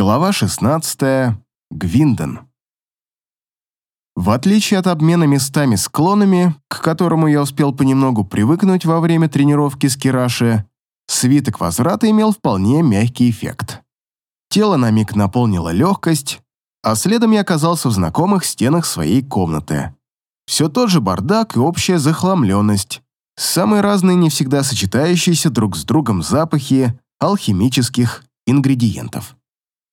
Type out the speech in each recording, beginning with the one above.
Глава 16. Гвинден. В отличие от обмена местами с клонами, к которому я успел понемногу привыкнуть во время тренировки с Кираши, свиток возврата имел вполне мягкий эффект. Тело на миг наполнило легкость, а следом я оказался в знакомых стенах своей комнаты. Все тот же бардак и общая захламленность, самые разные не всегда сочетающиеся друг с другом запахи алхимических ингредиентов.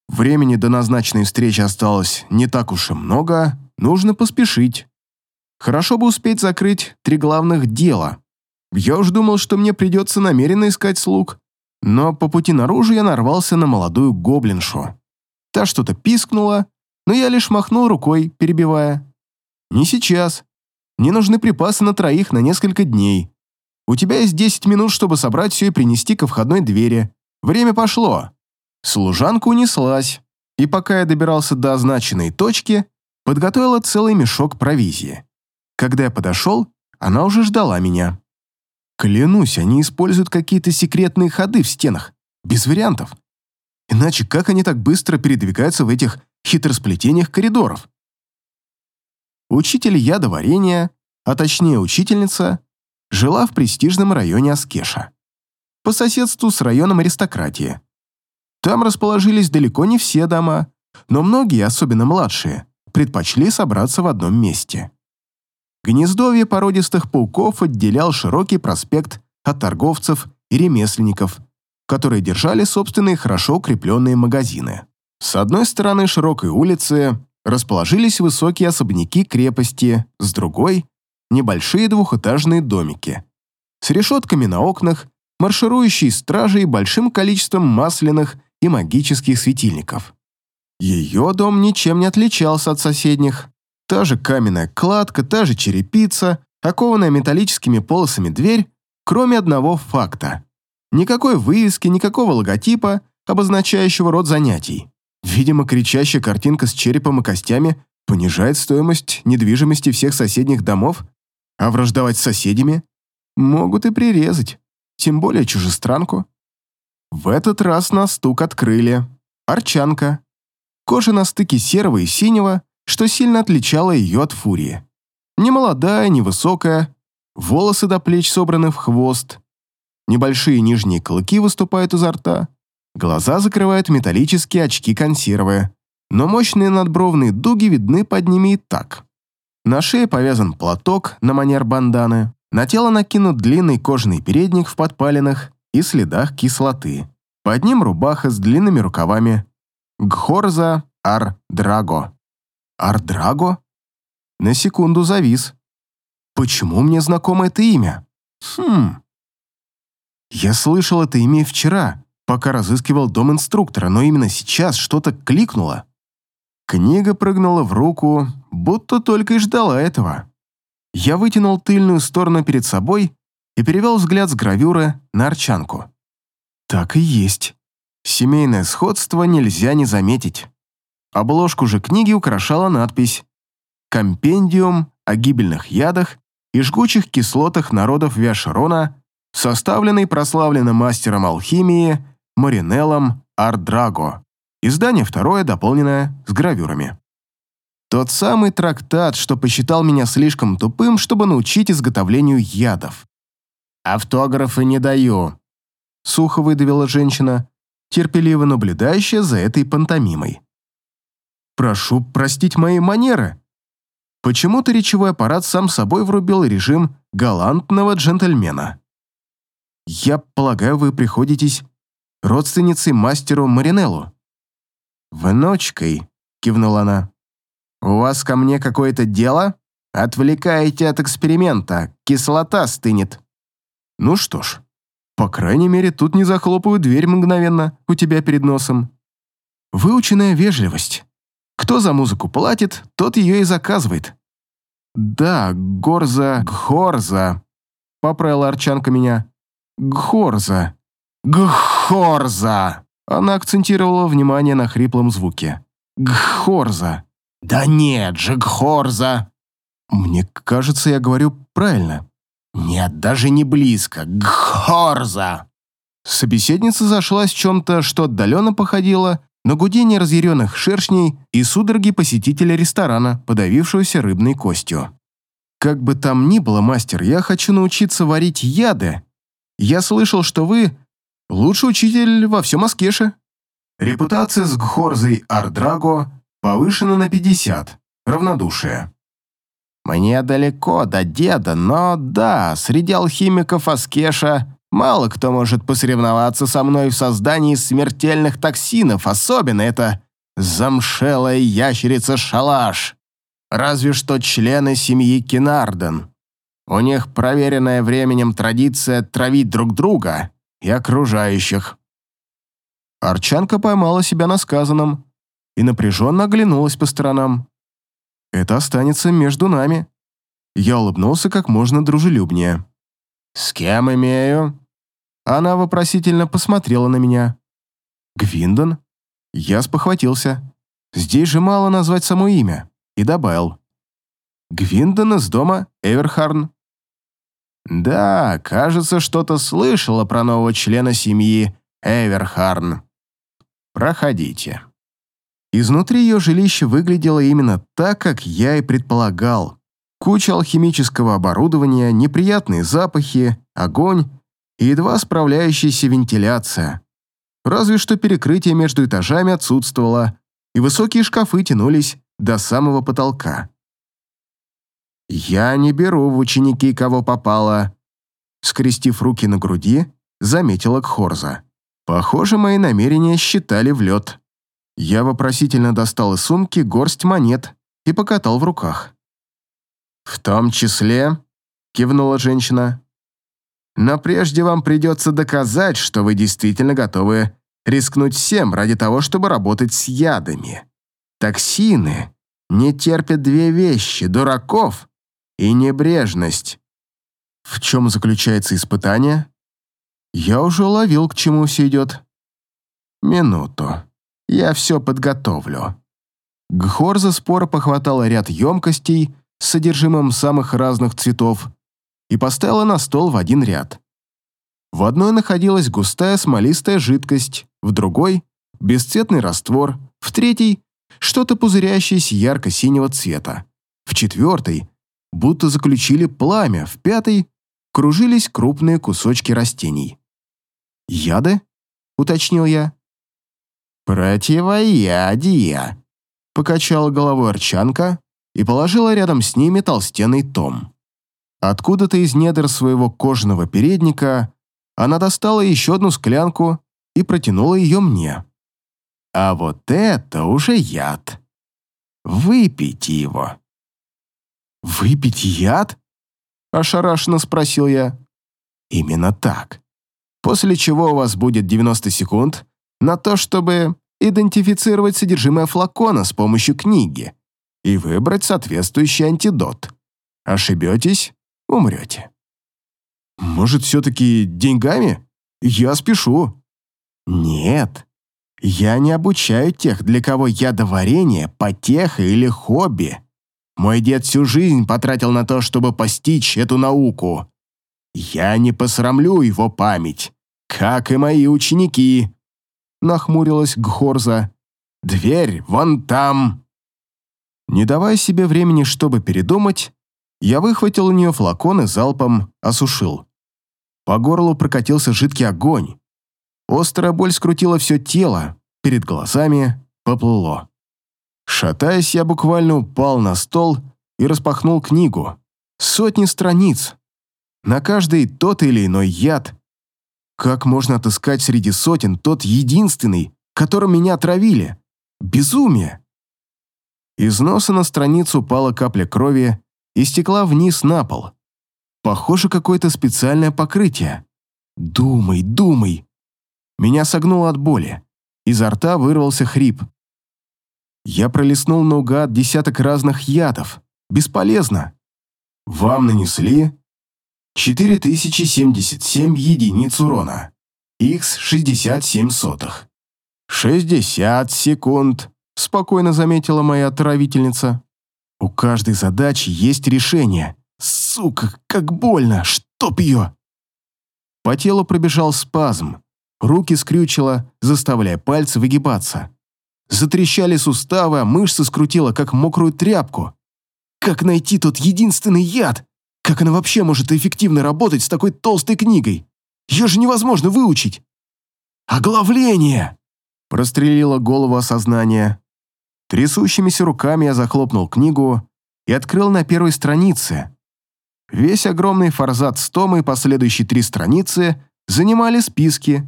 Времени до назначенной встречи осталось не так уж и много, нужно поспешить. Хорошо бы успеть закрыть три главных дела. Я уж думал, что мне придется намеренно искать слуг, но по пути наружу я нарвался на молодую гоблиншу. Та что-то пискнула, но я лишь махнул рукой, перебивая. «Не сейчас. Мне нужны припасы на троих на несколько дней. У тебя есть 10 минут, чтобы собрать все и принести ко входной двери. Время пошло». Служанка унеслась, и пока я добирался до означенной точки, подготовила целый мешок провизии. Когда я подошел, она уже ждала меня. Клянусь, они используют какие-то секретные ходы в стенах, без вариантов. Иначе как они так быстро передвигаются в этих хитросплетениях коридоров? Учитель ядоварения, а точнее учительница, жила в престижном районе Аскеша. По соседству с районом аристократии. Там расположились далеко не все дома, но многие, особенно младшие, предпочли собраться в одном месте. Гнездовье породистых пауков отделял широкий проспект от торговцев и ремесленников, которые держали собственные хорошо укрепленные магазины. С одной стороны широкой улицы расположились высокие особняки крепости, с другой – небольшие двухэтажные домики. С решетками на окнах, марширующей стражей и большим количеством масляных и магических светильников. Ее дом ничем не отличался от соседних. Та же каменная кладка, та же черепица, окованная металлическими полосами дверь, кроме одного факта. Никакой вывески, никакого логотипа, обозначающего род занятий. Видимо, кричащая картинка с черепом и костями понижает стоимость недвижимости всех соседних домов, а враждовать с соседями могут и прирезать, тем более чужестранку. В этот раз на стук открыли. Арчанка. Кожа на стыке серого и синего, что сильно отличало ее от фурии. Не молодая, не высокая, волосы до плеч собраны в хвост, небольшие нижние клыки выступают изо рта, глаза закрывают металлические очки консервы, но мощные надбровные дуги видны под ними и так. На шее повязан платок на манер банданы, на тело накинут длинный кожаный передник в подпалинах, и следах кислоты. Под ним рубаха с длинными рукавами. Гхорза Ар-Драго. Ар-Драго? На секунду завис. Почему мне знакомо это имя? Хм. Я слышал это имя вчера, пока разыскивал дом инструктора, но именно сейчас что-то кликнуло. Книга прыгнула в руку, будто только и ждала этого. Я вытянул тыльную сторону перед собой и перевел взгляд с гравюры на арчанку. Так и есть. Семейное сходство нельзя не заметить. Обложку же книги украшала надпись «Компендиум о гибельных ядах и жгучих кислотах народов Виашерона, составленный прославленным мастером алхимии Маринеллом Ардраго». Издание второе, дополненное с гравюрами. Тот самый трактат, что посчитал меня слишком тупым, чтобы научить изготовлению ядов. «Автографы не даю», — сухо выдавила женщина, терпеливо наблюдающая за этой пантомимой. «Прошу простить мои манеры». Почему-то речевой аппарат сам собой врубил режим галантного джентльмена. «Я полагаю, вы приходитесь родственницей мастеру Маринеллу». «Внучкой», — кивнула она. «У вас ко мне какое-то дело? Отвлекаете от эксперимента, кислота стынет». Ну что ж, по крайней мере, тут не захлопают дверь мгновенно у тебя перед носом. Выученная вежливость. Кто за музыку платит, тот ее и заказывает. Да, Горза, Гхорза, поправила Арчанка меня. Гхорза. Гхорза. Она акцентировала внимание на хриплом звуке. Гхорза. Да нет же, Гхорза. Мне кажется, я говорю правильно. «Нет, даже не близко. Гхорза!» Собеседница зашлась в чем-то, что отдаленно походило но гудение разъяренных шершней и судороги посетителя ресторана, подавившегося рыбной костью. «Как бы там ни было, мастер, я хочу научиться варить яды. Я слышал, что вы лучший учитель во всем Аскеше». Репутация с Гхорзой Ардраго повышена на 50, равнодушие. Мне далеко до деда, но да, среди алхимиков Аскеша мало кто может посоревноваться со мной в создании смертельных токсинов, особенно это замшелая ящерица-шалаш. Разве что члены семьи Кинарден. У них проверенная временем традиция травить друг друга и окружающих. Арчанка поймала себя на сказанном и напряженно оглянулась по сторонам. Это останется между нами. Я улыбнулся как можно дружелюбнее. «С кем имею?» Она вопросительно посмотрела на меня. «Гвиндон?» Я спохватился. Здесь же мало назвать само имя. И добавил. «Гвиндон из дома Эверхарн». «Да, кажется, что-то слышала про нового члена семьи Эверхарн. Проходите». Изнутри ее жилище выглядело именно так, как я и предполагал. Куча алхимического оборудования, неприятные запахи, огонь и едва справляющаяся вентиляция. Разве что перекрытие между этажами отсутствовало, и высокие шкафы тянулись до самого потолка. «Я не беру в ученики, кого попало», скрестив руки на груди, заметила Кхорза. Похоже, мои намерения считали в лед. Я вопросительно достал из сумки горсть монет и покатал в руках. «В том числе», — кивнула женщина, «но прежде вам придется доказать, что вы действительно готовы рискнуть всем ради того, чтобы работать с ядами. Токсины не терпят две вещи — дураков и небрежность». В чем заключается испытание? Я уже уловил, к чему все идет. Минуту. Я все подготовлю». Гхорза спора похватала ряд емкостей с содержимым самых разных цветов и поставила на стол в один ряд. В одной находилась густая смолистая жидкость, в другой – бесцветный раствор, в третьей – что-то пузырящееся ярко-синего цвета, в четвертой – будто заключили пламя, в пятой – кружились крупные кусочки растений. «Яды?» – уточнил я. «Противоядие», — покачала головой Арчанка и положила рядом с ними толстенный том. Откуда-то из недр своего кожаного передника она достала еще одну склянку и протянула ее мне. «А вот это уже яд. Выпейте его». «Выпить яд?» – ошарашенно спросил я. «Именно так. После чего у вас будет 90 секунд на то, чтобы идентифицировать содержимое флакона с помощью книги и выбрать соответствующий антидот. Ошибетесь — умрете. Может, все-таки деньгами? Я спешу. Нет. Я не обучаю тех, для кого ядоварение — потеха или хобби. Мой дед всю жизнь потратил на то, чтобы постичь эту науку. Я не посрамлю его память, как и мои ученики нахмурилась Гхорза. «Дверь вон там!» Не давая себе времени, чтобы передумать, я выхватил у нее флакон и залпом осушил. По горлу прокатился жидкий огонь. Острая боль скрутила все тело, перед глазами поплыло. Шатаясь, я буквально упал на стол и распахнул книгу. Сотни страниц. На каждый тот или иной яд, как можно отыскать среди сотен тот единственный, которым меня отравили? Безумие! Из носа на страницу упала капля крови и стекла вниз на пол. Похоже, какое-то специальное покрытие. Думай, думай. Меня согнуло от боли. Изо рта вырвался хрип. Я пролистнул наугад десяток разных ядов. Бесполезно. Вам нанесли 4077 единиц урона. Х 67 сотых. 60 секунд, спокойно заметила моя отравительница. У каждой задачи есть решение. Сука, как больно, чтоб ее! По телу пробежал спазм. Руки скрючило, заставляя пальцы выгибаться. Затрещали суставы, а мышцы скрутило, как мокрую тряпку. Как найти тот единственный яд? Как она вообще может эффективно работать с такой толстой книгой? Ее же невозможно выучить. Оглавление! Прострелило голову осознание. Трясущимися руками я захлопнул книгу и открыл на первой странице. Весь огромный форзат с тома и последующие три страницы занимали списки.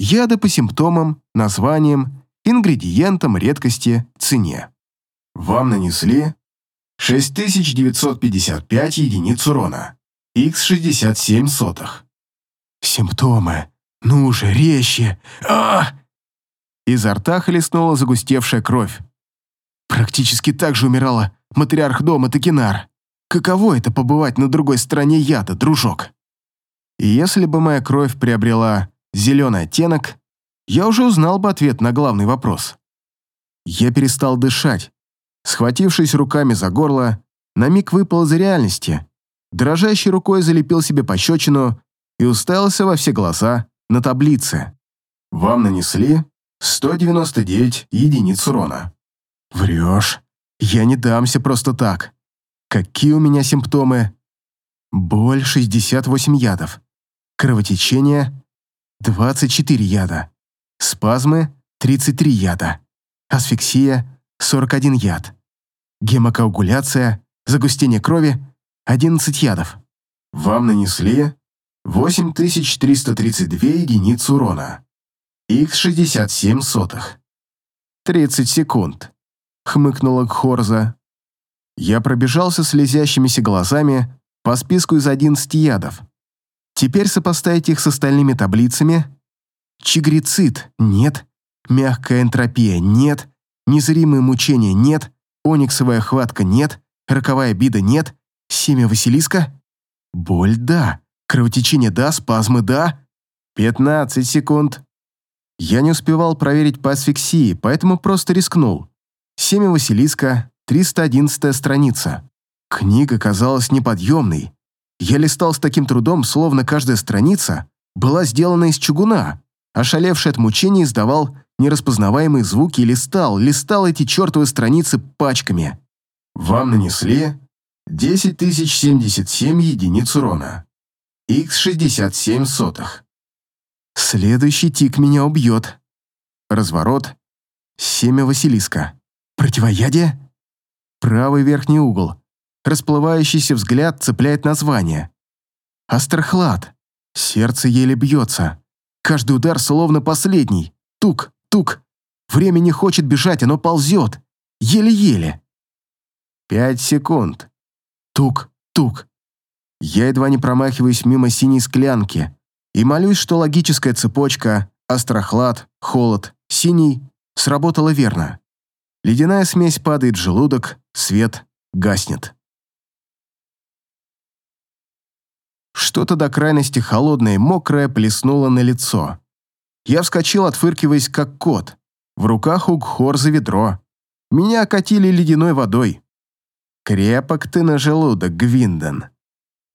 Яды по симптомам, названиям, ингредиентам, редкости, цене. Вам нанесли 6955 единиц урона. Х67 сотых. Симптомы. Ну же, резче. а Изо рта хлестнула загустевшая кровь. Практически так же умирала матриарх дома Токинар. Каково это побывать на другой стороне яда, дружок? И если бы моя кровь приобрела зеленый оттенок, я уже узнал бы ответ на главный вопрос. Я перестал дышать. Схватившись руками за горло, на миг выпал из реальности. Дрожащей рукой залепил себе пощечину и уставился во все глаза на таблице. Вам нанесли 199 единиц урона. Врешь. Я не дамся просто так. Какие у меня симптомы? Боль 68 ядов. Кровотечение 24 яда. Спазмы 33 яда. Асфиксия 41 яд. Гемокоагуляция, загустение крови 11 ядов. Вам нанесли 8332 единицы урона. Х67 сотых. 30 секунд. Хмыкнула Кхорза. Я пробежался слезящимися глазами по списку из 11 ядов. Теперь сопоставить их с остальными таблицами. Чигрицид – нет. Мягкая энтропия – нет. Незримые мучения – нет. Ониксовая хватка – нет. Роковая обида – нет. Семя Василиска? Боль – да. Кровотечение – да. Спазмы – да. 15 секунд. Я не успевал проверить по асфиксии, поэтому просто рискнул. Семя Василиска, 311 страница. Книга казалась неподъемной. Я листал с таким трудом, словно каждая страница была сделана из чугуна. Ошалевший от мучений издавал нераспознаваемые звуки и листал, листал эти чертовы страницы пачками. Вам нанесли 10 077 единиц урона. Х67 сотых. Следующий тик меня убьет. Разворот. Семя Василиска. Противоядие? Правый верхний угол. Расплывающийся взгляд цепляет название. Астрахлад. Сердце еле бьется. Каждый удар словно последний. Тук, тук. Время не хочет бежать, оно ползет. Еле-еле. Пять секунд. Тук, тук. Я едва не промахиваюсь мимо синей склянки и молюсь, что логическая цепочка астрохлад, холод, синий сработала верно. Ледяная смесь падает в желудок, свет гаснет. Что-то до крайности холодное и мокрое плеснуло на лицо. Я вскочил, отфыркиваясь, как кот. В руках у Гхорза ведро. Меня окатили ледяной водой. Крепок ты на желудок, Гвинден.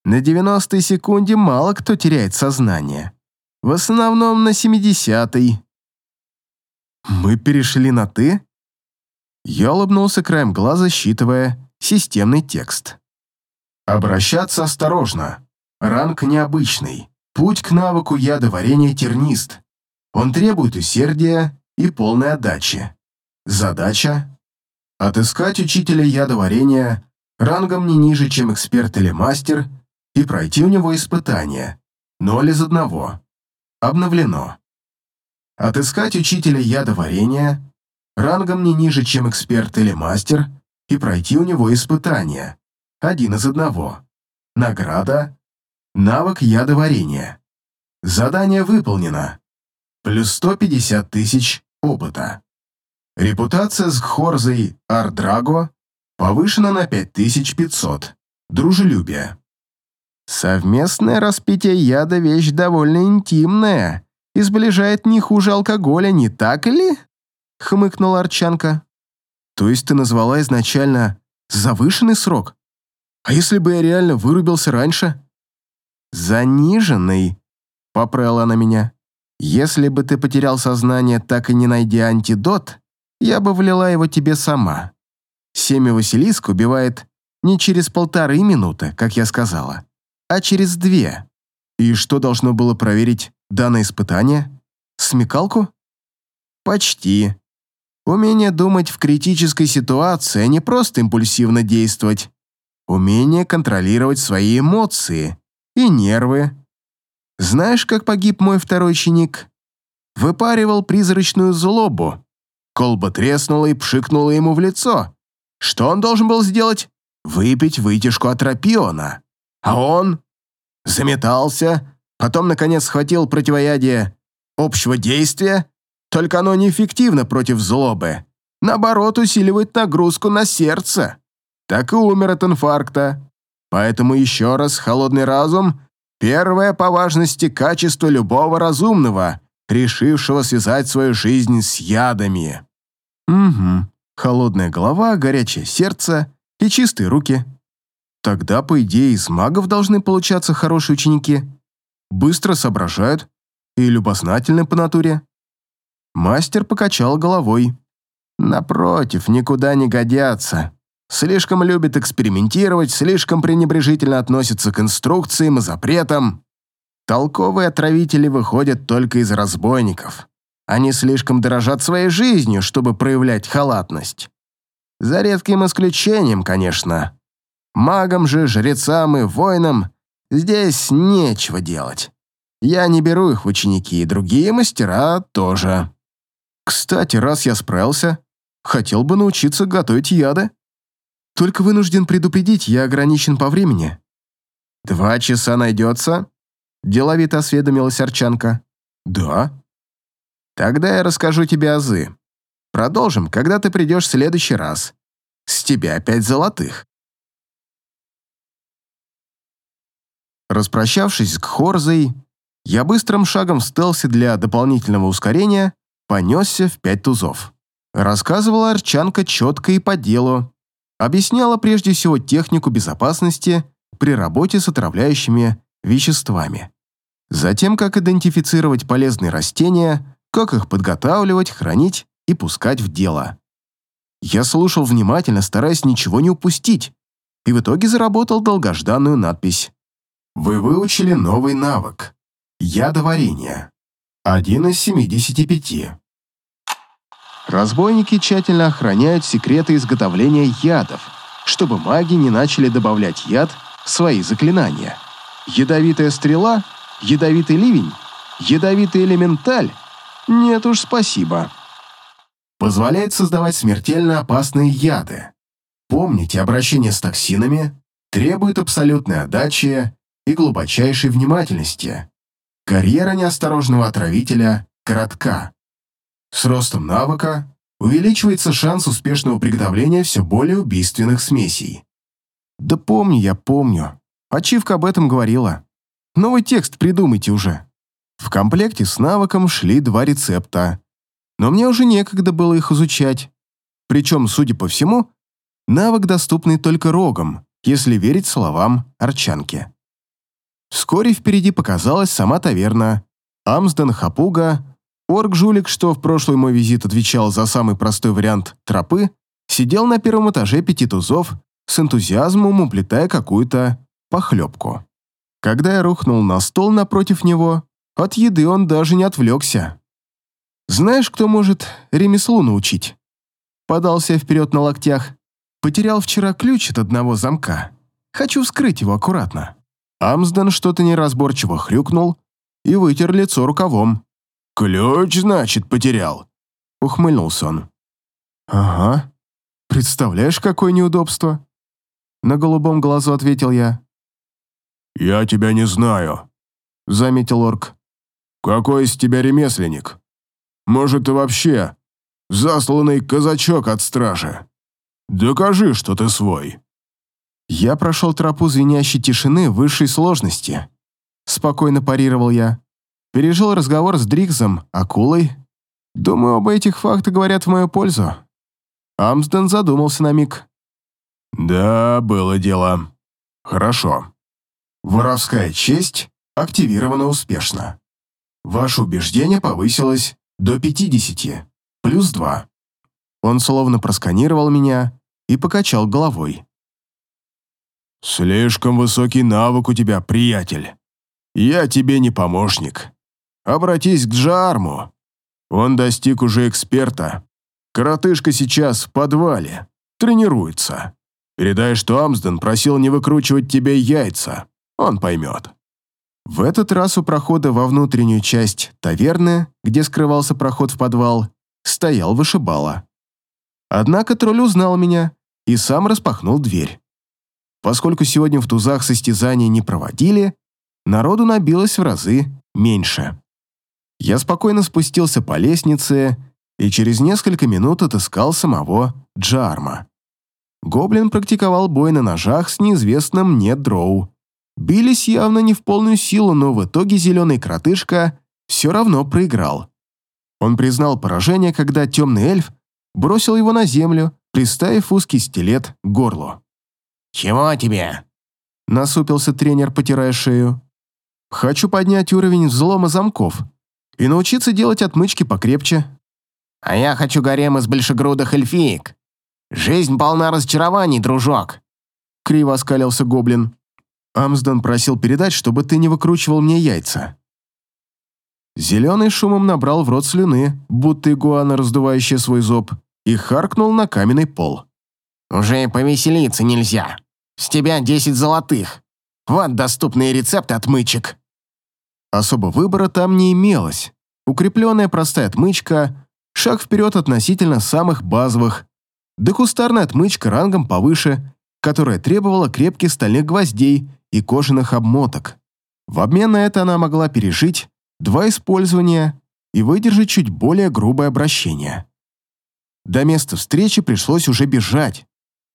На девяностой секунде мало кто теряет сознание. В основном на семидесятой. Мы перешли на «ты»? Я улыбнулся краем глаза, считывая системный текст. Обращаться осторожно. Ранг необычный. Путь к навыку ядоварения тернист. Он требует усердия и полной отдачи. Задача – отыскать учителя ядоварения рангом не ниже, чем эксперт или мастер, и пройти у него испытание. Ноль из одного. Обновлено. Отыскать учителя ядоварения рангом не ниже, чем эксперт или мастер, и пройти у него испытание. Один из одного. Награда Навык ядоварения. Задание выполнено. Плюс 150 тысяч опыта. Репутация с Хорзой Ардраго повышена на 5500. Дружелюбие. Совместное распитие яда – вещь довольно интимная и сближает не хуже алкоголя, не так ли? Хмыкнула Арчанка. То есть ты назвала изначально завышенный срок? А если бы я реально вырубился раньше? «Заниженный», — поправила она меня. «Если бы ты потерял сознание, так и не найдя антидот, я бы влила его тебе сама. Семя Василиска убивает не через полторы минуты, как я сказала, а через две. И что должно было проверить данное испытание? Смекалку? Почти. Умение думать в критической ситуации, а не просто импульсивно действовать. Умение контролировать свои эмоции и нервы. Знаешь, как погиб мой второй ученик? Выпаривал призрачную злобу. Колба треснула и пшикнула ему в лицо. Что он должен был сделать? Выпить вытяжку от рапиона. А он заметался, потом, наконец, схватил противоядие общего действия, только оно неэффективно против злобы. Наоборот, усиливает нагрузку на сердце. Так и умер от инфаркта. Поэтому еще раз, холодный разум – первое по важности качество любого разумного, решившего связать свою жизнь с ядами. Угу. Холодная голова, горячее сердце и чистые руки. Тогда, по идее, из магов должны получаться хорошие ученики. Быстро соображают и любознательны по натуре. Мастер покачал головой. Напротив, никуда не годятся. Слишком любят экспериментировать, слишком пренебрежительно относятся к инструкциям и запретам. Толковые отравители выходят только из разбойников. Они слишком дорожат своей жизнью, чтобы проявлять халатность. За редким исключением, конечно. Магам же, жрецам и воинам здесь нечего делать. Я не беру их ученики, и другие мастера тоже. Кстати, раз я справился, хотел бы научиться готовить яды. Только вынужден предупредить, я ограничен по времени. Два часа найдется? Деловито осведомилась Арчанка. Да. Тогда я расскажу тебе азы. Продолжим, когда ты придешь в следующий раз. С тебя пять золотых. Распрощавшись с Кхорзой, я быстрым шагом в для дополнительного ускорения понесся в пять тузов. Рассказывала Арчанка четко и по делу. Объясняла прежде всего технику безопасности при работе с отравляющими веществами. Затем, как идентифицировать полезные растения, как их подготавливать, хранить и пускать в дело. Я слушал внимательно, стараясь ничего не упустить, и в итоге заработал долгожданную надпись. Вы выучили новый навык – ядоварение. Один из 75. Разбойники тщательно охраняют секреты изготовления ядов, чтобы маги не начали добавлять яд в свои заклинания. Ядовитая стрела, ядовитый ливень, ядовитый элементаль – нет уж, спасибо. Позволяет создавать смертельно опасные яды. Помните, обращение с токсинами требует абсолютной отдачи и глубочайшей внимательности. Карьера неосторожного отравителя коротка. С ростом навыка увеличивается шанс успешного приготовления все более убийственных смесей. Да помню я, помню. Ачивка об этом говорила. Новый текст придумайте уже. В комплекте с навыком шли два рецепта. Но мне уже некогда было их изучать. Причем, судя по всему, навык доступный только рогам, если верить словам Арчанки. Вскоре впереди показалась сама таверна. Амсден Хапуга Орк-жулик, что в прошлый мой визит отвечал за самый простой вариант тропы, сидел на первом этаже пяти тузов, с энтузиазмом уплетая какую-то похлебку. Когда я рухнул на стол напротив него, от еды он даже не отвлекся. «Знаешь, кто может ремеслу научить?» Подался вперед на локтях. «Потерял вчера ключ от одного замка. Хочу вскрыть его аккуратно». Амсден что-то неразборчиво хрюкнул и вытер лицо рукавом. «Ключ, значит, потерял?» — ухмыльнулся он. «Ага. Представляешь, какое неудобство?» На голубом глазу ответил я. «Я тебя не знаю», — заметил орк. «Какой из тебя ремесленник? Может, ты вообще засланный казачок от стражи? Докажи, что ты свой». Я прошел тропу звенящей тишины высшей сложности. Спокойно парировал я. Пережил разговор с Дриксом, акулой. Думаю, оба этих факта говорят в мою пользу. Амсден задумался на миг. Да, было дело. Хорошо. Воровская честь активирована успешно. Ваше убеждение повысилось до 50, плюс 2. Он словно просканировал меня и покачал головой. «Слишком высокий навык у тебя, приятель. Я тебе не помощник. Обратись к Джарму. Он достиг уже эксперта. Коротышка сейчас в подвале. Тренируется. Передай, что Амсден просил не выкручивать тебе яйца. Он поймет». В этот раз у прохода во внутреннюю часть таверны, где скрывался проход в подвал, стоял вышибала. Однако тролль узнал меня и сам распахнул дверь. Поскольку сегодня в тузах состязания не проводили, народу набилось в разы меньше. Я спокойно спустился по лестнице и через несколько минут отыскал самого Джарма. Гоблин практиковал бой на ножах с неизвестным мне дроу. Бились явно не в полную силу, но в итоге зеленый кротышка все равно проиграл. Он признал поражение, когда темный эльф бросил его на землю, приставив узкий стилет к горлу. «Чего тебе?» — насупился тренер, потирая шею. «Хочу поднять уровень взлома замков и научиться делать отмычки покрепче». «А я хочу гарем из большегрудых эльфиек. Жизнь полна разочарований, дружок!» — криво оскалился гоблин. Амсдон просил передать, чтобы ты не выкручивал мне яйца. Зеленый шумом набрал в рот слюны, будто игуана, раздувающая свой зоб, и харкнул на каменный пол. «Уже и повеселиться нельзя. С тебя десять золотых. Вот доступные рецепты отмычек». Особо выбора там не имелось. Укрепленная простая отмычка, шаг вперед относительно самых базовых, да кустарная отмычка рангом повыше, которая требовала крепких стальных гвоздей и кожаных обмоток. В обмен на это она могла пережить два использования и выдержать чуть более грубое обращение. До места встречи пришлось уже бежать.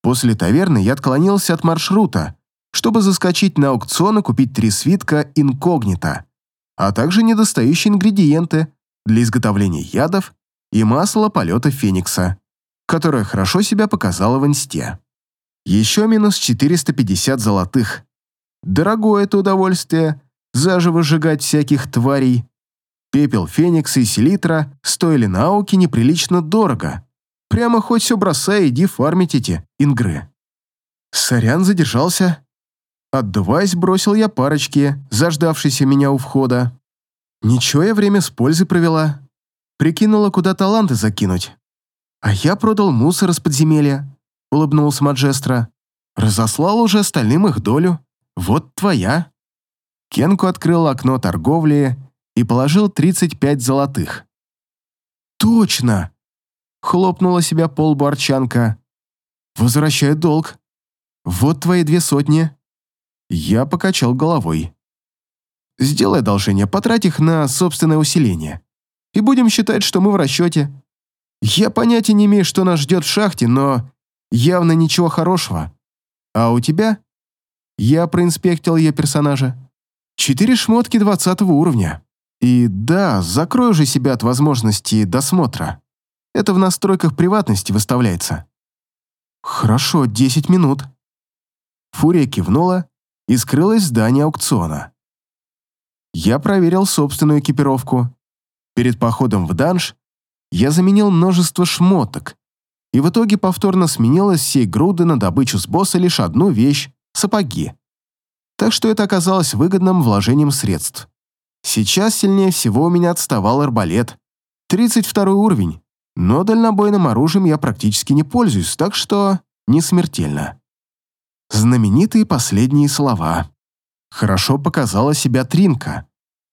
После таверны я отклонился от маршрута, чтобы заскочить на аукцион и купить три свитка инкогнито, а также недостающие ингредиенты для изготовления ядов и масла полета Феникса, которое хорошо себя показало в инсте. Еще минус 450 золотых. Дорогое это удовольствие, заживо сжигать всяких тварей. Пепел Феникса и Селитра стоили науки неприлично дорого. Прямо хоть все бросай, иди фармить эти ингры. Сорян задержался. Отдуваясь, бросил я парочки, заждавшиеся меня у входа. Ничего я время с пользой провела. Прикинула, куда таланты закинуть. А я продал мусор из подземелья, улыбнулся Маджестро. Разослал уже остальным их долю. Вот твоя». Кенку открыл окно торговли и положил 35 золотых. «Точно!» — хлопнула себя полбу Арчанка. «Возвращаю долг. Вот твои две сотни». Я покачал головой. «Сделай одолжение, потрать их на собственное усиление. И будем считать, что мы в расчете. Я понятия не имею, что нас ждет в шахте, но явно ничего хорошего. А у тебя я проинспектил ее персонажа. Четыре шмотки двадцатого уровня. И да, закрой же себя от возможности досмотра. Это в настройках приватности выставляется. Хорошо, десять минут. Фурия кивнула и скрылась в здании аукциона. Я проверил собственную экипировку. Перед походом в данж я заменил множество шмоток, и в итоге повторно сменил из всей груды на добычу с босса лишь одну вещь сапоги. Так что это оказалось выгодным вложением средств. Сейчас сильнее всего у меня отставал арбалет. 32 уровень, но дальнобойным оружием я практически не пользуюсь, так что не смертельно. Знаменитые последние слова. Хорошо показала себя Тринка.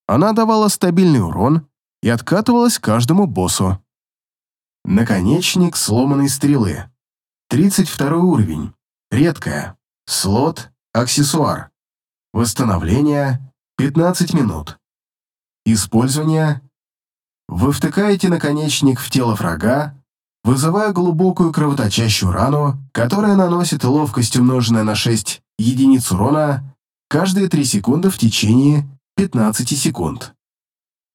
Она давала стабильный урон и откатывалась каждому боссу. Наконечник сломанной стрелы. 32 уровень. Редкая. Слот «Аксессуар». Восстановление 15 минут. Использование. Вы втыкаете наконечник в тело врага, вызывая глубокую кровоточащую рану, которая наносит ловкость, умноженная на 6 единиц урона, каждые 3 секунды в течение 15 секунд.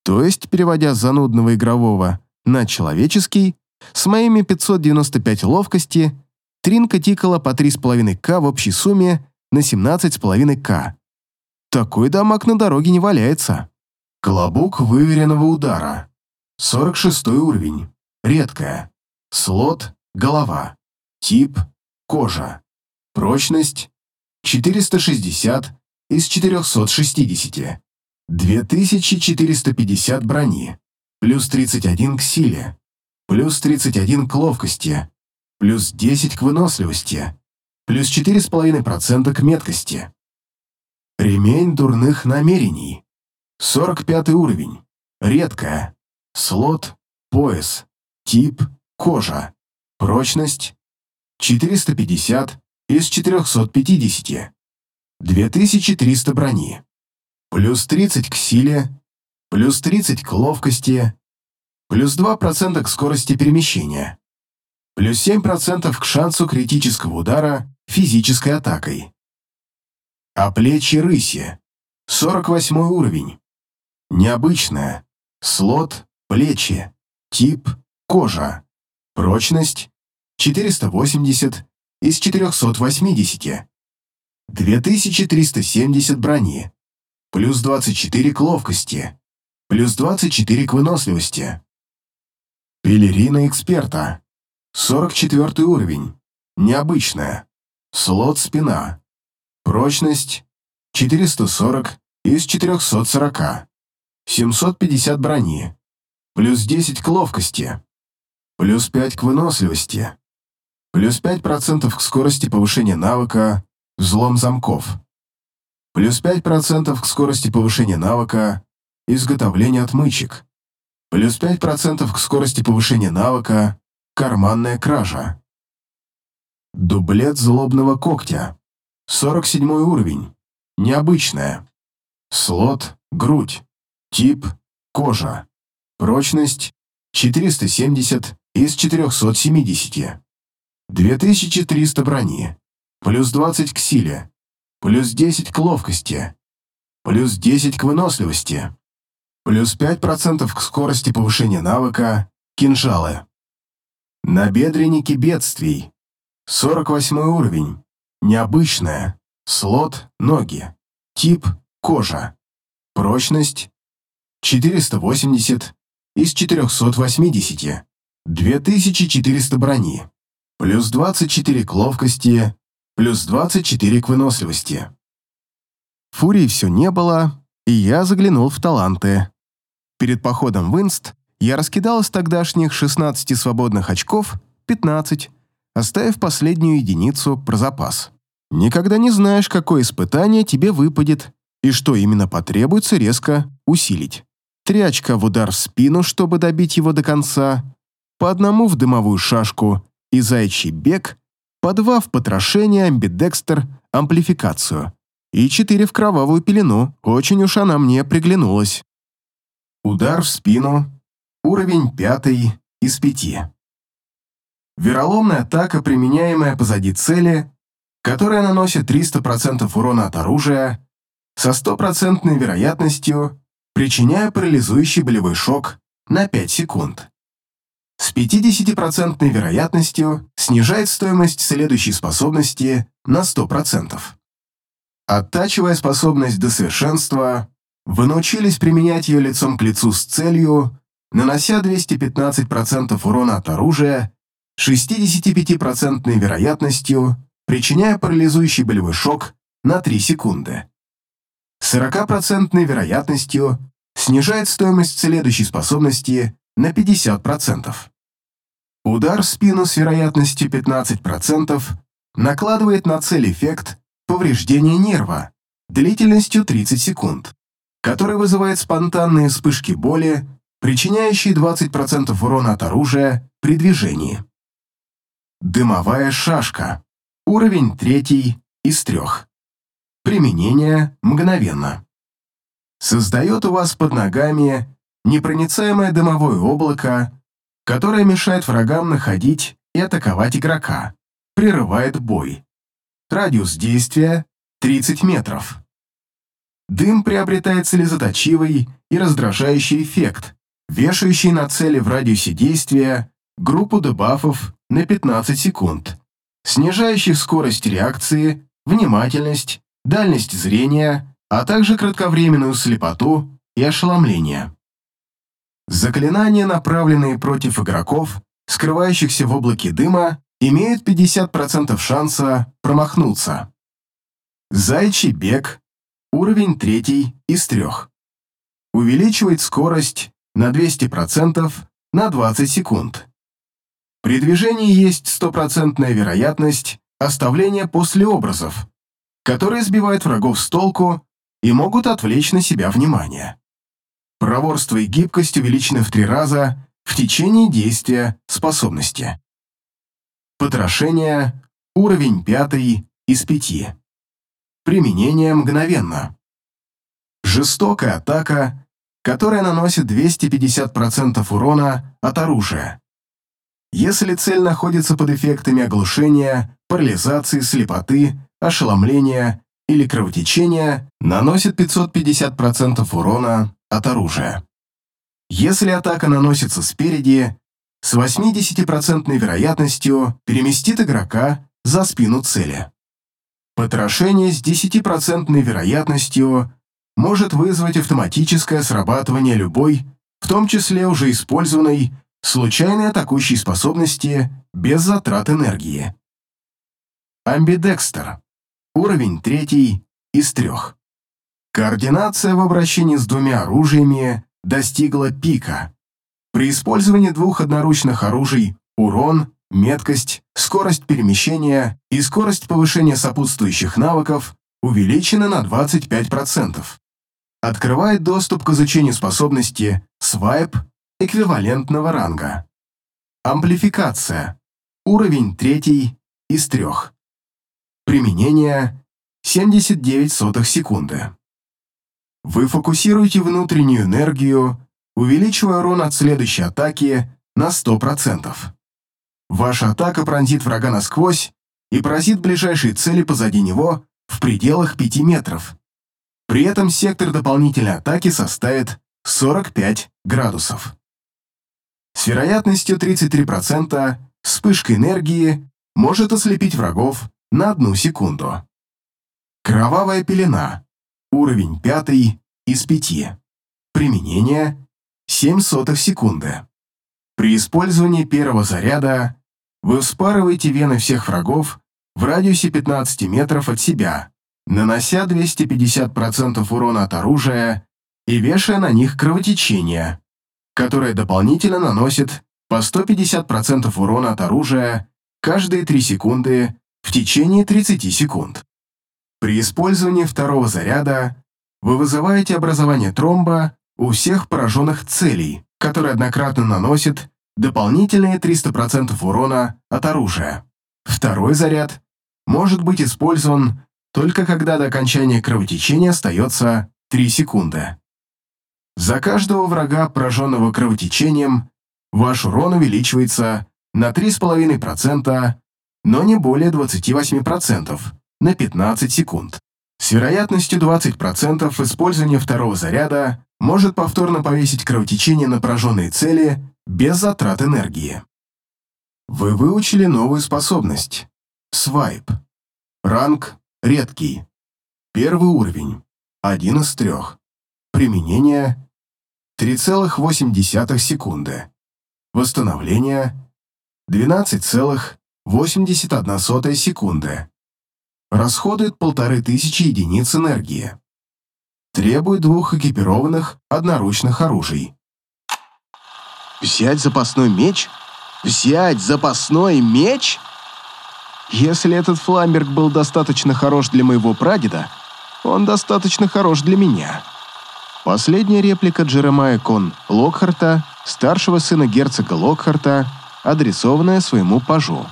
То есть, переводя занудного игрового на человеческий, с моими 595 ловкости Тринка тикала по 3,5к в общей сумме на 17,5к. Такой дамаг на дороге не валяется. Колобок выверенного удара. 46 уровень. Редкая. Слот – голова. Тип – кожа. Прочность – 460 из 460. 2450 брони. Плюс 31 к силе. Плюс 31 к ловкости. Плюс 10 к выносливости. Плюс 4,5% к меткости. Ремень дурных намерений. 45 уровень. Редкая. Слот – пояс. Тип – кожа. Прочность – 450 из 450. 2300 брони. Плюс 30 к силе, плюс 30 к ловкости, плюс 2% к скорости перемещения, плюс 7% к шансу критического удара физической атакой. А плечи рыси. 48 уровень. Необычная. Слот – плечи. Тип – кожа. Прочность – 480 из 480. 2370 брони. Плюс 24 к ловкости. Плюс 24 к выносливости. Пелерина эксперта. 44 уровень. Необычная. Слот спина. Прочность 440 из 440. 750 брони. Плюс 10 к ловкости. Плюс 5 к выносливости. Плюс 5% к скорости повышения навыка «Взлом замков». Плюс 5% к скорости повышения навыка «Изготовление отмычек». Плюс 5% к скорости повышения навыка «Карманная кража». Дублет злобного когтя. 47 уровень. Необычная. Слот «Грудь». Тип «Кожа». Прочность 470 из 470. 2300 брони, плюс 20 к силе, плюс 10 к ловкости, плюс 10 к выносливости, плюс 5% к скорости повышения навыка кинжалы. Набедренники бедствий. 48 уровень. Необычная. Слот ноги. Тип кожа. Прочность 480 из 480. 2400 брони плюс 24 к ловкости, плюс 24 к выносливости. Фурии все не было, и я заглянул в таланты. Перед походом в Инст я раскидал из тогдашних 16 свободных очков 15, оставив последнюю единицу про запас. Никогда не знаешь, какое испытание тебе выпадет и что именно потребуется резко усилить. Три очка в удар в спину, чтобы добить его до конца, по одному в дымовую шашку и заячий бег, по два в потрошение, амбидекстер, амплификацию и четыре в кровавую пелену, очень уж она мне приглянулась. Удар в спину, уровень пятый из пяти. Вероломная атака, применяемая позади цели, которая наносит 300% урона от оружия, со стопроцентной вероятностью, причиняя парализующий болевой шок на 5 секунд с 50% вероятностью снижает стоимость следующей способности на 100%. Оттачивая способность до совершенства, вы научились применять ее лицом к лицу с целью, нанося 215% урона от оружия, 65% вероятностью, причиняя парализующий болевой шок на 3 секунды. 40% вероятностью снижает стоимость следующей способности на 50%. Удар в спину с вероятностью 15% накладывает на цель эффект повреждения нерва длительностью 30 секунд, который вызывает спонтанные вспышки боли, причиняющие 20% урона от оружия при движении. Дымовая шашка. Уровень третий из трех. Применение мгновенно. Создает у вас под ногами непроницаемое дымовое облако, которое мешает врагам находить и атаковать игрока, прерывает бой. Радиус действия 30 метров. Дым приобретает слезоточивый и раздражающий эффект, вешающий на цели в радиусе действия группу дебафов на 15 секунд, снижающих скорость реакции, внимательность, дальность зрения, а также кратковременную слепоту и ошеломление. Заклинания, направленные против игроков, скрывающихся в облаке дыма, имеют 50% шанса промахнуться. Зайчий бег, уровень третий из трех. Увеличивает скорость на 200% на 20 секунд. При движении есть стопроцентная вероятность оставления после образов, которые сбивают врагов с толку и могут отвлечь на себя внимание. Проворство и гибкость увеличены в три раза в течение действия способности. Потрошение, уровень пятый из пяти. Применение мгновенно. Жестокая атака, которая наносит 250% урона от оружия. Если цель находится под эффектами оглушения, парализации, слепоты, ошеломления или кровотечения, наносит 550% урона от оружия. Если атака наносится спереди, с 80% вероятностью переместит игрока за спину цели. Потрошение с 10% вероятностью может вызвать автоматическое срабатывание любой, в том числе уже использованной, случайной атакующей способности без затрат энергии. Амбидекстер. Уровень третий из трех. Координация в обращении с двумя оружиями достигла пика. При использовании двух одноручных оружий урон, меткость, скорость перемещения и скорость повышения сопутствующих навыков увеличены на 25%. Открывает доступ к изучению способности свайп эквивалентного ранга. Амплификация. Уровень третий из трех. Применение 79 сотых секунды. Вы фокусируете внутреннюю энергию, увеличивая урон от следующей атаки на 100%. Ваша атака пронзит врага насквозь и поразит ближайшие цели позади него в пределах 5 метров. При этом сектор дополнительной атаки составит 45 градусов. С вероятностью 33% вспышка энергии может ослепить врагов на одну секунду. Кровавая пелена. Уровень пятый из пяти. Применение 7 сотых секунды. При использовании первого заряда вы вспарываете вены всех врагов в радиусе 15 метров от себя, нанося 250% урона от оружия и вешая на них кровотечение, которое дополнительно наносит по 150% урона от оружия каждые 3 секунды в течение 30 секунд. При использовании второго заряда вы вызываете образование тромба у всех пораженных целей, который однократно наносит дополнительные 300% урона от оружия. Второй заряд может быть использован только когда до окончания кровотечения остается 3 секунды. За каждого врага, пораженного кровотечением, ваш урон увеличивается на 3,5%, но не более 28%, на 15 секунд. С вероятностью 20% использование второго заряда может повторно повесить кровотечение на пораженные цели без затрат энергии. Вы выучили новую способность. Свайп. Ранг редкий. Первый уровень. Один из трех. Применение 3,8 секунды. Восстановление 12,81 секунды. Расходует полторы тысячи единиц энергии. Требует двух экипированных одноручных оружий. Взять запасной меч? Взять запасной меч? Если этот Фламберг был достаточно хорош для моего прадеда, он достаточно хорош для меня. Последняя реплика Джеремая Кон Локхарта, старшего сына герцога Локхарта, адресованная своему пажу.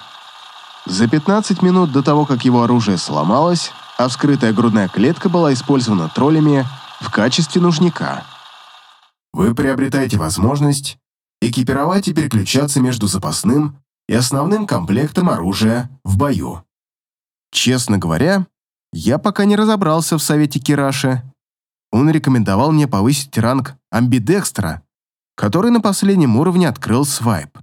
За 15 минут до того, как его оружие сломалось, а вскрытая грудная клетка была использована троллями в качестве нужника. Вы приобретаете возможность экипировать и переключаться между запасным и основным комплектом оружия в бою. Честно говоря, я пока не разобрался в совете Кираши. Он рекомендовал мне повысить ранг амбидекстра, который на последнем уровне открыл свайп.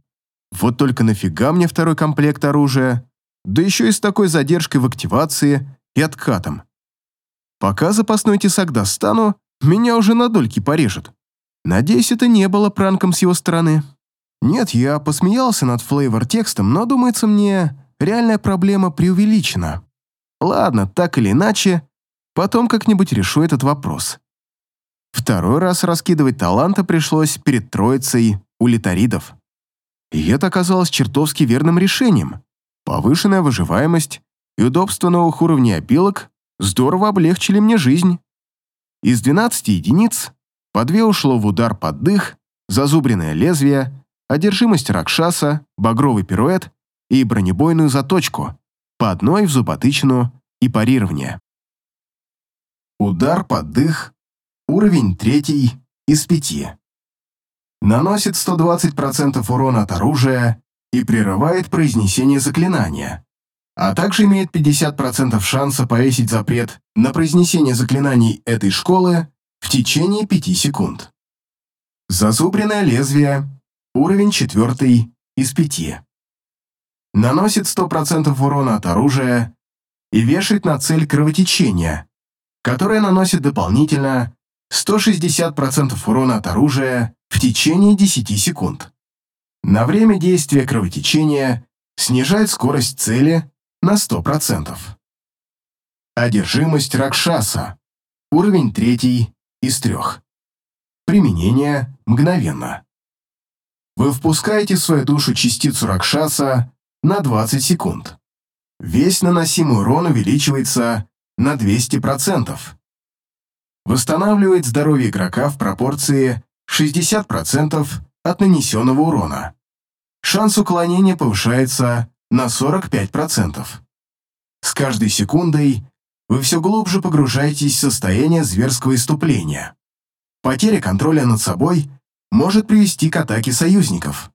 Вот только нафига мне второй комплект оружия, да еще и с такой задержкой в активации и откатом. Пока запасной тесак достану, меня уже на дольки порежут. Надеюсь, это не было пранком с его стороны. Нет, я посмеялся над флейвор-текстом, но, думается мне, реальная проблема преувеличена. Ладно, так или иначе, потом как-нибудь решу этот вопрос. Второй раз раскидывать таланта пришлось перед троицей улитаридов. И это оказалось чертовски верным решением. Повышенная выживаемость и удобство новых уровней опилок здорово облегчили мне жизнь. Из 12 единиц по две ушло в удар под дых, зазубренное лезвие, одержимость Ракшаса, багровый пируэт и бронебойную заточку, по одной в зуботычину и парирование. Удар под дых, уровень третий из пяти. Наносит 120% урона от оружия и прерывает произнесение заклинания, а также имеет 50% шанса повесить запрет на произнесение заклинаний этой школы в течение 5 секунд. Зазубренное лезвие, уровень 4 из 5. Наносит 100% урона от оружия и вешает на цель кровотечение, которое наносит дополнительно 160% урона от оружия в течение 10 секунд. На время действия кровотечения снижает скорость цели на 100%. Одержимость Ракшаса. Уровень 3 из 3. Применение мгновенно. Вы впускаете в свою душу частицу Ракшаса на 20 секунд. Весь наносимый урон увеличивается на 200%. Восстанавливает здоровье игрока в пропорции 60% от нанесенного урона. Шанс уклонения повышается на 45%. С каждой секундой вы все глубже погружаетесь в состояние зверского иступления. Потеря контроля над собой может привести к атаке союзников.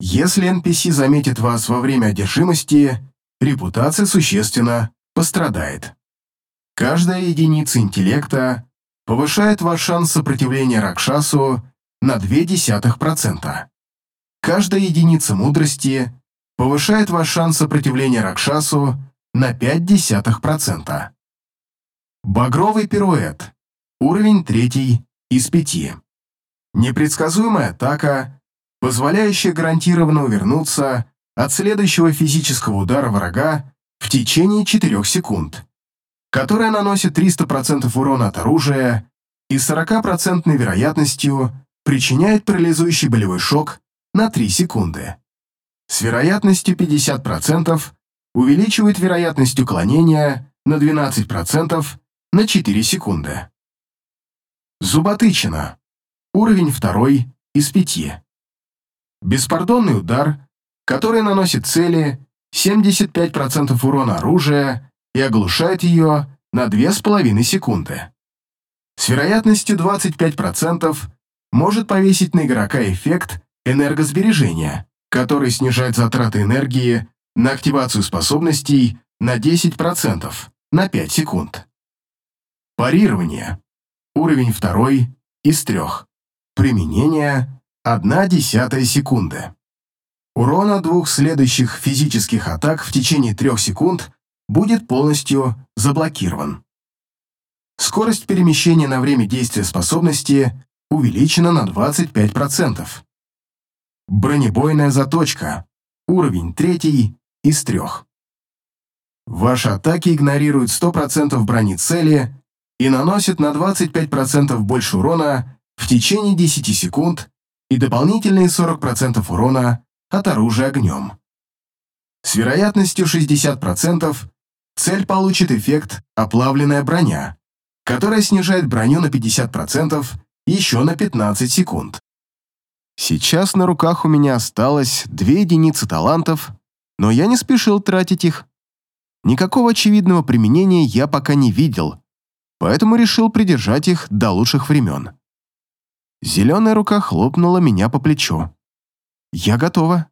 Если NPC заметит вас во время одержимости, репутация существенно пострадает. Каждая единица интеллекта повышает ваш шанс сопротивления Ракшасу на 0,2%. Каждая единица мудрости повышает ваш шанс сопротивления Ракшасу на 0,5%. Багровый пируэт. Уровень 3 из 5. Непредсказуемая атака, позволяющая гарантированно увернуться от следующего физического удара врага в течение 4 секунд которая наносит 300% урона от оружия и 40% вероятностью причиняет парализующий болевой шок на 3 секунды. С вероятностью 50% увеличивает вероятность уклонения на 12% на 4 секунды. Зуботычина. Уровень 2 из 5. Беспардонный удар, который наносит цели 75% урона оружия и оглушает ее на 2,5 секунды. С вероятностью 25% может повесить на игрока эффект энергосбережения, который снижает затраты энергии на активацию способностей на 10% на 5 секунд. Парирование. Уровень 2 из 3. Применение 1 десятая секунды. Урон от двух следующих физических атак в течение 3 секунд будет полностью заблокирован. Скорость перемещения на время действия способности увеличена на 25%. Бронебойная заточка. Уровень 3 из 3. Ваши атаки игнорируют 100% брони цели и наносят на 25% больше урона в течение 10 секунд и дополнительные 40% урона от оружия огнем. С вероятностью 60% цель получит эффект «Оплавленная броня», которая снижает броню на 50% еще на 15 секунд. Сейчас на руках у меня осталось две единицы талантов, но я не спешил тратить их. Никакого очевидного применения я пока не видел, поэтому решил придержать их до лучших времен. Зеленая рука хлопнула меня по плечу. «Я готова».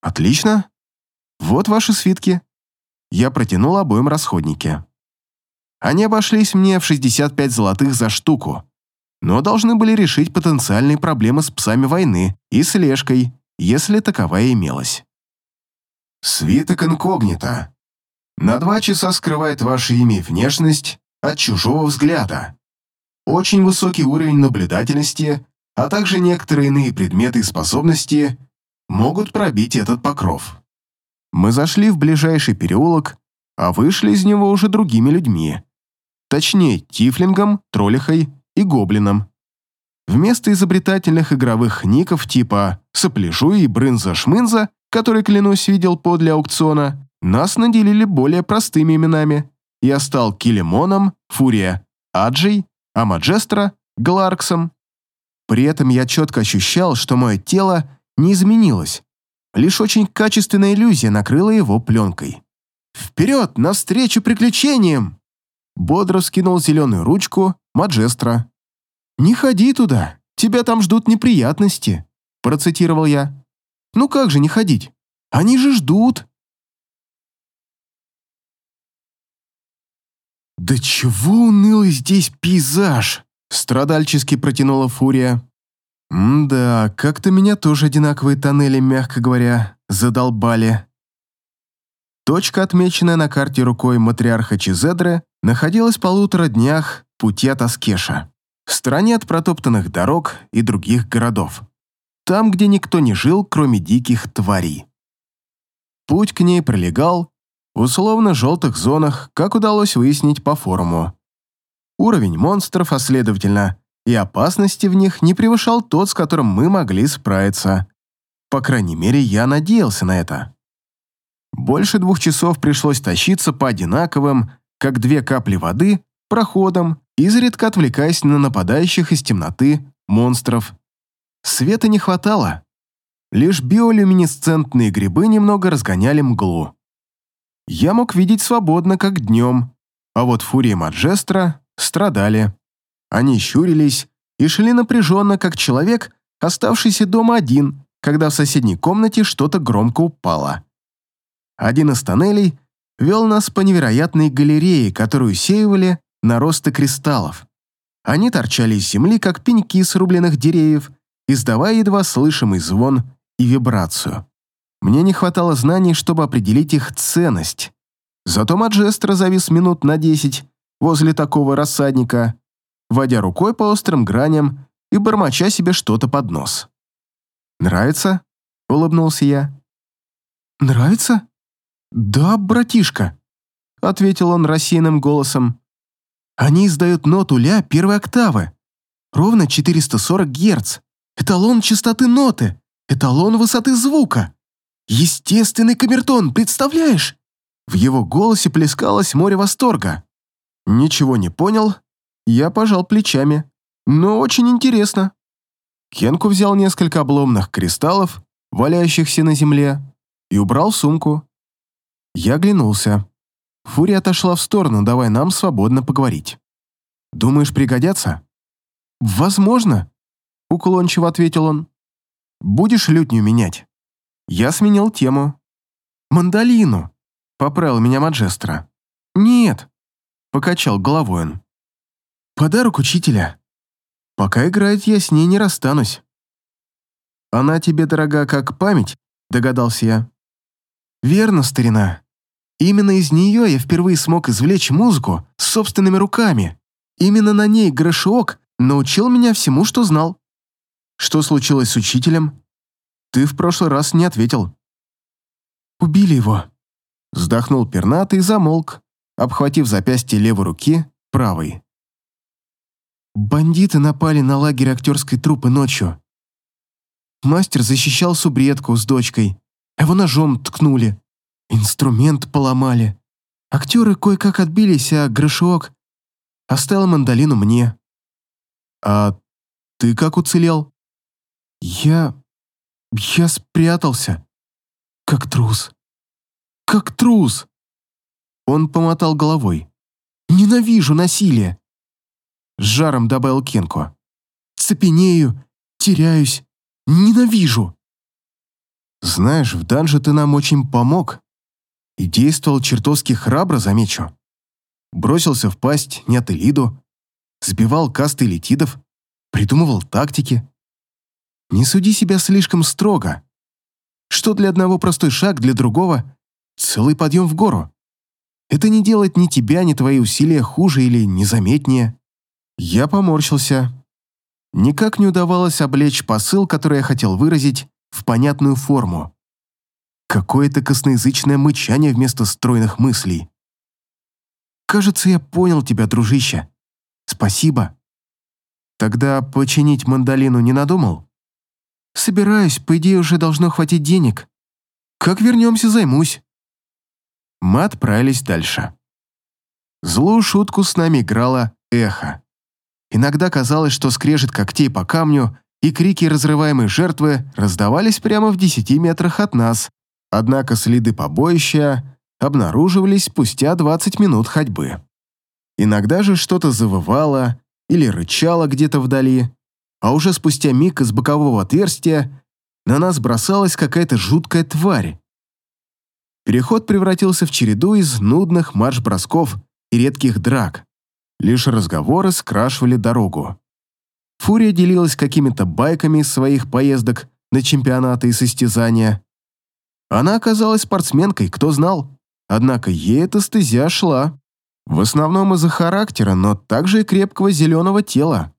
«Отлично. Вот ваши свитки». Я протянул обоим расходники. Они обошлись мне в 65 золотых за штуку, но должны были решить потенциальные проблемы с псами войны и слежкой, если таковая имелась. Свиток инкогнито. На два часа скрывает ваше имя и внешность от чужого взгляда. Очень высокий уровень наблюдательности а также некоторые иные предметы и способности могут пробить этот покров. Мы зашли в ближайший переулок, а вышли из него уже другими людьми. Точнее, тифлингом, троллихой и гоблином. Вместо изобретательных игровых ников типа «Сопляжуй» и «Брынза-шмынза», который, клянусь, видел подле аукциона, нас наделили более простыми именами. Я стал Килимоном, Фурия, Аджей, Амаджестро, Гларксом. При этом я четко ощущал, что мое тело не изменилось. Лишь очень качественная иллюзия накрыла его пленкой. «Вперед, навстречу приключениям!» Бодро скинул зеленую ручку Маджестро. «Не ходи туда, тебя там ждут неприятности», процитировал я. «Ну как же не ходить? Они же ждут!» «Да чего унылый здесь пейзаж!» страдальчески протянула Фурия. «М-да, как-то меня тоже одинаковые тоннели, мягко говоря, задолбали». Точка, отмеченная на карте рукой матриарха Чизедре, находилась в полутора днях пути от Аскеша, в стороне от протоптанных дорог и других городов. Там, где никто не жил, кроме диких тварей. Путь к ней пролегал в условно-желтых зонах, как удалось выяснить по форуму. Уровень монстров, а следовательно, и опасности в них не превышал тот, с которым мы могли справиться. По крайней мере, я надеялся на это. Больше двух часов пришлось тащиться по одинаковым, как две капли воды, проходам, изредка отвлекаясь на нападающих из темноты монстров. Света не хватало. Лишь биолюминесцентные грибы немного разгоняли мглу. Я мог видеть свободно, как днем, а вот Фурия Маджестра страдали. Они щурились и шли напряженно, как человек, оставшийся дома один, когда в соседней комнате что-то громко упало. Один из тоннелей вел нас по невероятной галерее, которую усеивали наросты кристаллов. Они торчали из земли, как пеньки срубленных деревьев, издавая едва слышимый звон и вибрацию. Мне не хватало знаний, чтобы определить их ценность. Зато Маджестро завис минут на десять возле такого рассадника, водя рукой по острым граням и бормоча себе что-то под нос. «Нравится?» — улыбнулся я. «Нравится?» «Да, братишка», — ответил он рассеянным голосом. «Они издают ноту ля первой октавы. Ровно 440 Гц. Эталон частоты ноты. Эталон высоты звука. Естественный камертон, представляешь?» В его голосе плескалось море восторга. Ничего не понял, я пожал плечами. Но очень интересно. Кенку взял несколько обломных кристаллов, валяющихся на земле, и убрал сумку. Я оглянулся. Фурия отошла в сторону, давай нам свободно поговорить. «Думаешь, пригодятся?» «Возможно», — уклончиво ответил он. «Будешь лютню менять?» Я сменил тему. «Мандолину», — поправил меня Маджестро. «Нет», — покачал головой он. «Подарок учителя. Пока играет, я с ней не расстанусь». «Она тебе дорога как память?» — догадался я. «Верно, старина. Именно из нее я впервые смог извлечь музыку собственными руками. Именно на ней Грошиок научил меня всему, что знал. Что случилось с учителем? Ты в прошлый раз не ответил. Убили его. Вздохнул пернатый и замолк, обхватив запястье левой руки правой. Бандиты напали на лагерь актерской труппы ночью. Мастер защищал субредку с дочкой, его ножом ткнули. Инструмент поломали. Актеры кое-как отбились, а Грошок оставил мандолину мне. А ты как уцелел? Я... я спрятался. Как трус. Как трус. Он помотал головой. Ненавижу насилие. С жаром добавил Кенко. Цепенею, теряюсь, ненавижу. Знаешь, в данже ты нам очень помог, и действовал чертовски храбро, замечу. Бросился в пасть Нятелиду, сбивал касты летидов, придумывал тактики. Не суди себя слишком строго. Что для одного простой шаг, для другого — целый подъем в гору. Это не делает ни тебя, ни твои усилия хуже или незаметнее. Я поморщился. Никак не удавалось облечь посыл, который я хотел выразить, в понятную форму. Какое-то косноязычное мычание вместо стройных мыслей. «Кажется, я понял тебя, дружище. Спасибо». «Тогда починить мандолину не надумал?» «Собираюсь, по идее уже должно хватить денег. Как вернемся, займусь». Мы отправились дальше. Злую шутку с нами играла эхо. Иногда казалось, что скрежет когтей по камню и крики разрываемой жертвы раздавались прямо в десяти метрах от нас, однако следы побоища обнаруживались спустя 20 минут ходьбы. Иногда же что-то завывало или рычало где-то вдали, а уже спустя миг из бокового отверстия на нас бросалась какая-то жуткая тварь. Переход превратился в череду из нудных марш-бросков и редких драк. Лишь разговоры скрашивали дорогу. Фурия делилась какими-то байками из своих поездок на чемпионаты и состязания. Она оказалась спортсменкой, кто знал. Однако ей эта стезя шла. В основном из-за характера, но также и крепкого зеленого тела.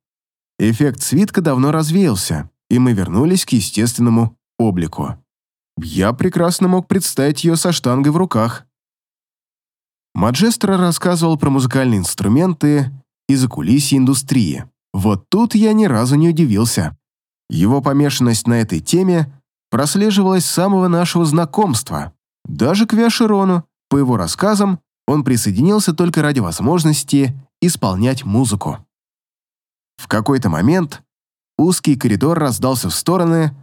Эффект свитка давно развеялся, и мы вернулись к естественному облику. Я прекрасно мог представить ее со штангой в руках. Маджестро рассказывал про музыкальные инструменты и закулисье индустрии. Вот тут я ни разу не удивился. Его помешанность на этой теме прослеживалась с самого нашего знакомства. Даже к Виаширону, по его рассказам, он присоединился только ради возможности исполнять музыку. В какой-то момент узкий коридор раздался в стороны,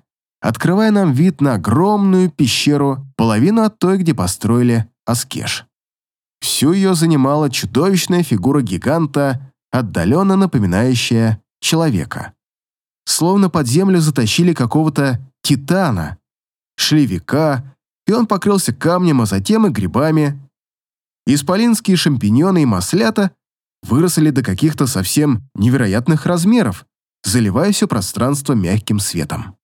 открывая нам вид на огромную пещеру, половину от той, где построили Аскеш. Всю ее занимала чудовищная фигура гиганта, отдаленно напоминающая человека. Словно под землю затащили какого-то титана. Шли и он покрылся камнем, а затем и грибами. Исполинские шампиньоны и маслята выросли до каких-то совсем невероятных размеров, заливая все пространство мягким светом.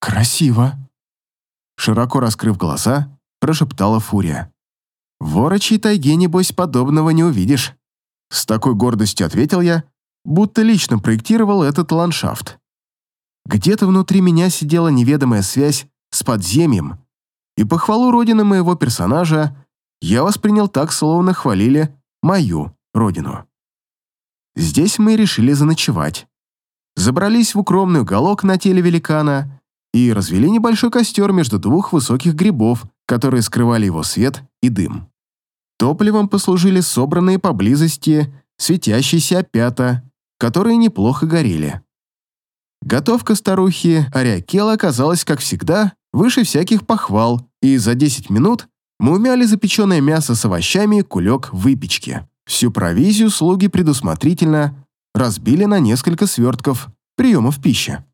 «Красиво!» Широко раскрыв глаза, прошептала Фурия. В ворочей тайге, небось, подобного не увидишь. С такой гордостью ответил я, будто лично проектировал этот ландшафт. Где-то внутри меня сидела неведомая связь с подземьем, и похвалу родины моего персонажа я воспринял так, словно хвалили мою родину. Здесь мы решили заночевать. Забрались в укромный уголок на теле великана и развели небольшой костер между двух высоких грибов, которые скрывали его свет и дым. Топливом послужили собранные поблизости светящиеся опята, которые неплохо горели. Готовка старухи Ариакела оказалась, как всегда, выше всяких похвал, и за 10 минут мы умяли запеченное мясо с овощами и кулек выпечки. Всю провизию слуги предусмотрительно разбили на несколько свертков приемов пищи.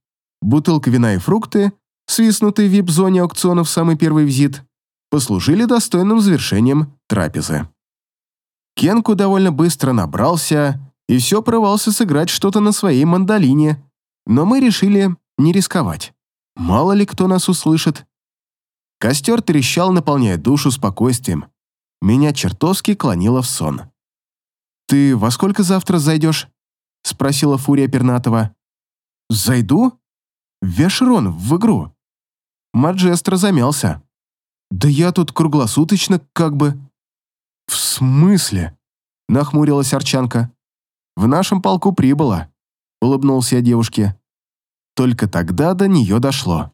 Бутылка вина и фрукты, свистнутые в вип-зоне аукциона в самый первый визит, послужили достойным завершением трапезы. Кенку довольно быстро набрался и все порывался сыграть что-то на своей мандолине, но мы решили не рисковать. Мало ли кто нас услышит. Костер трещал, наполняя душу спокойствием. Меня чертовски клонило в сон. «Ты во сколько завтра зайдешь?» — спросила Фурия Пернатова. «Зайду? В Вешрон, в игру». Маджестро замялся. «Да я тут круглосуточно как бы...» «В смысле?» — нахмурилась Арчанка. «В нашем полку прибыло», — улыбнулся я девушке. Только тогда до нее дошло.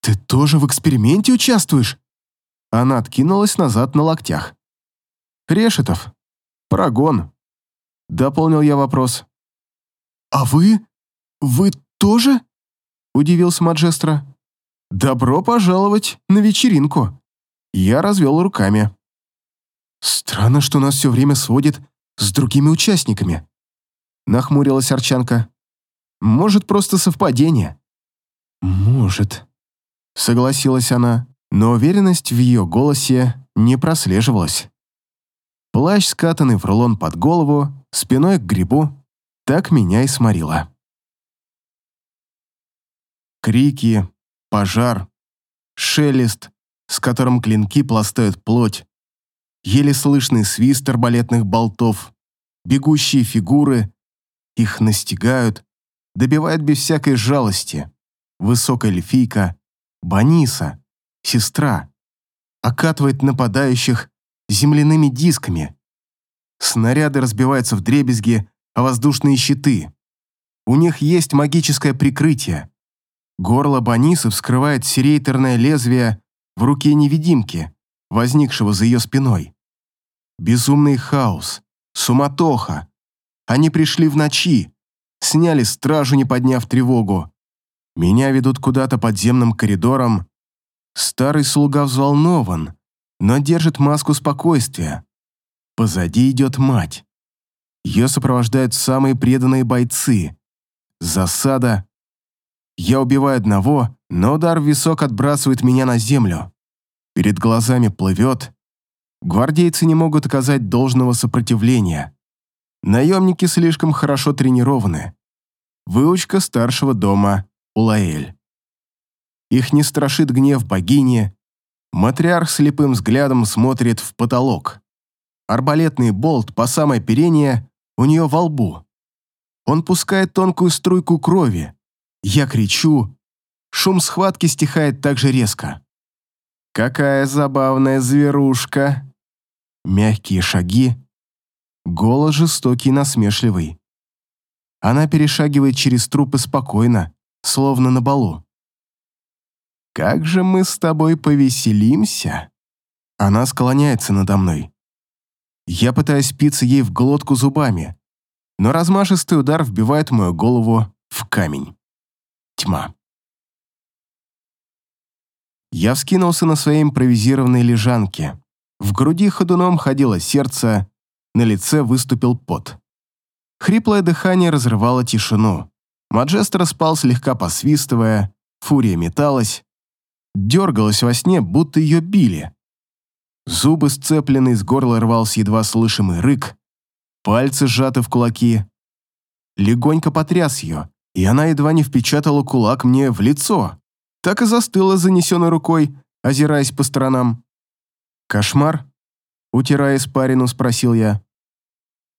«Ты тоже в эксперименте участвуешь?» Она откинулась назад на локтях. «Решетов. Парагон», — дополнил я вопрос. «А вы? Вы тоже?» — удивился Маджестро. «Добро пожаловать на вечеринку!» Я развел руками. «Странно, что нас все время сводит с другими участниками», нахмурилась Арчанка. «Может, просто совпадение?» «Может», согласилась она, но уверенность в ее голосе не прослеживалась. Плащ, скатанный в рулон под голову, спиной к грибу, так меня и сморило. Крики, пожар, шелест, с которым клинки пластают плоть, еле слышный свист арбалетных болтов, бегущие фигуры, их настигают, добивает без всякой жалости. Высокая эльфийка, Баниса, сестра, окатывает нападающих земляными дисками. Снаряды разбиваются в дребезги, а воздушные щиты. У них есть магическое прикрытие. Горло Банисы вскрывает серейтерное лезвие в руке невидимки, возникшего за ее спиной. Безумный хаос, суматоха. Они пришли в ночи, сняли стражу, не подняв тревогу. Меня ведут куда-то подземным коридором. Старый слуга взволнован, но держит маску спокойствия. Позади идет мать. Ее сопровождают самые преданные бойцы. Засада. Я убиваю одного, но удар в висок отбрасывает меня на землю. Перед глазами плывет. Гвардейцы не могут оказать должного сопротивления. Наемники слишком хорошо тренированы. Выучка старшего дома Улаэль. Их не страшит гнев богини. Матриарх слепым взглядом смотрит в потолок. Арбалетный болт по самое оперение у нее во лбу. Он пускает тонкую струйку крови. Я кричу. Шум схватки стихает так же резко. «Какая забавная зверушка!» Мягкие шаги. Голос жестокий и насмешливый. Она перешагивает через трупы спокойно, словно на балу. «Как же мы с тобой повеселимся!» Она склоняется надо мной. Я пытаюсь впиться ей в глотку зубами, но размашистый удар вбивает мою голову в камень. Тьма. Я вскинулся на своей импровизированной лежанке. В груди ходуном ходило сердце, на лице выступил пот. Хриплое дыхание разрывало тишину. Маджестро спал слегка посвистывая, фурия металась, дергалась во сне, будто ее били. Зубы сцеплены, из горла рвался едва слышимый рык, пальцы сжаты в кулаки. Легонько потряс ее, и она едва не впечатала кулак мне в лицо. Так и застыла занесенной рукой, озираясь по сторонам. «Кошмар?» — утирая испарину, спросил я.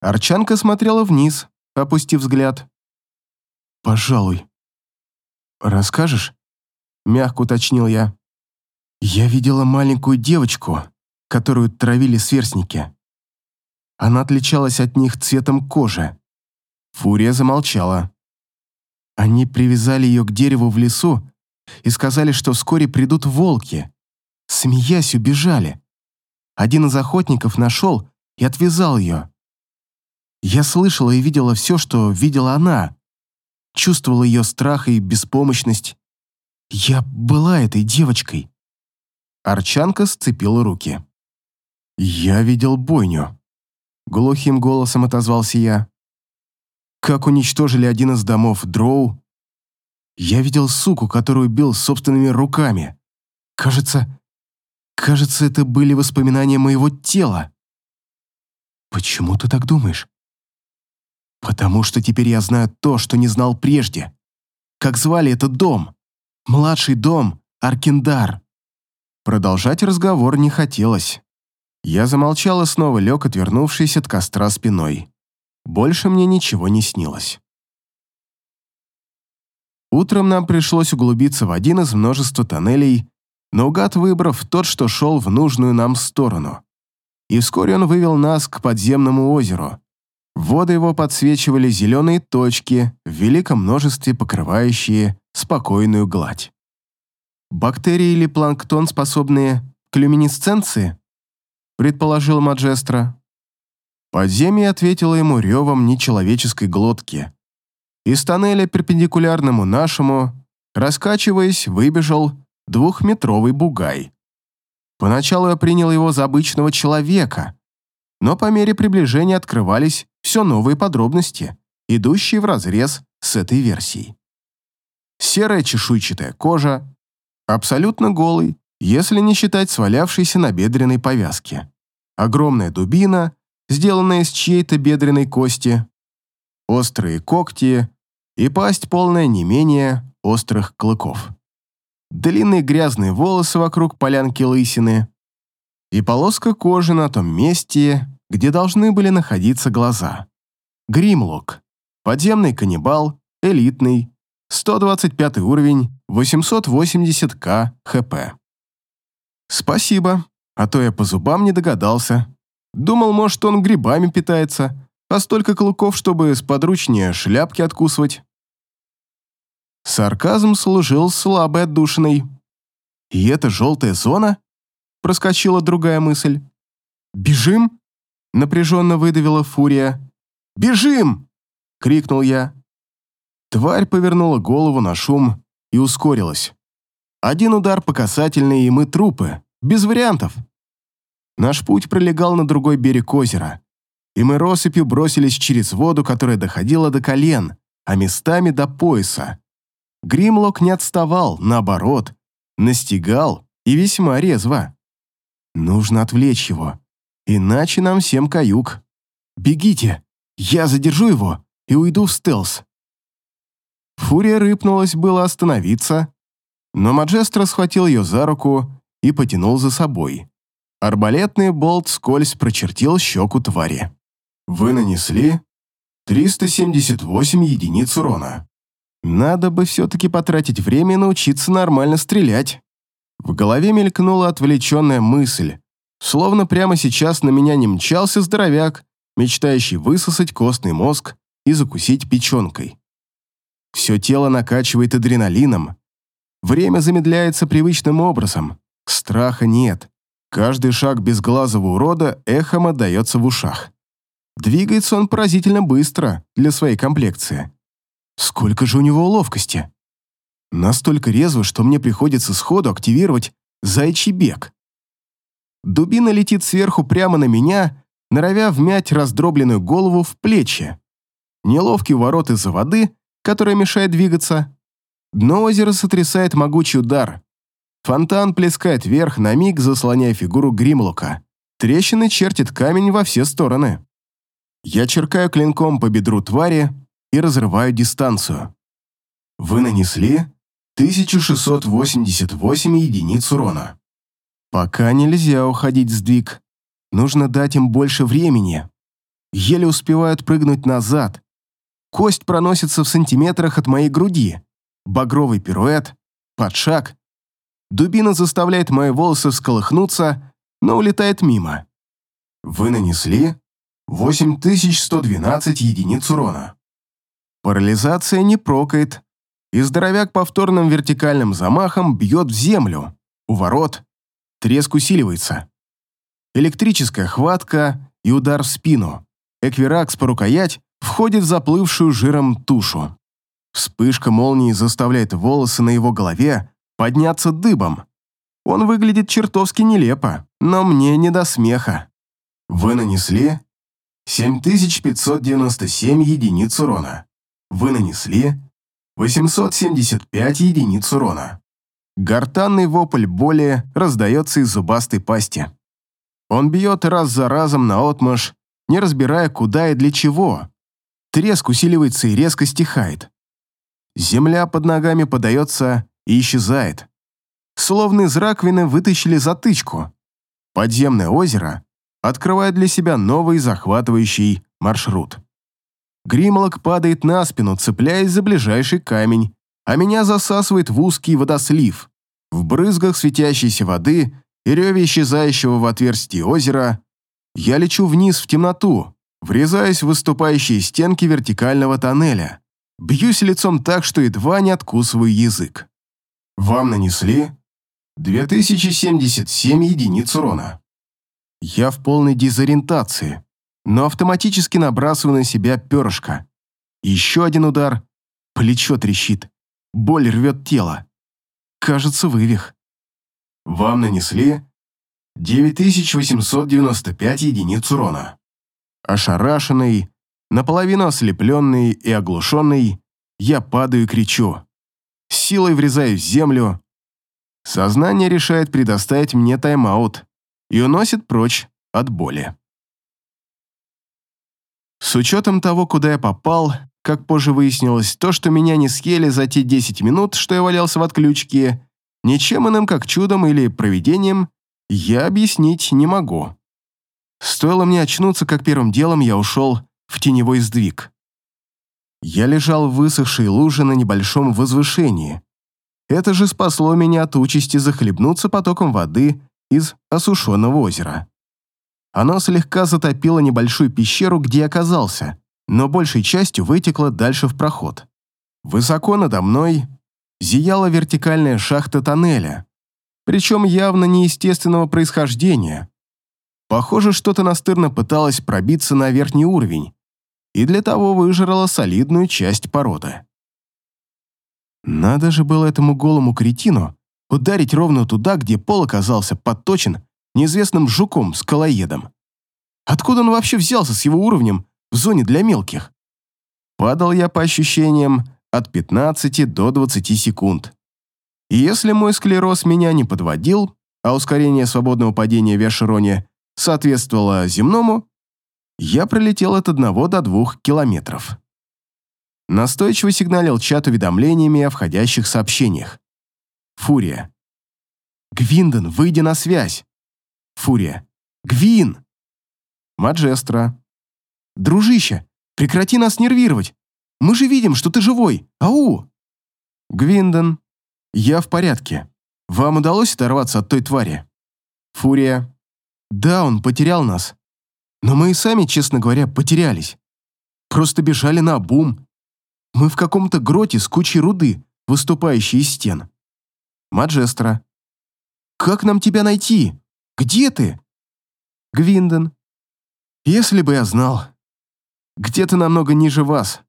Арчанка смотрела вниз, опустив взгляд. «Пожалуй». «Расскажешь?» — мягко уточнил я. «Я видела маленькую девочку, которую травили сверстники. Она отличалась от них цветом кожи. Фурия замолчала. Они привязали ее к дереву в лесу и сказали, что вскоре придут волки. Смеясь, убежали. Один из охотников нашел и отвязал ее. Я слышала и видела все, что видела она. Чувствовала ее страх и беспомощность. Я была этой девочкой. Арчанка сцепила руки. «Я видел бойню», — глухим голосом отозвался я. «Как уничтожили один из домов Дроу. Я видел суку, которую бил собственными руками. Кажется, кажется, это были воспоминания моего тела». «Почему ты так думаешь?» «Потому что теперь я знаю то, что не знал прежде. Как звали этот дом? Младший дом Аркендар». Продолжать разговор не хотелось. Я замолчал и снова лег, отвернувшись от костра спиной. Больше мне ничего не снилось. Утром нам пришлось углубиться в один из множества тоннелей, наугад выбрав тот, что шел в нужную нам сторону. И вскоре он вывел нас к подземному озеру. Воды его подсвечивали зеленые точки, в великом множестве покрывающие спокойную гладь. Бактерии или планктон, способные к люминесценции? предположил Маджестро. Подземье ответило ему ревом нечеловеческой глотки. Из тоннеля, перпендикулярному нашему, раскачиваясь, выбежал двухметровый бугай. Поначалу я принял его за обычного человека, но по мере приближения открывались все новые подробности, идущие вразрез с этой версией. Серая чешуйчатая кожа, абсолютно голый, если не считать свалявшейся на бедренной повязки. Огромная дубина, сделанная из чьей-то бедренной кости, острые когти и пасть полная не менее острых клыков. Длинные грязные волосы вокруг полянки лысины и полоска кожи на том месте, где должны были находиться глаза. Гримлок, подземный каннибал, элитный, 125 уровень, 880к хп. Спасибо, а то я по зубам не догадался. Думал, может, он грибами питается, а столько клыков, чтобы сподручнее шляпки откусывать. Сарказм служил слабой отдушиной. «И это желтая зона?» — проскочила другая мысль. «Бежим?» — напряженно выдавила фурия. «Бежим!» — крикнул я. Тварь повернула голову на шум и ускорилась. Один удар по касательной, и мы трупы, без вариантов. Наш путь пролегал на другой берег озера, и мы россыпью бросились через воду, которая доходила до колен, а местами до пояса. Гримлок не отставал, наоборот, настигал и весьма резво. Нужно отвлечь его, иначе нам всем каюк. Бегите, я задержу его и уйду в стелс. Фурия рыпнулась было остановиться, но Маджестро схватил ее за руку и потянул за собой. Арбалетный болт скользь прочертил щеку твари. Вы нанесли 378 единиц урона. Надо бы все-таки потратить время и научиться нормально стрелять. В голове мелькнула отвлеченная мысль, словно прямо сейчас на меня не мчался здоровяк, мечтающий высосать костный мозг и закусить печенкой. Все тело накачивает адреналином. Время замедляется привычным образом. Страха нет. Каждый шаг безглазого урода эхом отдается в ушах. Двигается он поразительно быстро для своей комплекции. Сколько же у него ловкости? Настолько резво, что мне приходится сходу активировать зайчий бег. Дубина летит сверху прямо на меня, норовя вмять раздробленную голову в плечи. Неловкий ворот из-за воды которая мешает двигаться. Дно озера сотрясает могучий удар. Фонтан плескает вверх, на миг заслоняя фигуру Гримлока. Трещины чертит камень во все стороны. Я черкаю клинком по бедру твари и разрываю дистанцию. Вы нанесли 1688 единиц урона. Пока нельзя уходить сдвиг. Нужно дать им больше времени. Еле успевают прыгнуть назад, Кость проносится в сантиметрах от моей груди. Багровый пируэт, подшаг. Дубина заставляет мои волосы всколыхнуться, но улетает мимо. Вы нанесли 8112 единиц урона. Парализация не прокает, и здоровяк повторным вертикальным замахом бьет в землю. У ворот треск усиливается. Электрическая хватка и удар в спину. Эквиракс по рукоять входит в заплывшую жиром тушу. Вспышка молнии заставляет волосы на его голове подняться дыбом. Он выглядит чертовски нелепо, но мне не до смеха. Вы нанесли 7597 единиц урона. Вы нанесли 875 единиц урона. Гортанный вопль боли раздается из зубастой пасти. Он бьет раз за разом на отмашь, не разбирая, куда и для чего, Треск усиливается и резко стихает. Земля под ногами подается и исчезает. Словно из раковины вытащили затычку. Подземное озеро открывает для себя новый захватывающий маршрут. Гримолок падает на спину, цепляясь за ближайший камень, а меня засасывает в узкий водослив. В брызгах светящейся воды и реве исчезающего в отверстии озера я лечу вниз в темноту, врезаясь в выступающие стенки вертикального тоннеля. Бьюсь лицом так, что едва не откусываю язык. Вам нанесли 2077 единиц урона. Я в полной дезориентации, но автоматически набрасываю на себя перышко. Еще один удар, плечо трещит, боль рвет тело. Кажется, вывих. Вам нанесли 9895 единиц урона. Ошарашенный, наполовину ослепленный и оглушенный, я падаю и кричу. силой врезаюсь в землю. Сознание решает предоставить мне тайм-аут и уносит прочь от боли. С учетом того, куда я попал, как позже выяснилось, то, что меня не съели за те 10 минут, что я валялся в отключке, ничем иным, как чудом или провидением, я объяснить не могу. Стоило мне очнуться, как первым делом я ушел в теневой сдвиг. Я лежал в высохшей луже на небольшом возвышении. Это же спасло меня от участи захлебнуться потоком воды из осушенного озера. Оно слегка затопило небольшую пещеру, где я оказался, но большей частью вытекло дальше в проход. Высоко надо мной зияла вертикальная шахта тоннеля, причем явно неестественного происхождения. Похоже, что-то настырно пыталось пробиться на верхний уровень, и для того выжрала солидную часть породы. Надо же было этому голому кретину ударить ровно туда, где пол оказался подточен неизвестным жуком-скалоедом. Откуда он вообще взялся с его уровнем в зоне для мелких? Падал я по ощущениям от 15 до 20 секунд. И если мой склероз меня не подводил, а ускорение свободного падения в Яшероне соответствовало земному, я пролетел от одного до двух километров. Настойчиво сигналил чат уведомлениями о входящих сообщениях. Фурия. «Гвинден, выйди на связь!» Фурия. «Гвин!» Маджестра. «Дружище, прекрати нас нервировать! Мы же видим, что ты живой! Ау!» Гвинден. «Я в порядке. Вам удалось оторваться от той твари?» Фурия. «Да, он потерял нас. Но мы и сами, честно говоря, потерялись. Просто бежали на бум. Мы в каком-то гроте с кучей руды, выступающей из стен. Маджестра. «Как нам тебя найти? Где ты?» Гвинден. «Если бы я знал. Где-то намного ниже вас.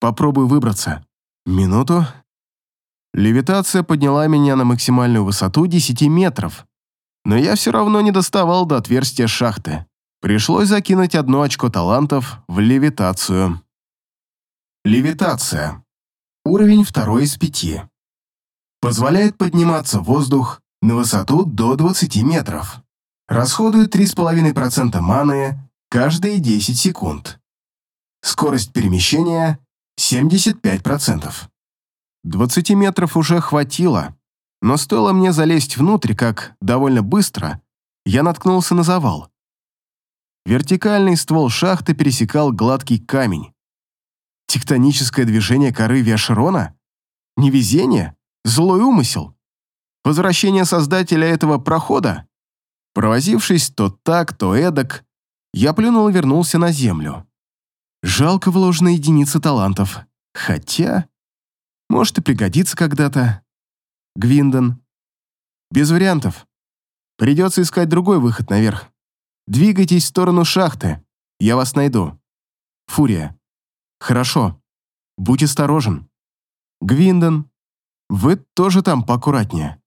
Попробуй выбраться. Минуту». Левитация подняла меня на максимальную высоту 10 метров, но я все равно не доставал до отверстия шахты. Пришлось закинуть одно очко талантов в левитацию. Левитация. Уровень второй из пяти. Позволяет подниматься в воздух на высоту до 20 метров. Расходует 3,5% маны каждые 10 секунд. Скорость перемещения 75%. 20 метров уже хватило, но стоило мне залезть внутрь, как довольно быстро я наткнулся на завал. Вертикальный ствол шахты пересекал гладкий камень. Тектоническое движение коры Виашерона? Невезение? Злой умысел? Возвращение создателя этого прохода? Провозившись то так, то эдак, я плюнул и вернулся на землю. Жалко вложенные единицы талантов. Хотя... Может и пригодится когда-то. Гвиндон. Без вариантов. Придется искать другой выход наверх. Двигайтесь в сторону шахты. Я вас найду. Фурия. Хорошо. Будь осторожен. Гвиндон. Вы тоже там поаккуратнее.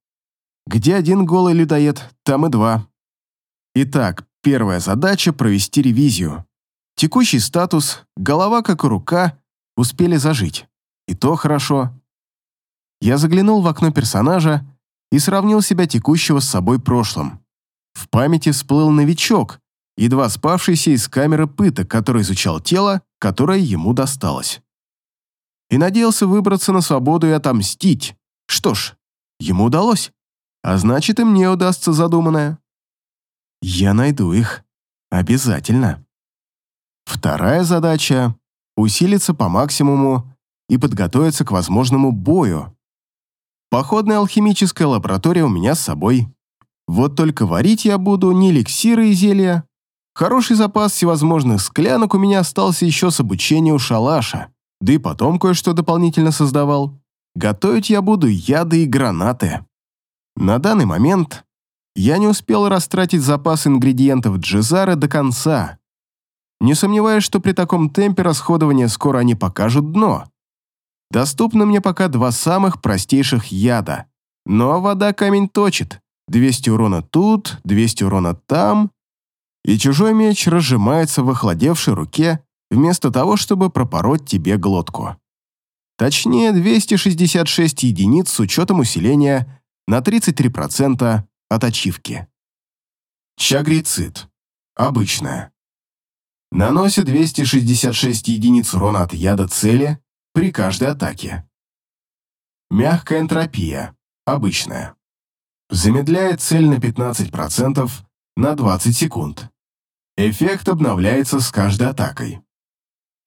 Где один голый людоед, там и два. Итак, первая задача — провести ревизию. Текущий статус, голова как и рука, успели зажить. И то хорошо. Я заглянул в окно персонажа и сравнил себя текущего с собой прошлым. В памяти всплыл новичок, едва спавшийся из камеры пыток, который изучал тело, которое ему досталось. И надеялся выбраться на свободу и отомстить. Что ж, ему удалось. А значит, и мне удастся задуманное. Я найду их. Обязательно. Вторая задача — усилиться по максимуму и подготовиться к возможному бою. Походная алхимическая лаборатория у меня с собой. Вот только варить я буду не эликсиры и зелья. Хороший запас всевозможных склянок у меня остался еще с обучения у шалаша, да и потом кое-что дополнительно создавал. Готовить я буду яды и гранаты. На данный момент я не успел растратить запас ингредиентов Джезары до конца. Не сомневаюсь, что при таком темпе расходования скоро они покажут дно. Доступны мне пока два самых простейших яда. Но вода камень точит. 200 урона тут, 200 урона там. И чужой меч разжимается в охладевшей руке, вместо того, чтобы пропороть тебе глотку. Точнее, 266 единиц с учетом усиления на 33% от ачивки. Чагрицит. Обычная. Наносит 266 единиц урона от яда цели при каждой атаке. Мягкая энтропия. Обычная. Замедляет цель на 15% на 20 секунд. Эффект обновляется с каждой атакой.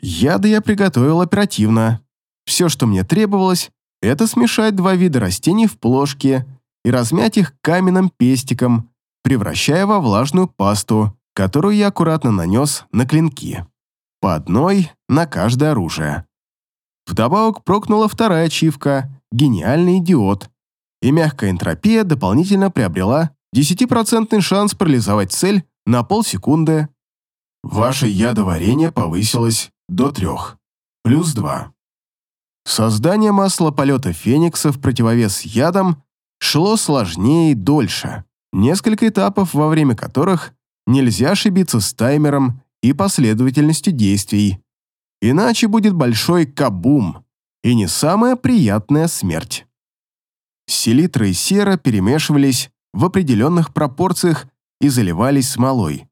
Яды я приготовил оперативно. Все, что мне требовалось, это смешать два вида растений в плошке и размять их каменным пестиком, превращая во влажную пасту, которую я аккуратно нанес на клинки. По одной на каждое оружие. Вдобавок прокнула вторая ачивка «Гениальный идиот», и мягкая энтропия дополнительно приобрела 10% шанс парализовать цель на полсекунды. Ваше ядоварение повысилось до трех, плюс два. Создание масла полета Феникса в противовес ядам шло сложнее и дольше. Несколько этапов, во время которых нельзя ошибиться с таймером и последовательностью действий. Иначе будет большой кабум и не самая приятная смерть. Селитра и сера перемешивались в определенных пропорциях и заливались смолой.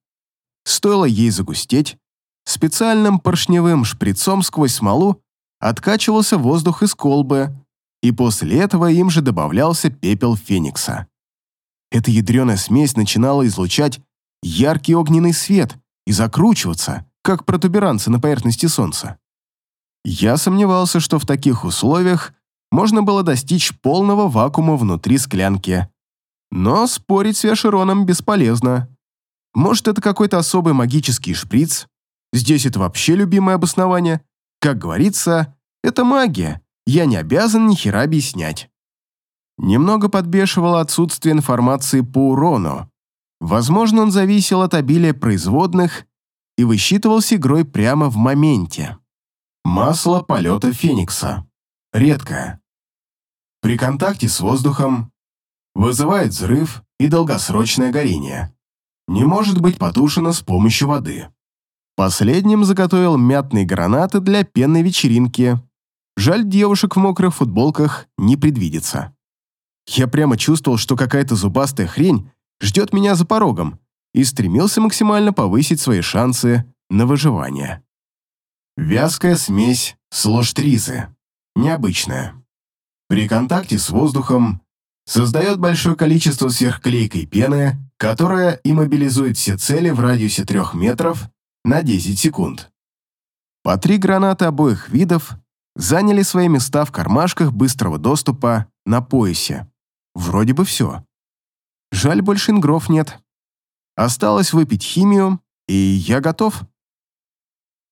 Стоило ей загустеть, специальным поршневым шприцом сквозь смолу откачивался воздух из колбы, и после этого им же добавлялся пепел феникса. Эта ядреная смесь начинала излучать яркий огненный свет и закручиваться, как протуберанцы на поверхности Солнца. Я сомневался, что в таких условиях можно было достичь полного вакуума внутри склянки. Но спорить с Виашероном бесполезно. Может, это какой-то особый магический шприц? Здесь это вообще любимое обоснование. Как говорится, это магия. Я не обязан ни хера объяснять. Немного подбешивало отсутствие информации по урону. Возможно, он зависел от обилия производных и высчитывался игрой прямо в моменте. Масло полета Феникса. Редкое. При контакте с воздухом вызывает взрыв и долгосрочное горение. Не может быть потушено с помощью воды. Последним заготовил мятные гранаты для пенной вечеринки. Жаль, девушек в мокрых футболках не предвидится. Я прямо чувствовал, что какая-то зубастая хрень ждет меня за порогом и стремился максимально повысить свои шансы на выживание. Вязкая смесь сложтризы. Необычная. При контакте с воздухом создает большое количество сверхклейкой пены, которая иммобилизует все цели в радиусе 3 метров на 10 секунд. По три гранаты обоих видов заняли свои места в кармашках быстрого доступа на поясе. Вроде бы все. Жаль, больше ингров нет. Осталось выпить химию, и я готов.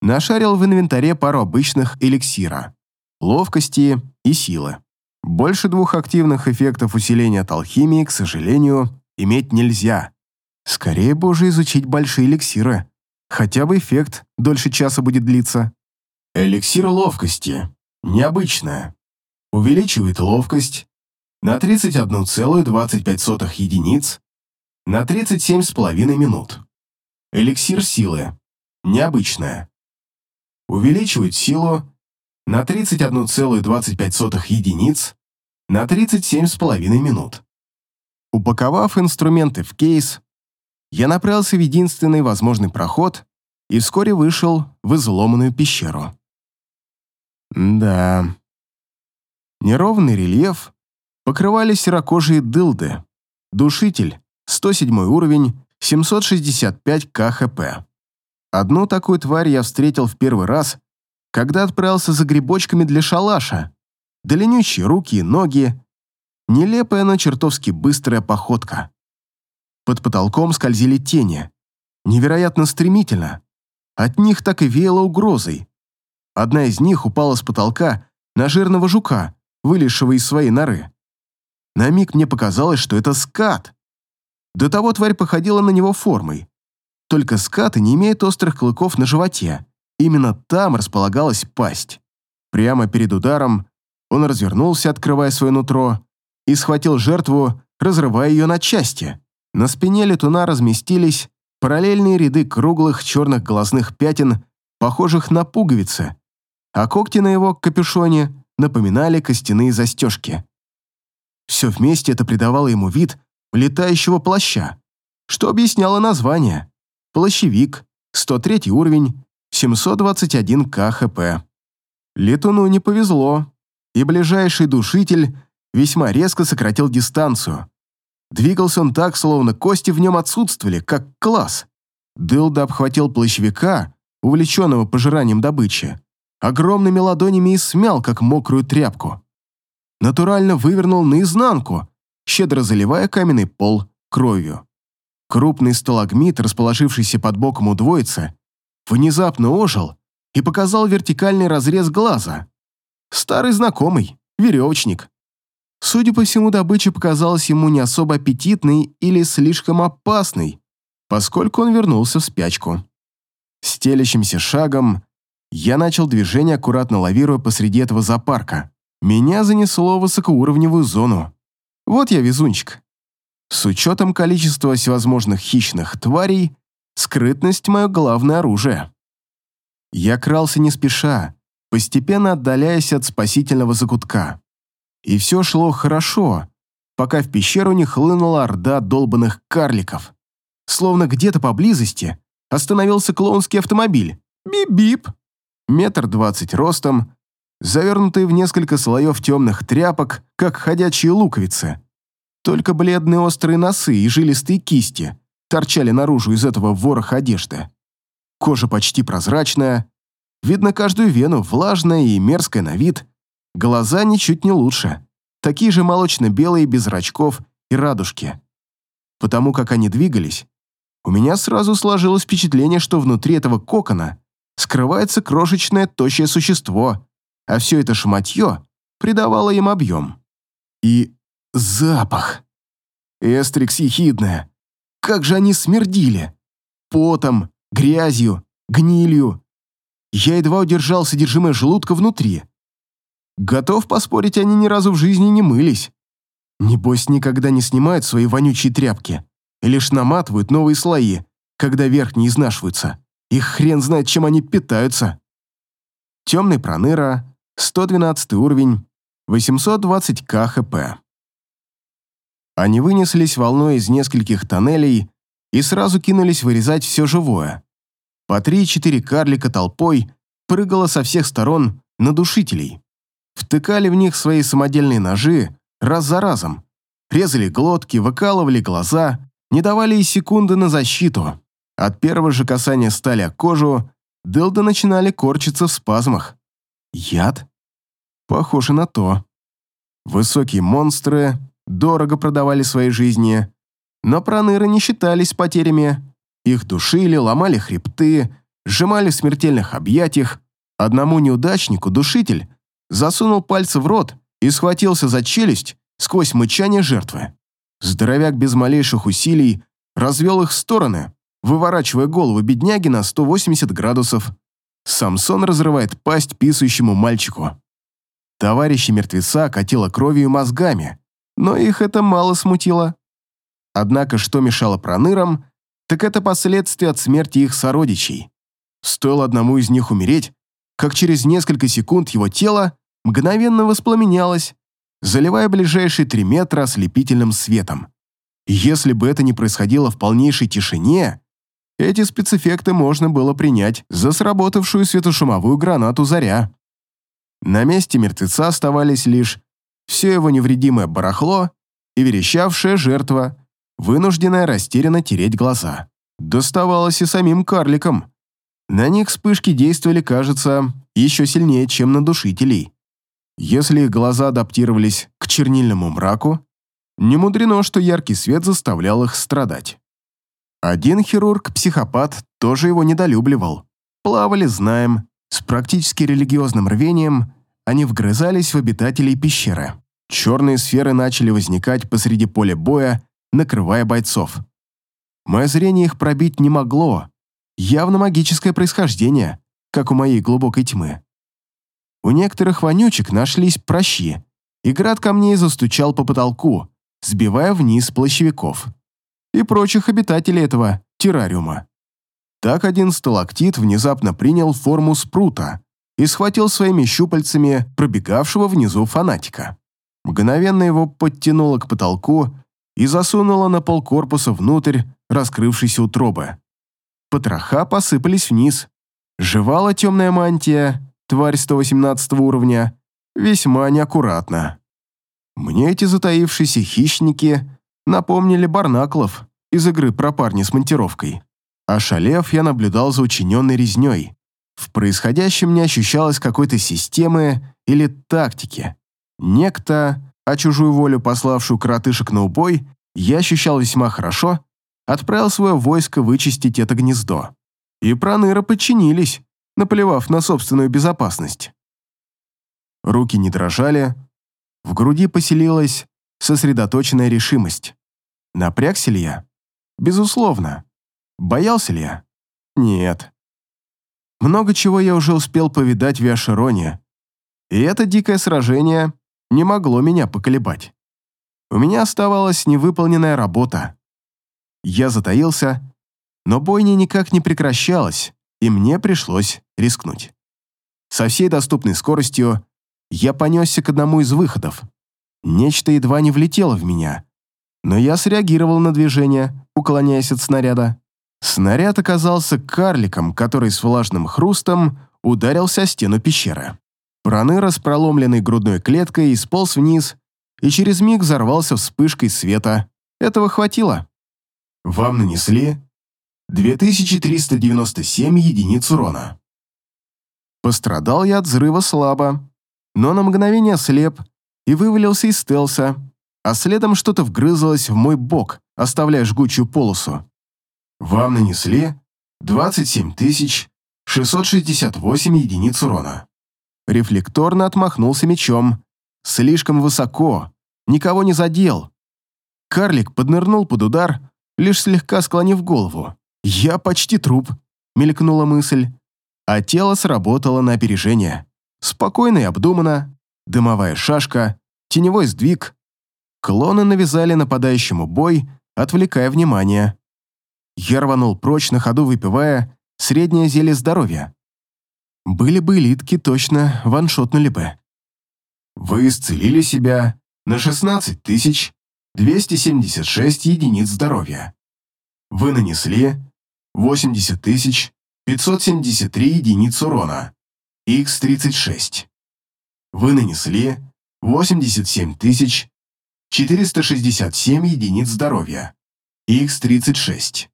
Нашарил в инвентаре пару обычных эликсира, ловкости и силы. Больше двух активных эффектов усиления от алхимии, к сожалению, иметь нельзя. Скорее бы уже изучить большие эликсиры. Хотя бы эффект дольше часа будет длиться. Эликсир ловкости. Необычное. Увеличивает ловкость, на 31,25 единиц на 37,5 минут. Эликсир силы. Необычная. Увеличивает силу на 31,25 единиц на 37,5 минут. Упаковав инструменты в кейс, я направился в единственный возможный проход и вскоре вышел в изломанную пещеру. Да. Неровный рельеф покрывали серокожие дылды. Душитель, 107 уровень, 765 КХП. Одну такую тварь я встретил в первый раз, когда отправился за грибочками для шалаша. Длиннющие руки и ноги. Нелепая, но чертовски быстрая походка. Под потолком скользили тени. Невероятно стремительно. От них так и веяло угрозой. Одна из них упала с потолка на жирного жука, вылезшего из своей норы. На миг мне показалось, что это скат. До того тварь походила на него формой. Только скаты не имеют острых клыков на животе. Именно там располагалась пасть. Прямо перед ударом он развернулся, открывая свое нутро, и схватил жертву, разрывая ее на части. На спине летуна разместились параллельные ряды круглых черных глазных пятен, похожих на пуговицы, а когти на его капюшоне напоминали костяные застежки. Все вместе это придавало ему вид летающего плаща, что объясняло название. Плащевик, 103 уровень, 721 КХП. Летуну не повезло, и ближайший душитель весьма резко сократил дистанцию. Двигался он так, словно кости в нем отсутствовали, как класс. Дылда обхватил плащевика, увлеченного пожиранием добычи, огромными ладонями и смял, как мокрую тряпку. Натурально вывернул наизнанку, щедро заливая каменный пол кровью. Крупный сталагмит, расположившийся под боком у двоицы, внезапно ожил и показал вертикальный разрез глаза. Старый знакомый, веревочник. Судя по всему, добыча показалась ему не особо аппетитной или слишком опасной, поскольку он вернулся в спячку. Стелящимся шагом я начал движение, аккуратно лавируя посреди этого зоопарка. Меня занесло в высокоуровневую зону. Вот я везунчик. С учетом количества всевозможных хищных тварей, скрытность — мое главное оружие. Я крался не спеша, постепенно отдаляясь от спасительного закутка. И все шло хорошо, пока в пещеру не хлынула орда долбанных карликов. Словно где-то поблизости остановился клоунский автомобиль. Бип-бип. Метр двадцать ростом, завернутый в несколько слоев темных тряпок, как ходячие луковицы. Только бледные острые носы и жилистые кисти торчали наружу из этого вороха одежды. Кожа почти прозрачная, видно каждую вену, влажная и мерзкая на вид. Глаза ничуть не лучше, такие же молочно-белые, без зрачков и радужки. Потому как они двигались, у меня сразу сложилось впечатление, что внутри этого кокона скрывается крошечное тощее существо, а все это шматье придавало им объем. И Запах. Эстрикс ехидная. Как же они смердили. Потом, грязью, гнилью. Я едва удержал содержимое желудка внутри. Готов поспорить, они ни разу в жизни не мылись. Небось, никогда не снимают свои вонючие тряпки. И лишь наматывают новые слои, когда верхние изнашиваются. И хрен знает, чем они питаются. Темный проныра, 112 уровень, 820 КХП. Они вынеслись волной из нескольких тоннелей и сразу кинулись вырезать все живое. По три-четыре карлика толпой прыгало со всех сторон на душителей. Втыкали в них свои самодельные ножи раз за разом, резали глотки, выкалывали глаза, не давали и секунды на защиту. От первого же касания стали о кожу, дылды начинали корчиться в спазмах. Яд? Похоже на то. Высокие монстры дорого продавали свои жизни, но проныры не считались потерями. Их душили, ломали хребты, сжимали в смертельных объятиях. Одному неудачнику душитель засунул пальцы в рот и схватился за челюсть сквозь мычание жертвы. Здоровяк без малейших усилий развел их в стороны, выворачивая голову бедняги на 180 градусов. Самсон разрывает пасть писающему мальчику. Товарищи мертвеца катило кровью и мозгами, но их это мало смутило. Однако, что мешало пронырам, так это последствия от смерти их сородичей. Стоило одному из них умереть, как через несколько секунд его тело мгновенно воспламенялось, заливая ближайшие три метра ослепительным светом. если бы это не происходило в полнейшей тишине, эти спецэффекты можно было принять за сработавшую светошумовую гранату «Заря». На месте мертвеца оставались лишь все его невредимое барахло и верещавшая жертва, вынужденная растерянно тереть глаза. Доставалось и самим карликам. На них вспышки действовали, кажется, еще сильнее, чем на душителей. Если их глаза адаптировались к чернильному мраку, не мудрено, что яркий свет заставлял их страдать. Один хирург-психопат тоже его недолюбливал. Плавали, знаем, с практически религиозным рвением они вгрызались в обитателей пещеры. Черные сферы начали возникать посреди поля боя, накрывая бойцов. Мое зрение их пробить не могло. Явно магическое происхождение, как у моей глубокой тьмы. У некоторых вонючек нашлись прощи, и град камней застучал по потолку, сбивая вниз плащевиков и прочих обитателей этого террариума. Так один сталактит внезапно принял форму спрута, и схватил своими щупальцами пробегавшего внизу фанатика. Мгновенно его подтянуло к потолку и засунуло на пол корпуса внутрь раскрывшейся утробы. Потроха посыпались вниз. Жевала темная мантия, тварь 118 уровня, весьма неаккуратно. Мне эти затаившиеся хищники напомнили барнаклов из игры про парня с монтировкой. Ошалев, я наблюдал за учиненной резней. В происходящем не ощущалось какой-то системы или тактики. Некто, а чужую волю пославшую коротышек на убой, я ощущал весьма хорошо, отправил свое войско вычистить это гнездо. И проныры подчинились, наплевав на собственную безопасность. Руки не дрожали, в груди поселилась сосредоточенная решимость. Напрягся ли я? Безусловно. Боялся ли я? Нет. Много чего я уже успел повидать в Яшероне, и это дикое сражение не могло меня поколебать. У меня оставалась невыполненная работа. Я затаился, но бойня никак не прекращалась, и мне пришлось рискнуть. Со всей доступной скоростью я понесся к одному из выходов. Нечто едва не влетело в меня, но я среагировал на движение, уклоняясь от снаряда. Снаряд оказался карликом, который с влажным хрустом ударился о стену пещеры. Проныра с проломленной грудной клеткой сполз вниз и через миг взорвался вспышкой света. Этого хватило. Вам нанесли 2397 единиц урона. Пострадал я от взрыва слабо, но на мгновение слеп и вывалился из стелса, а следом что-то вгрызлось в мой бок, оставляя жгучую полосу. Вам нанесли 27 668 единиц урона. Рефлекторно отмахнулся мечом. Слишком высоко, никого не задел. Карлик поднырнул под удар, лишь слегка склонив голову. «Я почти труп», — мелькнула мысль. А тело сработало на опережение. Спокойно и обдуманно. Дымовая шашка, теневой сдвиг. Клоны навязали нападающему бой, отвлекая внимание. Я рванул прочь на ходу, выпивая среднее зелье здоровья. Были бы элитки, точно ваншотнули бы. Вы исцелили себя на 16 276 единиц здоровья. Вы нанесли 80 573 единиц урона, X36. Вы нанесли 87 467 единиц здоровья, X36.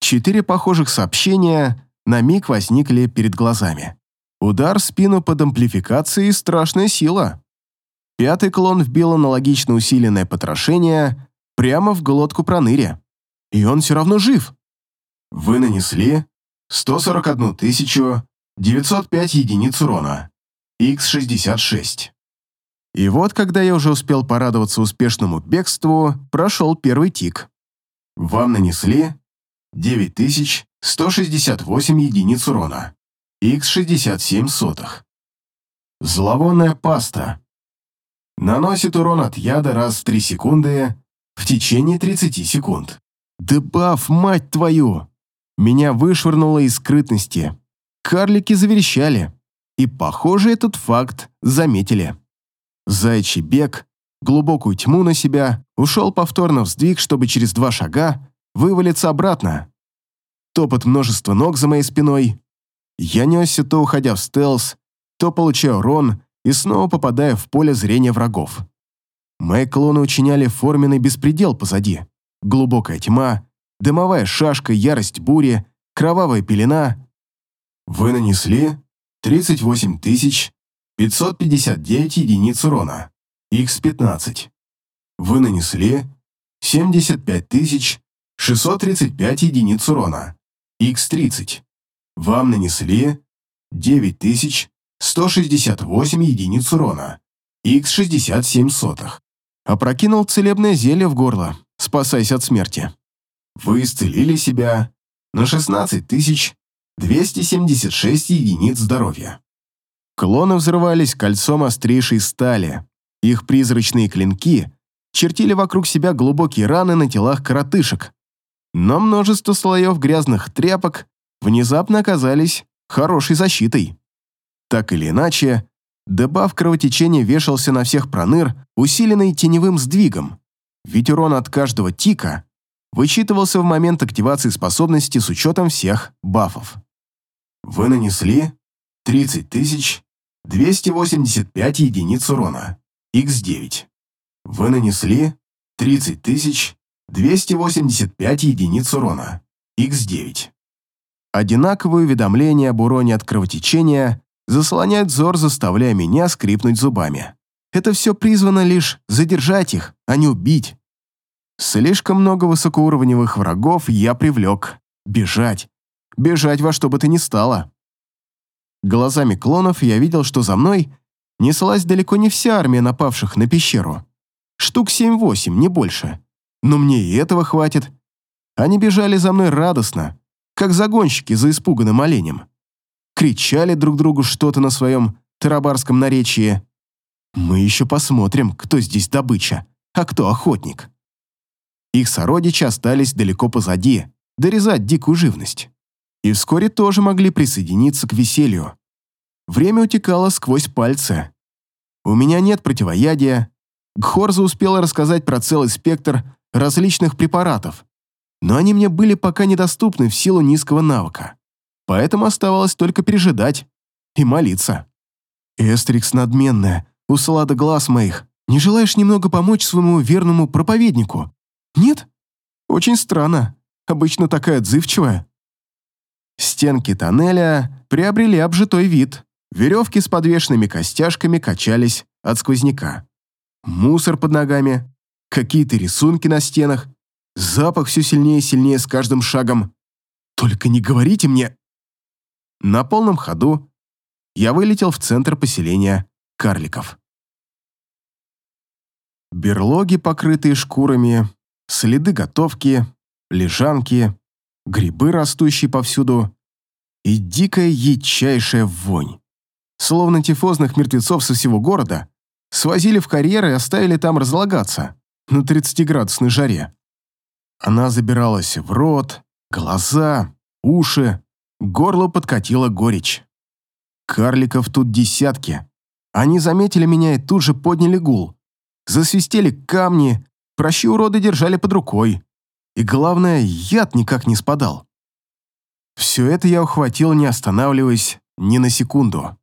Четыре похожих сообщения на миг возникли перед глазами. Удар в спину под амплификацией – страшная сила. Пятый клон вбил аналогично усиленное потрошение прямо в глотку проныре. И он все равно жив. Вы нанесли 141 905 единиц урона. X66. И вот, когда я уже успел порадоваться успешному бегству, прошел первый тик. Вам нанесли 9168 единиц урона. X67 сотых. Зловонная паста. Наносит урон от яда раз в 3 секунды в течение 30 секунд. Дебаф, мать твою! Меня вышвырнуло из скрытности. Карлики заверещали. И, похоже, этот факт заметили. Зайчий бег, глубокую тьму на себя, ушел повторно в сдвиг, чтобы через два шага вывалиться обратно. Топот множества ног за моей спиной. Я несся то уходя в стелс, то получая урон и снова попадая в поле зрения врагов. Мои клоны учиняли форменный беспредел позади. Глубокая тьма, дымовая шашка, ярость бури, кровавая пелена. Вы нанесли 38 559 единиц урона, Х-15. Вы нанесли 75 тысяч 635 единиц урона. X30. Вам нанесли 9168 единиц урона. X67 сотых. Опрокинул целебное зелье в горло, спасаясь от смерти. Вы исцелили себя на 16276 единиц здоровья. Клоны взрывались кольцом острейшей стали. Их призрачные клинки чертили вокруг себя глубокие раны на телах коротышек, но множество слоев грязных тряпок внезапно оказались хорошей защитой. Так или иначе, дебаф кровотечения вешался на всех проныр, усиленный теневым сдвигом, ведь урон от каждого тика вычитывался в момент активации способности с учетом всех бафов. Вы нанесли 30 285 единиц урона, x9. Вы нанесли 30 285 единиц урона. Х9. Одинаковые уведомления об уроне от кровотечения заслоняют взор, заставляя меня скрипнуть зубами. Это все призвано лишь задержать их, а не убить. Слишком много высокоуровневых врагов я привлек. Бежать. Бежать во что бы то ни стало. Глазами клонов я видел, что за мной неслась далеко не вся армия напавших на пещеру. Штук 7-8, не больше. Но мне и этого хватит. Они бежали за мной радостно, как загонщики за испуганным оленем. Кричали друг другу что-то на своем тарабарском наречии. Мы еще посмотрим, кто здесь добыча, а кто охотник. Их сородичи остались далеко позади, дорезать дикую живность. И вскоре тоже могли присоединиться к веселью. Время утекало сквозь пальцы. У меня нет противоядия. Гхорза успела рассказать про целый спектр различных препаратов, но они мне были пока недоступны в силу низкого навыка. Поэтому оставалось только пережидать и молиться. «Эстрикс надменная, услада глаз моих, не желаешь немного помочь своему верному проповеднику? Нет? Очень странно. Обычно такая отзывчивая». Стенки тоннеля приобрели обжитой вид. Веревки с подвешенными костяшками качались от сквозняка. Мусор под ногами, какие-то рисунки на стенах, запах все сильнее и сильнее с каждым шагом. Только не говорите мне... На полном ходу я вылетел в центр поселения карликов. Берлоги, покрытые шкурами, следы готовки, лежанки, грибы, растущие повсюду, и дикая ячайшая вонь. Словно тифозных мертвецов со всего города свозили в карьеры и оставили там разлагаться на 30-градусной жаре. Она забиралась в рот, глаза, уши, горло подкатила горечь. Карликов тут десятки. Они заметили меня и тут же подняли гул. Засвистели камни, прощи уроды держали под рукой. И главное, яд никак не спадал. Все это я ухватил, не останавливаясь ни на секунду.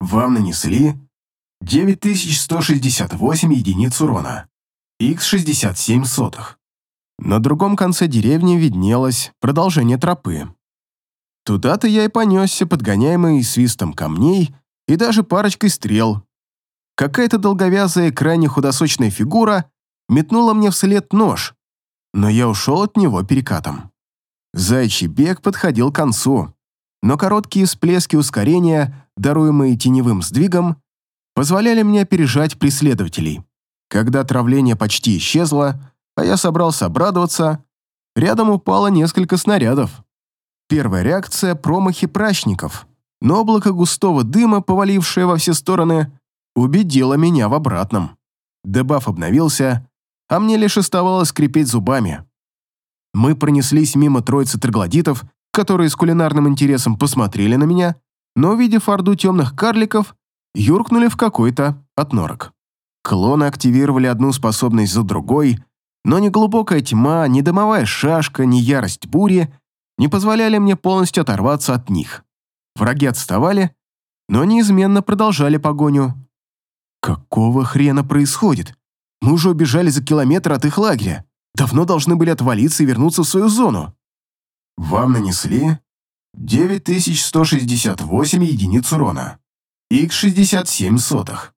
Вам нанесли 9168 единиц урона. Х67 сотых. На другом конце деревни виднелось продолжение тропы. Туда-то я и понесся, подгоняемый свистом камней и даже парочкой стрел. Какая-то долговязая, крайне худосочная фигура метнула мне вслед нож, но я ушел от него перекатом. Зайчий бег подходил к концу, но короткие всплески ускорения, даруемые теневым сдвигом, позволяли мне опережать преследователей. Когда травление почти исчезло, а я собрался обрадоваться, рядом упало несколько снарядов. Первая реакция – промахи прачников, но облако густого дыма, повалившее во все стороны, убедило меня в обратном. Дебаф обновился, а мне лишь оставалось скрипеть зубами. Мы пронеслись мимо троицы троглодитов, которые с кулинарным интересом посмотрели на меня, но, увидев орду темных карликов, юркнули в какой-то отнорок. Клоны активировали одну способность за другой, но ни глубокая тьма, ни дымовая шашка, ни ярость бури не позволяли мне полностью оторваться от них. Враги отставали, но неизменно продолжали погоню. Какого хрена происходит? Мы уже убежали за километр от их лагеря. Давно должны были отвалиться и вернуться в свою зону. Вам нанесли 9168 единиц урона. Х67 сотых.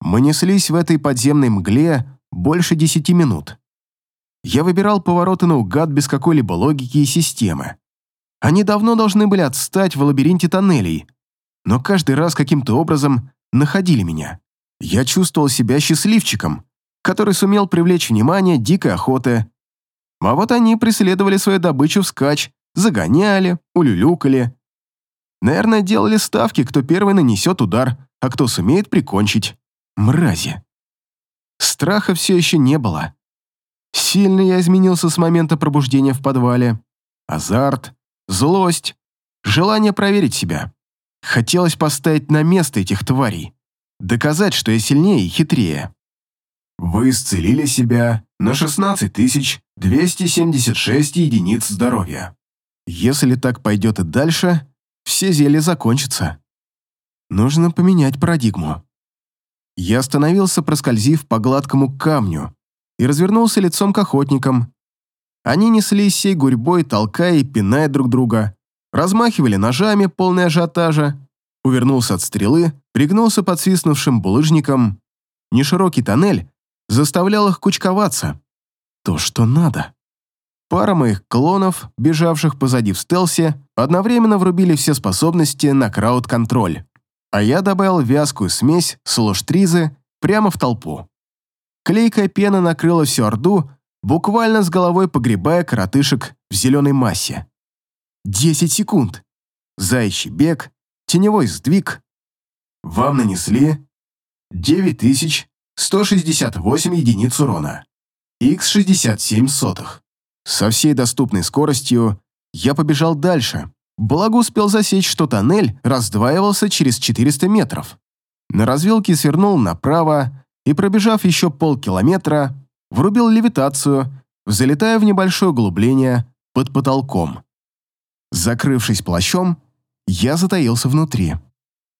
Мы неслись в этой подземной мгле больше десяти минут. Я выбирал повороты наугад без какой-либо логики и системы. Они давно должны были отстать в лабиринте тоннелей, но каждый раз каким-то образом находили меня. Я чувствовал себя счастливчиком, который сумел привлечь внимание дикой охоты. А вот они преследовали свою добычу вскачь, загоняли, улюлюкали. Наверное, делали ставки, кто первый нанесет удар, а кто сумеет прикончить. Мрази. Страха все еще не было. Сильно я изменился с момента пробуждения в подвале. Азарт, злость, желание проверить себя. Хотелось поставить на место этих тварей. Доказать, что я сильнее и хитрее. Вы исцелили себя на 16276 единиц здоровья. Если так пойдет и дальше, все зелья закончатся. Нужно поменять парадигму. Я остановился, проскользив по гладкому камню, и развернулся лицом к охотникам. Они неслись всей гурьбой, толкая и пиная друг друга, размахивали ножами, полные ажиотажа, увернулся от стрелы, пригнулся под свистнувшим булыжником. Неширокий тоннель заставлял их кучковаться. То, что надо. Пара моих клонов, бежавших позади в стелсе, одновременно врубили все способности на крауд-контроль, а я добавил вязкую смесь с лоштризы прямо в толпу. Клейкая пена накрыла всю орду, буквально с головой погребая коротышек в зеленой массе. Десять секунд. Заячий бег, теневой сдвиг. Вам нанесли 9168 единиц урона. Х67 сотых. Со всей доступной скоростью я побежал дальше, благо успел засечь, что тоннель раздваивался через 400 метров. На развилке свернул направо и, пробежав еще полкилометра, врубил левитацию, залетая в небольшое углубление под потолком. Закрывшись плащом, я затаился внутри.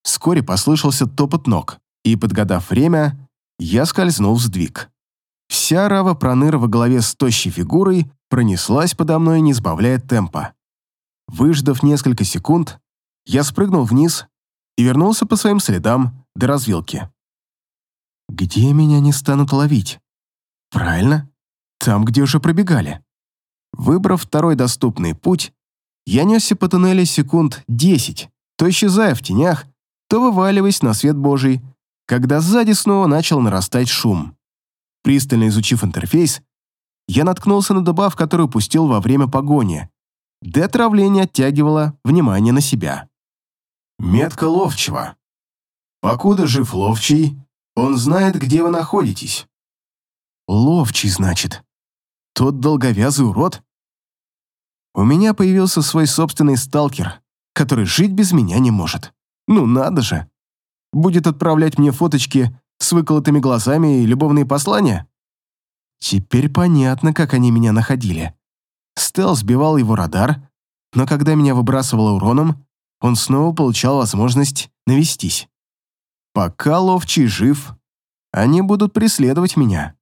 Вскоре послышался топот ног, и, подгадав время, я скользнул в сдвиг. Вся рава проныра во главе с тощей фигурой пронеслась подо мной, не сбавляя темпа. Выждав несколько секунд, я спрыгнул вниз и вернулся по своим следам до развилки. Где меня не станут ловить? Правильно, там, где уже пробегали. Выбрав второй доступный путь, я несся по туннелю секунд десять, то исчезая в тенях, то вываливаясь на свет Божий, когда сзади снова начал нарастать шум. Пристально изучив интерфейс, я наткнулся на добав, которую пустил во время погони. Д-отравление оттягивало внимание на себя. Метка ловчего. Покуда жив ловчий, он знает, где вы находитесь. Ловчий, значит. Тот долговязый урод? У меня появился свой собственный сталкер, который жить без меня не может. Ну надо же. Будет отправлять мне фоточки с выколотыми глазами и любовные послания? Теперь понятно, как они меня находили. Стел сбивал его радар, но когда меня выбрасывало уроном, он снова получал возможность навестись. Пока ловчий жив, они будут преследовать меня.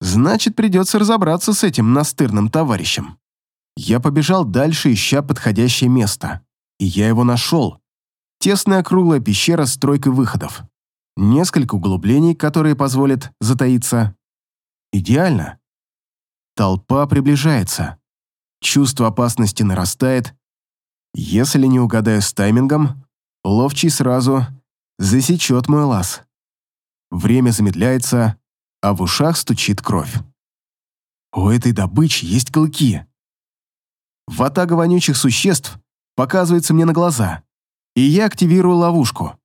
Значит, придется разобраться с этим настырным товарищем. Я побежал дальше, ища подходящее место. И я его нашел. Тесная круглая пещера с тройкой выходов. Несколько углублений, которые позволят затаиться. Идеально. Толпа приближается. Чувство опасности нарастает. Если не угадаю с таймингом, ловчий сразу засечет мой лаз. Время замедляется, а в ушах стучит кровь. У этой добычи есть клыки. Ватага вонючих существ показывается мне на глаза, и я активирую ловушку.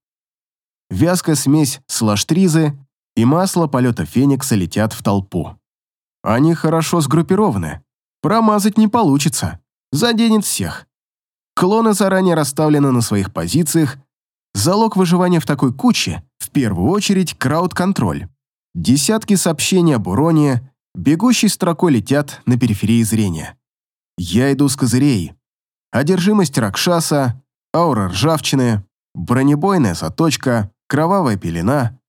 Вязкая смесь слаштризы и масло полета Феникса летят в толпу. Они хорошо сгруппированы. Промазать не получится. Заденет всех. Клоны заранее расставлены на своих позициях. Залог выживания в такой куче, в первую очередь, крауд-контроль. Десятки сообщений об уроне, бегущей строкой летят на периферии зрения. Я иду с козырей. Одержимость Ракшаса, аура ржавчины, бронебойная заточка, кровавая пелена.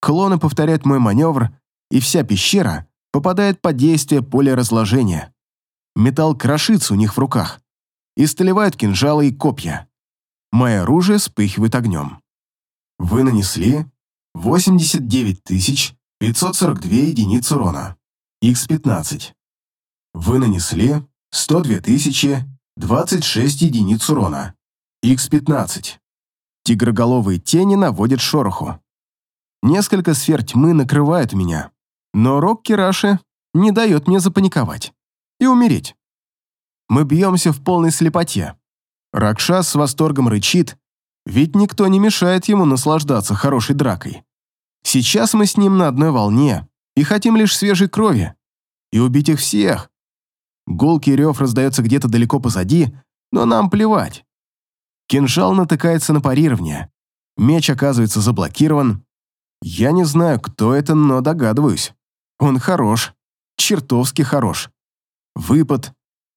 Клоны повторяют мой маневр, и вся пещера попадает под действие поля разложения. Металл крошится у них в руках, и столевают кинжалы и копья. Мое оружие вспыхивает огнем. Вы нанесли 89 542 единиц урона. Х15. Вы нанесли 102 026 единиц урона. Х15. Тигроголовые тени наводят шороху. Несколько сфер тьмы накрывают меня, но рок Кираши не дает мне запаниковать и умереть. Мы бьемся в полной слепоте. Ракшас с восторгом рычит, ведь никто не мешает ему наслаждаться хорошей дракой. Сейчас мы с ним на одной волне и хотим лишь свежей крови. И убить их всех. Гулкий рев раздается где-то далеко позади, но нам плевать. Кинжал натыкается на парирование. Меч оказывается заблокирован. Я не знаю, кто это, но догадываюсь. Он хорош. Чертовски хорош. Выпад.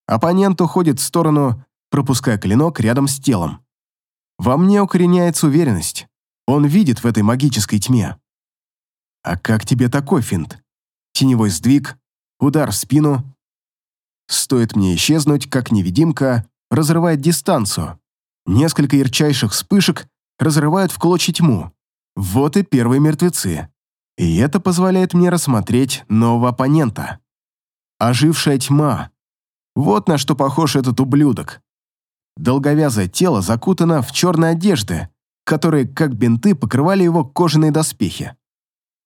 Оппонент уходит в сторону, пропуская клинок рядом с телом. Во мне укореняется уверенность. Он видит в этой магической тьме. А как тебе такой финт? Теневой сдвиг, удар в спину. Стоит мне исчезнуть, как невидимка разрывает дистанцию. Несколько ярчайших вспышек разрывают в клочья тьму. Вот и первые мертвецы. И это позволяет мне рассмотреть нового оппонента. Ожившая тьма. Вот на что похож этот ублюдок. Долговязое тело закутано в черные одежды, которые, как бинты, покрывали его кожаные доспехи.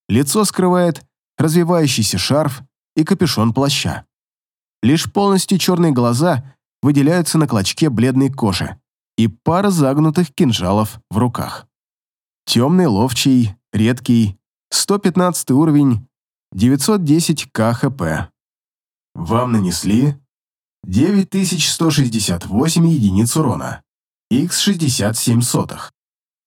Лицо скрывает развивающийся шарф и капюшон плаща. Лишь полностью черные глаза выделяются на клочке бледной кожи и пара загнутых кинжалов в руках. Темный ловчий, редкий, 115 уровень, 910 КХП. Вам нанесли 9168 единиц урона, х67 сотых.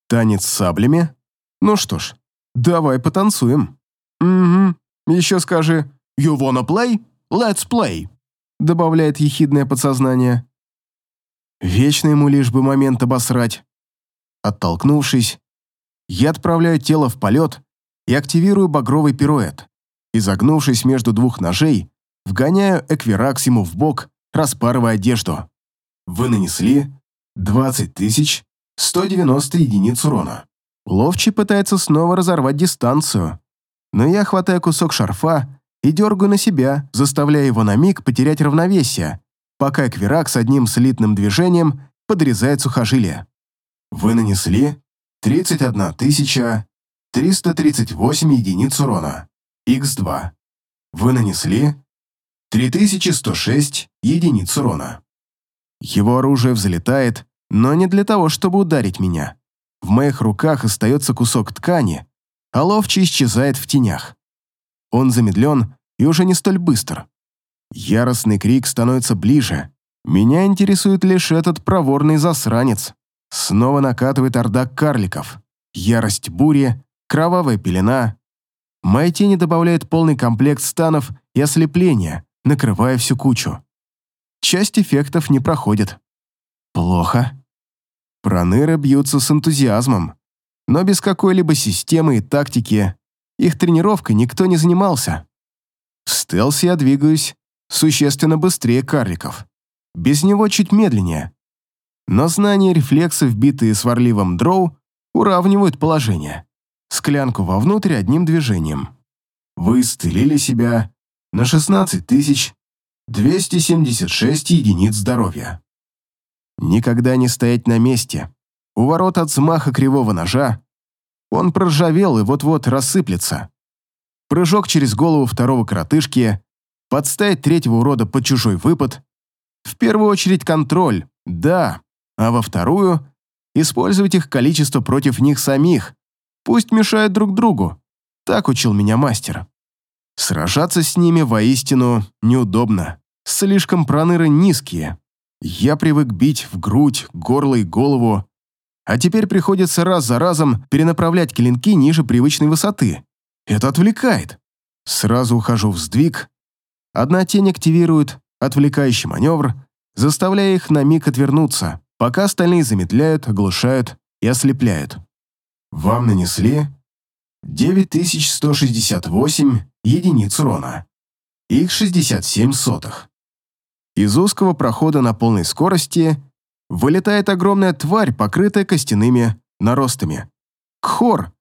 Танец с саблями? Ну что ж, давай потанцуем. Угу, еще скажи «You wanna play? Let's play», добавляет ехидное подсознание. Вечно ему лишь бы момент обосрать. Оттолкнувшись, я отправляю тело в полет и активирую багровый пируэт. Изогнувшись между двух ножей, вгоняю эквиракс ему в бок, распарывая одежду. Вы нанесли 20 190 единиц урона. Ловчий пытается снова разорвать дистанцию, но я хватаю кусок шарфа и дергаю на себя, заставляя его на миг потерять равновесие, пока эквирак с одним слитным движением подрезает сухожилие. Вы нанесли 31 338 единиц урона, х2. Вы нанесли 3106 единиц урона. Его оружие взлетает, но не для того, чтобы ударить меня. В моих руках остается кусок ткани, а ловчий исчезает в тенях. Он замедлен и уже не столь быстр. Яростный крик становится ближе. Меня интересует лишь этот проворный засранец. Снова накатывает орда карликов. Ярость бури, кровавая пелена. Мои тени добавляют полный комплект станов и ослепления, накрывая всю кучу. Часть эффектов не проходит. Плохо. Проныры бьются с энтузиазмом, но без какой-либо системы и тактики. Их тренировкой никто не занимался. В стелсе я двигаюсь существенно быстрее карликов. Без него чуть медленнее. Но знания рефлексы, вбитые сварливым дроу, уравнивают положение. Склянку вовнутрь одним движением. Вы исцелили себя на 16 276 единиц здоровья. Никогда не стоять на месте. У ворот от взмаха кривого ножа он проржавел и вот-вот рассыплется. Прыжок через голову второго коротышки, подставить третьего урода под чужой выпад. В первую очередь контроль, да, а во вторую — использовать их количество против них самих. Пусть мешают друг другу. Так учил меня мастер. Сражаться с ними воистину неудобно. Слишком проныры низкие. Я привык бить в грудь, горло и голову, а теперь приходится раз за разом перенаправлять клинки ниже привычной высоты. Это отвлекает. Сразу ухожу в сдвиг. Одна тень активирует отвлекающий маневр, заставляя их на миг отвернуться, пока остальные замедляют, оглушают и ослепляют. Вам нанесли 9168 единиц урона. Их 67 сотых. Из узкого прохода на полной скорости вылетает огромная тварь, покрытая костяными наростами. Кхор,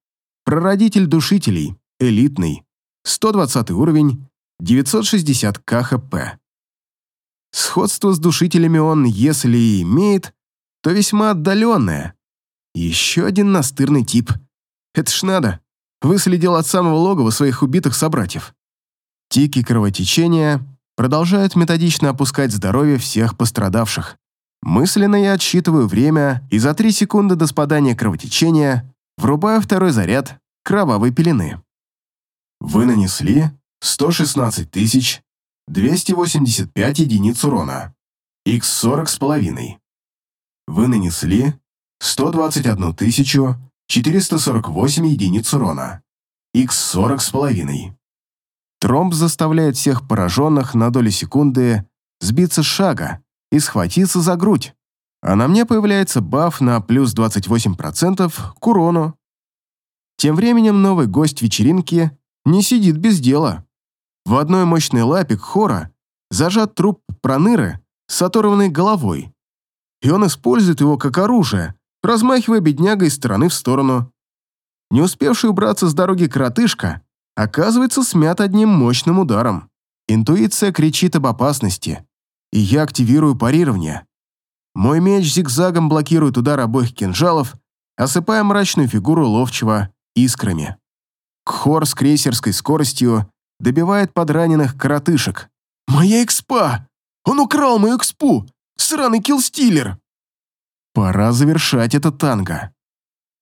прародитель душителей, элитный, 120 уровень, 960 КХП. Сходство с душителями он, если и имеет, то весьма отдаленное. Еще один настырный тип. Это ж надо. Выследил от самого логова своих убитых собратьев. Тики кровотечения продолжают методично опускать здоровье всех пострадавших. Мысленно я отсчитываю время и за три секунды до спадания кровотечения врубаю второй заряд кровавой пелены. Вы нанесли 116 285 единиц урона, x40 с половиной. Вы нанесли 121 448 единиц урона, x40 с половиной. Тромб заставляет всех пораженных на долю секунды сбиться с шага и схватиться за грудь. А на мне появляется баф на плюс 28% к урону. Тем временем новый гость вечеринки не сидит без дела. В одной мощной лапе Хора зажат труп проныры с оторванной головой. И он использует его как оружие, размахивая бедняга из стороны в сторону. Не успевший убраться с дороги коротышка оказывается смят одним мощным ударом. Интуиция кричит об опасности, и я активирую парирование. Мой меч зигзагом блокирует удар обоих кинжалов, осыпая мрачную фигуру ловчего искрами. Кхор с крейсерской скоростью добивает подраненных коротышек. «Моя экспа! Он украл мою экспу! Сраный киллстиллер!» Пора завершать это танго.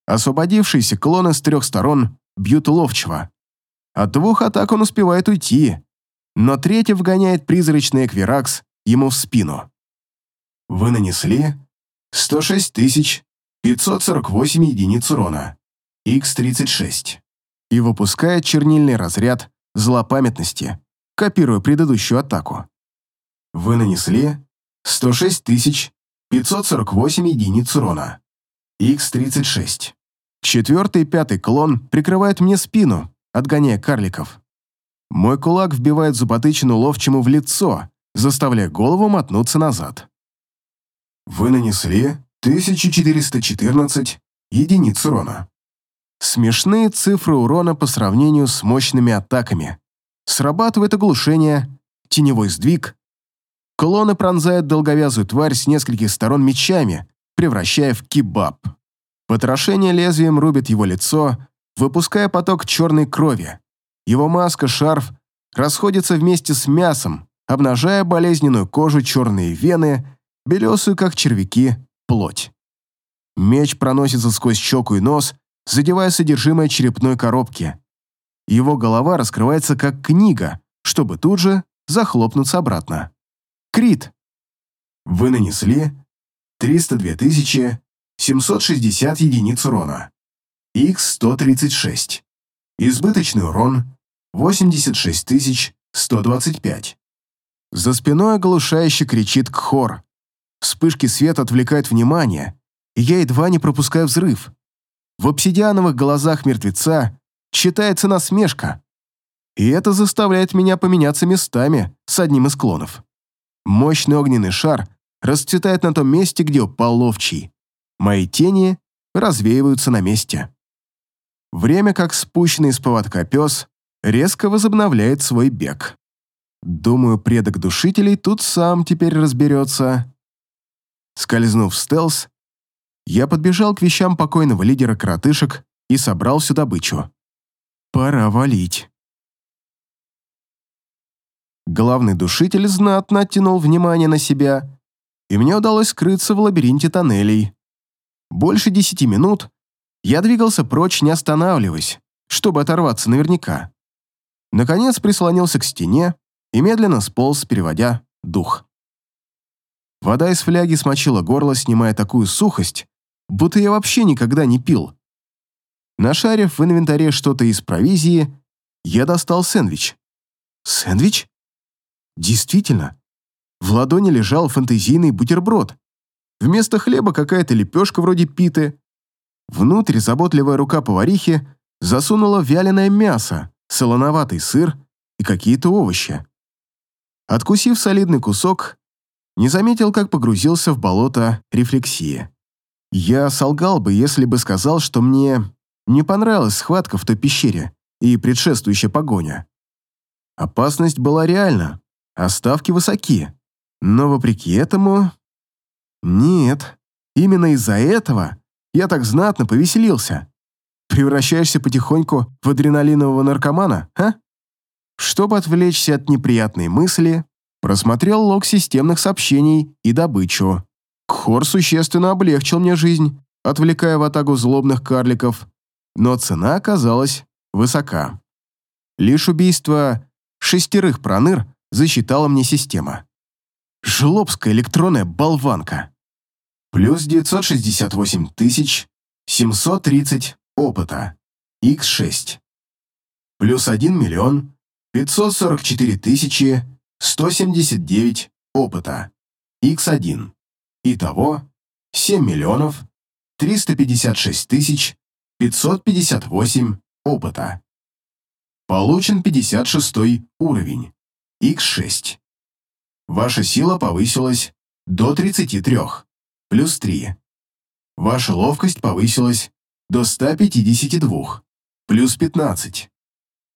Освободившиеся клоны с трех сторон бьют ловчего. От двух атак он успевает уйти, но третий вгоняет призрачный эквиракс ему в спину. Вы нанесли 106 548 единиц урона, Х-36, и выпускает чернильный разряд злопамятности, копируя предыдущую атаку. Вы нанесли 106 548 единиц урона, Х-36. Четвертый и пятый клон прикрывают мне спину, отгоняя карликов. Мой кулак вбивает зуботычину ловчему в лицо, заставляя голову мотнуться назад. Вы нанесли 1414 единиц урона. Смешные цифры урона по сравнению с мощными атаками. Срабатывает оглушение, теневой сдвиг. Клоны пронзают долговязую тварь с нескольких сторон мечами, превращая в кебаб. Потрошение лезвием рубит его лицо, выпуская поток черной крови. Его маска, шарф расходятся вместе с мясом, обнажая болезненную кожу, черные вены, белесую, как червяки, плоть. Меч проносится сквозь щеку и нос, задевая содержимое черепной коробки. Его голова раскрывается как книга, чтобы тут же захлопнуться обратно. Крит. Вы нанесли 302 760 единиц урона. Х-136. Избыточный урон 86 125. За спиной оглушающе кричит Кхор. Вспышки света отвлекают внимание, и я едва не пропускаю взрыв. В обсидиановых глазах мертвеца читается насмешка. И это заставляет меня поменяться местами с одним из клонов. Мощный огненный шар расцветает на том месте, где упал ловчий. Мои тени развеиваются на месте. Время, как спущенный из поводка пес, резко возобновляет свой бег. Думаю, предок душителей тут сам теперь разберется. Скользнув в стелс, я подбежал к вещам покойного лидера коротышек и собрал всю добычу. Пора валить. Главный душитель знатно оттянул внимание на себя, и мне удалось скрыться в лабиринте тоннелей. Больше десяти минут я двигался прочь, не останавливаясь, чтобы оторваться наверняка. Наконец прислонился к стене и медленно сполз, переводя дух. Вода из фляги смочила горло, снимая такую сухость, будто я вообще никогда не пил. Нашарив в инвентаре что-то из провизии, я достал сэндвич. Сэндвич? Действительно. В ладони лежал фантазийный бутерброд. Вместо хлеба какая-то лепешка вроде питы, Внутрь заботливая рука поварихи засунула вяленое мясо, солоноватый сыр и какие-то овощи. Откусив солидный кусок, не заметил, как погрузился в болото рефлексии. Я солгал бы, если бы сказал, что мне не понравилась схватка в той пещере и предшествующая погоня. Опасность была реальна, а ставки высоки. Но вопреки этому... Нет, именно из-за этого я так знатно повеселился. Превращаешься потихоньку в адреналинового наркомана, а? Чтобы отвлечься от неприятной мысли, просмотрел лог системных сообщений и добычу. Кхор существенно облегчил мне жизнь, отвлекая в атаку злобных карликов, но цена оказалась высока. Лишь убийство шестерых проныр засчитала мне система. Жлобская электронная болванка плюс 968 730 опыта, x6, плюс 1 миллион 544 179 опыта, x1. Итого 7 миллионов 356 558 опыта. Получен 56 уровень, x6. Ваша сила повысилась до 33, плюс 3. Ваша ловкость повысилась до 152, плюс 15.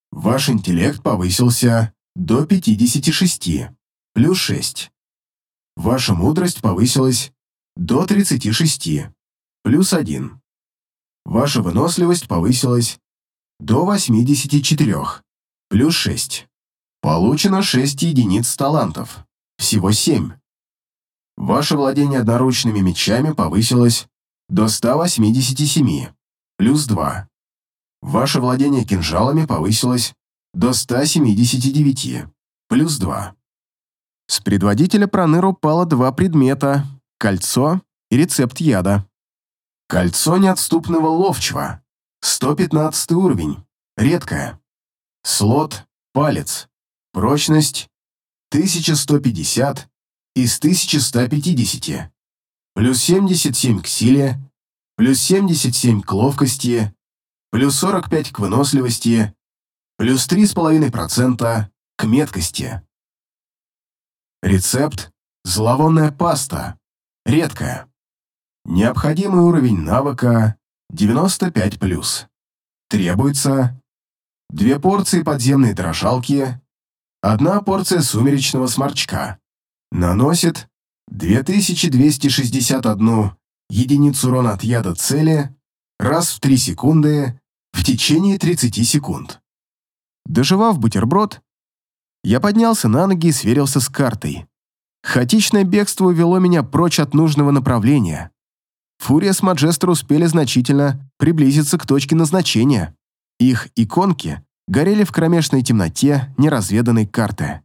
Ваш интеллект повысился до 56, плюс 6. Ваша мудрость повысилась до 36, плюс 1. Ваша выносливость повысилась до 84, плюс 6. Получено 6 единиц талантов, всего 7. Ваше владение одноручными мечами повысилось до 187, плюс 2. Ваше владение кинжалами повысилось до 179, плюс 2. С предводителя Проныр упало два предмета – кольцо и рецепт яда. Кольцо неотступного ловчего, 115 уровень, редкое. Слот – палец, прочность – 1150 из 1150, плюс 77 к силе, плюс 77 к ловкости, плюс 45 к выносливости, плюс 3,5% к меткости. Рецепт – зловонная паста, редкая. Необходимый уровень навыка – 95+. Требуется две порции подземной дрожалки, одна порция сумеречного сморчка. Наносит 2261 единицу урона от яда цели раз в 3 секунды в течение 30 секунд. Доживав бутерброд, я поднялся на ноги и сверился с картой. Хаотичное бегство увело меня прочь от нужного направления. Фурия с Маджестро успели значительно приблизиться к точке назначения. Их иконки горели в кромешной темноте неразведанной карты.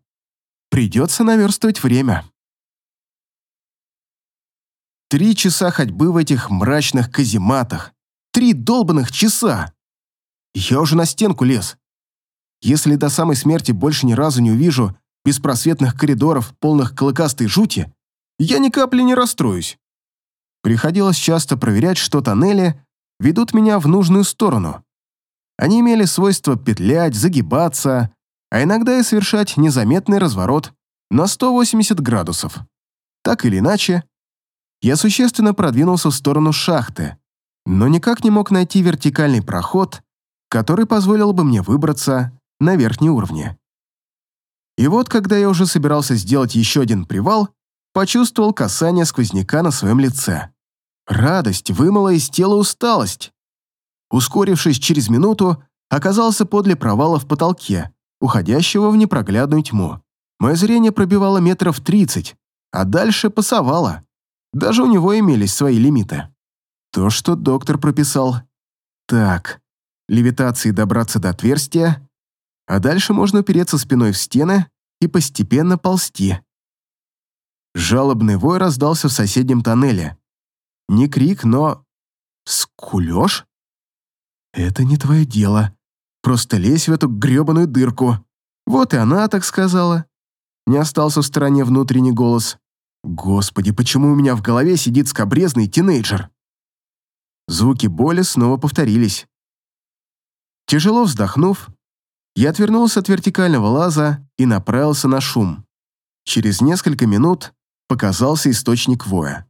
Придется наверстывать время. Три часа ходьбы в этих мрачных казематах. Три долбанных часа! Я уже на стенку лез. Если до самой смерти больше ни разу не увижу беспросветных коридоров, полных клыкастой жути, я ни капли не расстроюсь. Приходилось часто проверять, что тоннели ведут меня в нужную сторону. Они имели свойство петлять, загибаться, а иногда и совершать незаметный разворот на 180 градусов. Так или иначе, я существенно продвинулся в сторону шахты, но никак не мог найти вертикальный проход, который позволил бы мне выбраться на верхние уровни. И вот, когда я уже собирался сделать еще один привал, почувствовал касание сквозняка на своем лице. Радость вымыла из тела усталость. Ускорившись через минуту, оказался подле провала в потолке, уходящего в непроглядную тьму. Мое зрение пробивало метров тридцать, а дальше пасовало. Даже у него имелись свои лимиты. То, что доктор прописал. Так, левитации добраться до отверстия, а дальше можно упереться спиной в стены и постепенно ползти. Жалобный вой раздался в соседнем тоннеле. Не крик, но... Скулёж? Это не твое дело. Просто лезь в эту грёбаную дырку. Вот и она так сказала. Не остался в стороне внутренний голос. Господи, почему у меня в голове сидит скобрезный тинейджер? Звуки боли снова повторились. Тяжело вздохнув, я отвернулся от вертикального лаза и направился на шум. Через несколько минут показался источник воя.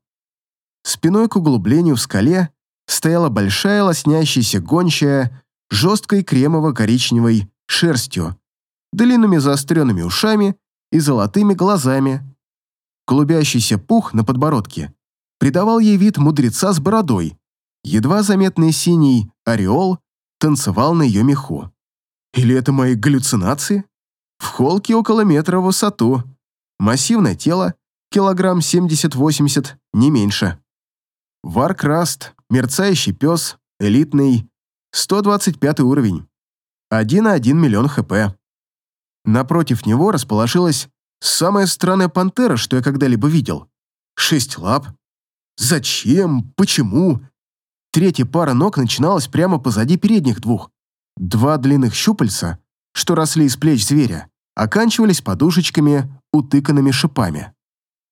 Спиной к углублению в скале стояла большая лоснящаяся гончая жесткой кремово-коричневой шерстью, длинными заостренными ушами и золотыми глазами. Клубящийся пух на подбородке придавал ей вид мудреца с бородой. Едва заметный синий ореол танцевал на ее меху. Или это мои галлюцинации? В холке около метра в высоту. Массивное тело, килограмм 70-80, не меньше. Варкраст, мерцающий пес, элитный, 125 уровень. 1 на 1 миллион хп. Напротив него расположилась самая странная пантера, что я когда-либо видел. Шесть лап. Зачем? Почему? Третья пара ног начиналась прямо позади передних двух. Два длинных щупальца, что росли из плеч зверя, оканчивались подушечками, утыканными шипами.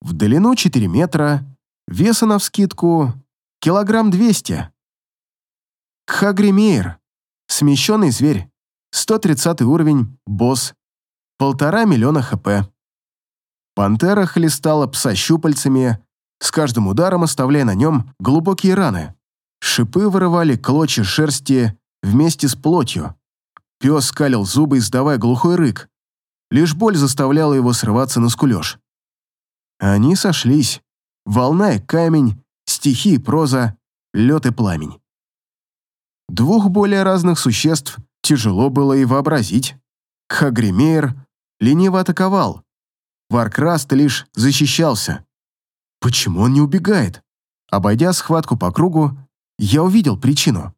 В длину 4 метра, веса навскидку килограмм 200. Кхагримейр, смещенный зверь, 130 уровень, босс, полтора миллиона хп. Пантера хлестала пса щупальцами, с каждым ударом оставляя на нем глубокие раны. Шипы вырывали клочья шерсти вместе с плотью. Пес скалил зубы, издавая глухой рык. Лишь боль заставляла его срываться на скулеж. Они сошлись. Волна и камень, стихи и проза, лед и пламень. Двух более разных существ тяжело было и вообразить. Хагримейр лениво атаковал. Варкраст лишь защищался. Почему он не убегает? Обойдя схватку по кругу, я увидел причину.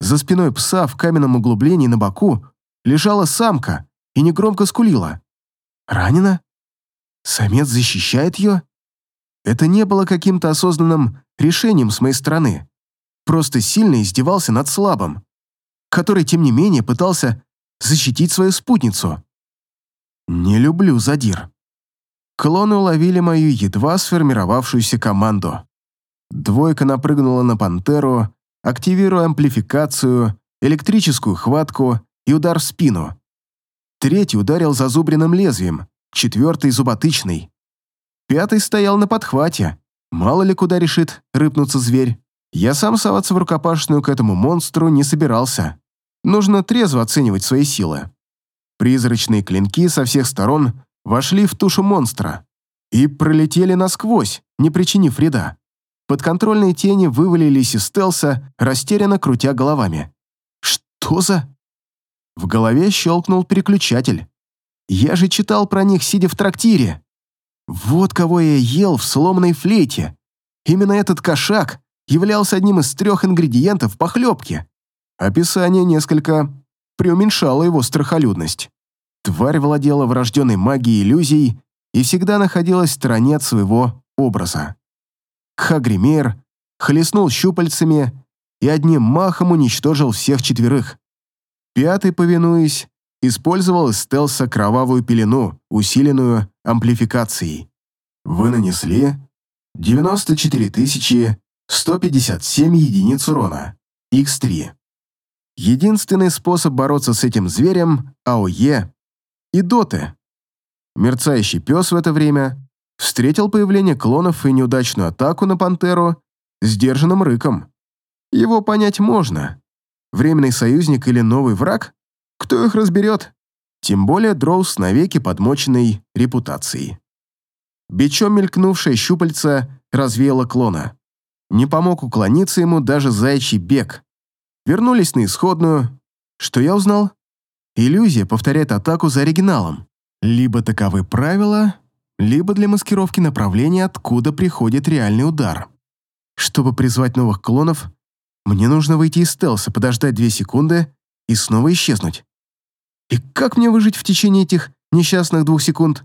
За спиной пса в каменном углублении на боку лежала самка и негромко скулила. Ранена? Самец защищает ее? Это не было каким-то осознанным решением с моей стороны. Просто сильный издевался над слабым, который, тем не менее, пытался защитить свою спутницу. Не люблю задир. Клоны уловили мою едва сформировавшуюся команду. Двойка напрыгнула на пантеру, активируя амплификацию, электрическую хватку и удар в спину. Третий ударил зазубренным лезвием, четвертый — зуботычный. Пятый стоял на подхвате. Мало ли куда решит рыпнуться зверь. Я сам соваться в рукопашную к этому монстру не собирался. Нужно трезво оценивать свои силы. Призрачные клинки со всех сторон вошли в тушу монстра и пролетели насквозь, не причинив вреда. Подконтрольные тени вывалились из стелса, растерянно крутя головами. «Что за...» В голове щелкнул переключатель. Я же читал про них, сидя в трактире. Вот кого я ел в сломанной флейте. Именно этот кошак являлся одним из трех ингредиентов похлебки. Описание несколько преуменьшало его страхолюдность. Тварь владела врожденной магией иллюзий и всегда находилась в стороне от своего образа. Хагример хлестнул щупальцами и одним махом уничтожил всех четверых. Пятый, повинуясь, использовал из стелса кровавую пелену, усиленную амплификацией. Вы нанесли 94 157 единиц урона, Х3. Единственный способ бороться с этим зверем – АОЕ и доты. Мерцающий пес в это время встретил появление клонов и неудачную атаку на пантеру сдержанным рыком. Его понять можно. Временный союзник или новый враг? Кто их разберет? Тем более Дроус навеки подмоченной репутацией. Бичом мелькнувшая щупальца развеяла клона. Не помог уклониться ему даже заячий бег. Вернулись на исходную. Что я узнал? Иллюзия повторяет атаку за оригиналом. Либо таковы правила, либо для маскировки направления, откуда приходит реальный удар. Чтобы призвать новых клонов, мне нужно выйти из стелса, подождать две секунды и снова исчезнуть. И как мне выжить в течение этих несчастных двух секунд?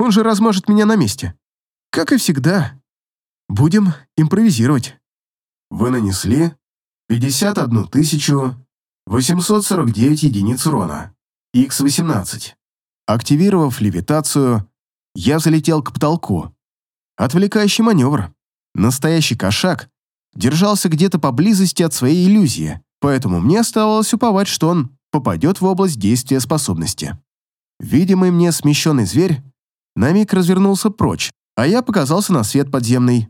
Он же размажет меня на месте. Как и всегда. Будем импровизировать. Вы нанесли 51 849 единиц урона. Х18. Активировав левитацию, я залетел к потолку. Отвлекающий маневр. Настоящий кошак держался где-то поблизости от своей иллюзии, поэтому мне оставалось уповать, что он попадет в область действия способности. Видимый мне смещенный зверь на миг развернулся прочь, а я показался на свет подземный.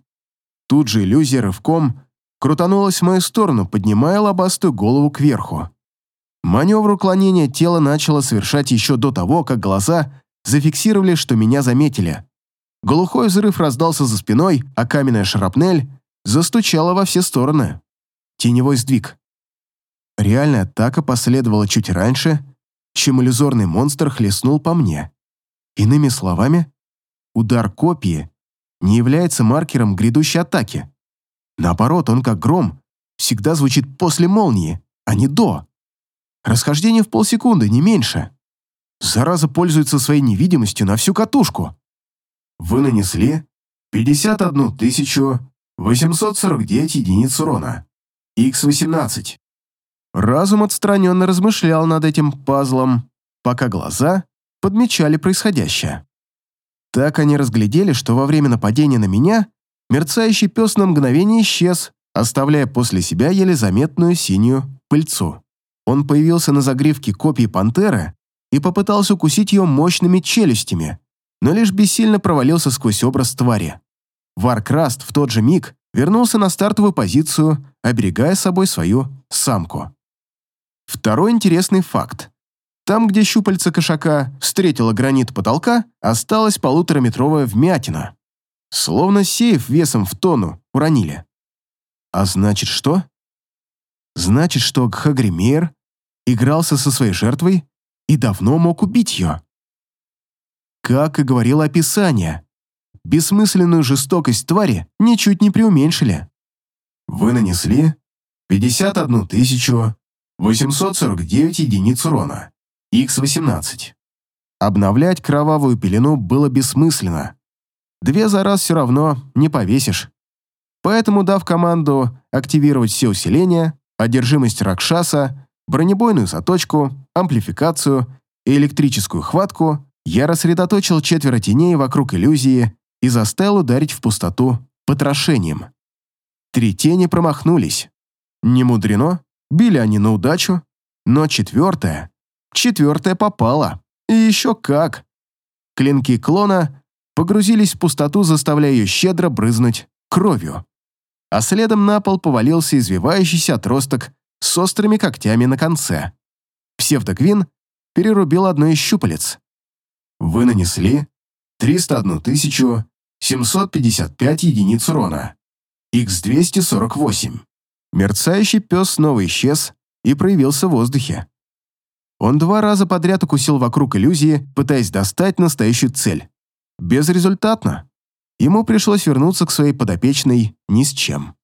Тут же иллюзия рывком крутанулась в мою сторону, поднимая лобастую голову кверху. Маневр уклонения тела начало совершать еще до того, как глаза зафиксировали, что меня заметили. Глухой взрыв раздался за спиной, а каменная шрапнель застучала во все стороны. Теневой сдвиг. Реальная атака последовала чуть раньше, чем иллюзорный монстр хлестнул по мне. Иными словами, удар копии не является маркером грядущей атаки. Наоборот, он как гром всегда звучит после молнии, а не до. Расхождение в полсекунды, не меньше. Зараза пользуется своей невидимостью на всю катушку. Вы нанесли 51 849 единиц урона. Х18. Разум отстраненно размышлял над этим пазлом, пока глаза подмечали происходящее. Так они разглядели, что во время нападения на меня мерцающий пес на мгновение исчез, оставляя после себя еле заметную синюю пыльцу. Он появился на загривке копии пантеры и попытался укусить ее мощными челюстями, но лишь бессильно провалился сквозь образ твари. Варкраст в тот же миг вернулся на стартовую позицию, оберегая собой свою самку. Второй интересный факт. Там, где щупальца кошака встретила гранит потолка, осталась полутораметровая вмятина. Словно сейф весом в тонну уронили. А значит что? Значит, что Гхагримейр игрался со своей жертвой и давно мог убить ее. Как и говорило описание, бессмысленную жестокость твари ничуть не преуменьшили. Вы нанесли 51 849 единиц урона, Х18. Обновлять кровавую пелену было бессмысленно. Две за раз все равно не повесишь. Поэтому, дав команду активировать все усиления, одержимость Ракшаса, бронебойную заточку, амплификацию и электрическую хватку, я рассредоточил четверо теней вокруг иллюзии и заставил ударить в пустоту потрошением. Три тени промахнулись. Не мудрено, били они на удачу, но четвертая, четвертая попала. И еще как. Клинки клона погрузились в пустоту, заставляя ее щедро брызнуть кровью. А следом на пол повалился извивающийся отросток с острыми когтями на конце. Псевдогвин перерубил одно из щупалец. Вы нанесли 301 755 единиц урона. Х248. Мерцающий пес снова исчез и проявился в воздухе. Он два раза подряд укусил вокруг иллюзии, пытаясь достать настоящую цель. Безрезультатно. Ему пришлось вернуться к своей подопечной ни с чем.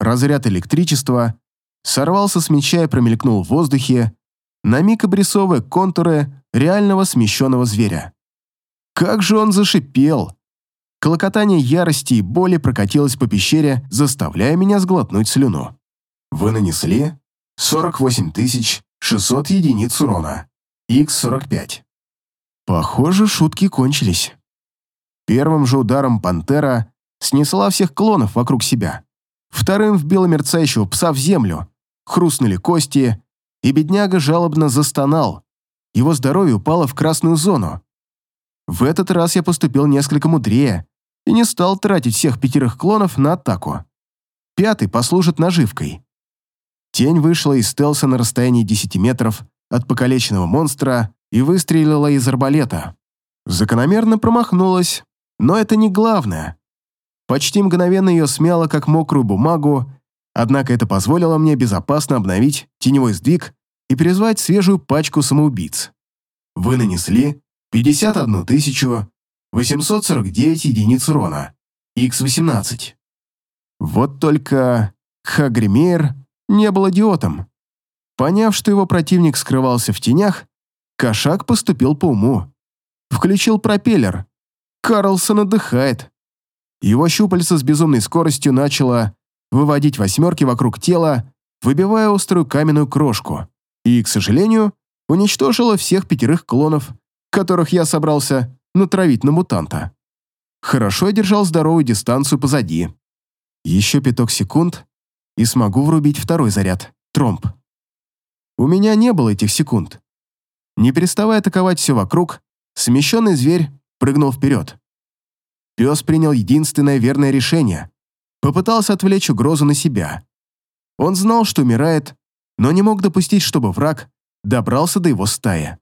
Разряд электричества сорвался с меча и промелькнул в воздухе, на миг обрисовывая контуры реального смещенного зверя. Как же он зашипел! Клокотание ярости и боли прокатилось по пещере, заставляя меня сглотнуть слюну. Вы нанесли 48 600 единиц урона. Х-45. Похоже, шутки кончились. Первым же ударом пантера снесла всех клонов вокруг себя. Вторым вбила мерцающего пса в землю. Хрустнули кости, и бедняга жалобно застонал. Его здоровье упало в красную зону. В этот раз я поступил несколько мудрее и не стал тратить всех пятерых клонов на атаку. Пятый послужит наживкой. Тень вышла из стелса на расстоянии 10 метров от покалеченного монстра и выстрелила из арбалета. Закономерно промахнулась, но это не главное. Почти мгновенно ее смяло, как мокрую бумагу, однако это позволило мне безопасно обновить теневой сдвиг и призвать свежую пачку самоубийц. Вы нанесли 51 849 единиц урона. Х-18. Вот только Хагримейр не был идиотом. Поняв, что его противник скрывался в тенях, кошак поступил по уму. Включил пропеллер. Карлсон отдыхает. Его щупальца с безумной скоростью начало выводить восьмерки вокруг тела, выбивая острую каменную крошку. И, к сожалению, уничтожило всех пятерых клонов, которых я собрался натравить на мутанта. Хорошо я держал здоровую дистанцию позади. Еще пяток секунд, и смогу врубить второй заряд, тромб. У меня не было этих секунд. Не переставая атаковать все вокруг, смещенный зверь прыгнул вперед. Пес принял единственное верное решение. Попытался отвлечь угрозу на себя. Он знал, что умирает, но не мог допустить, чтобы враг добрался до его стаи.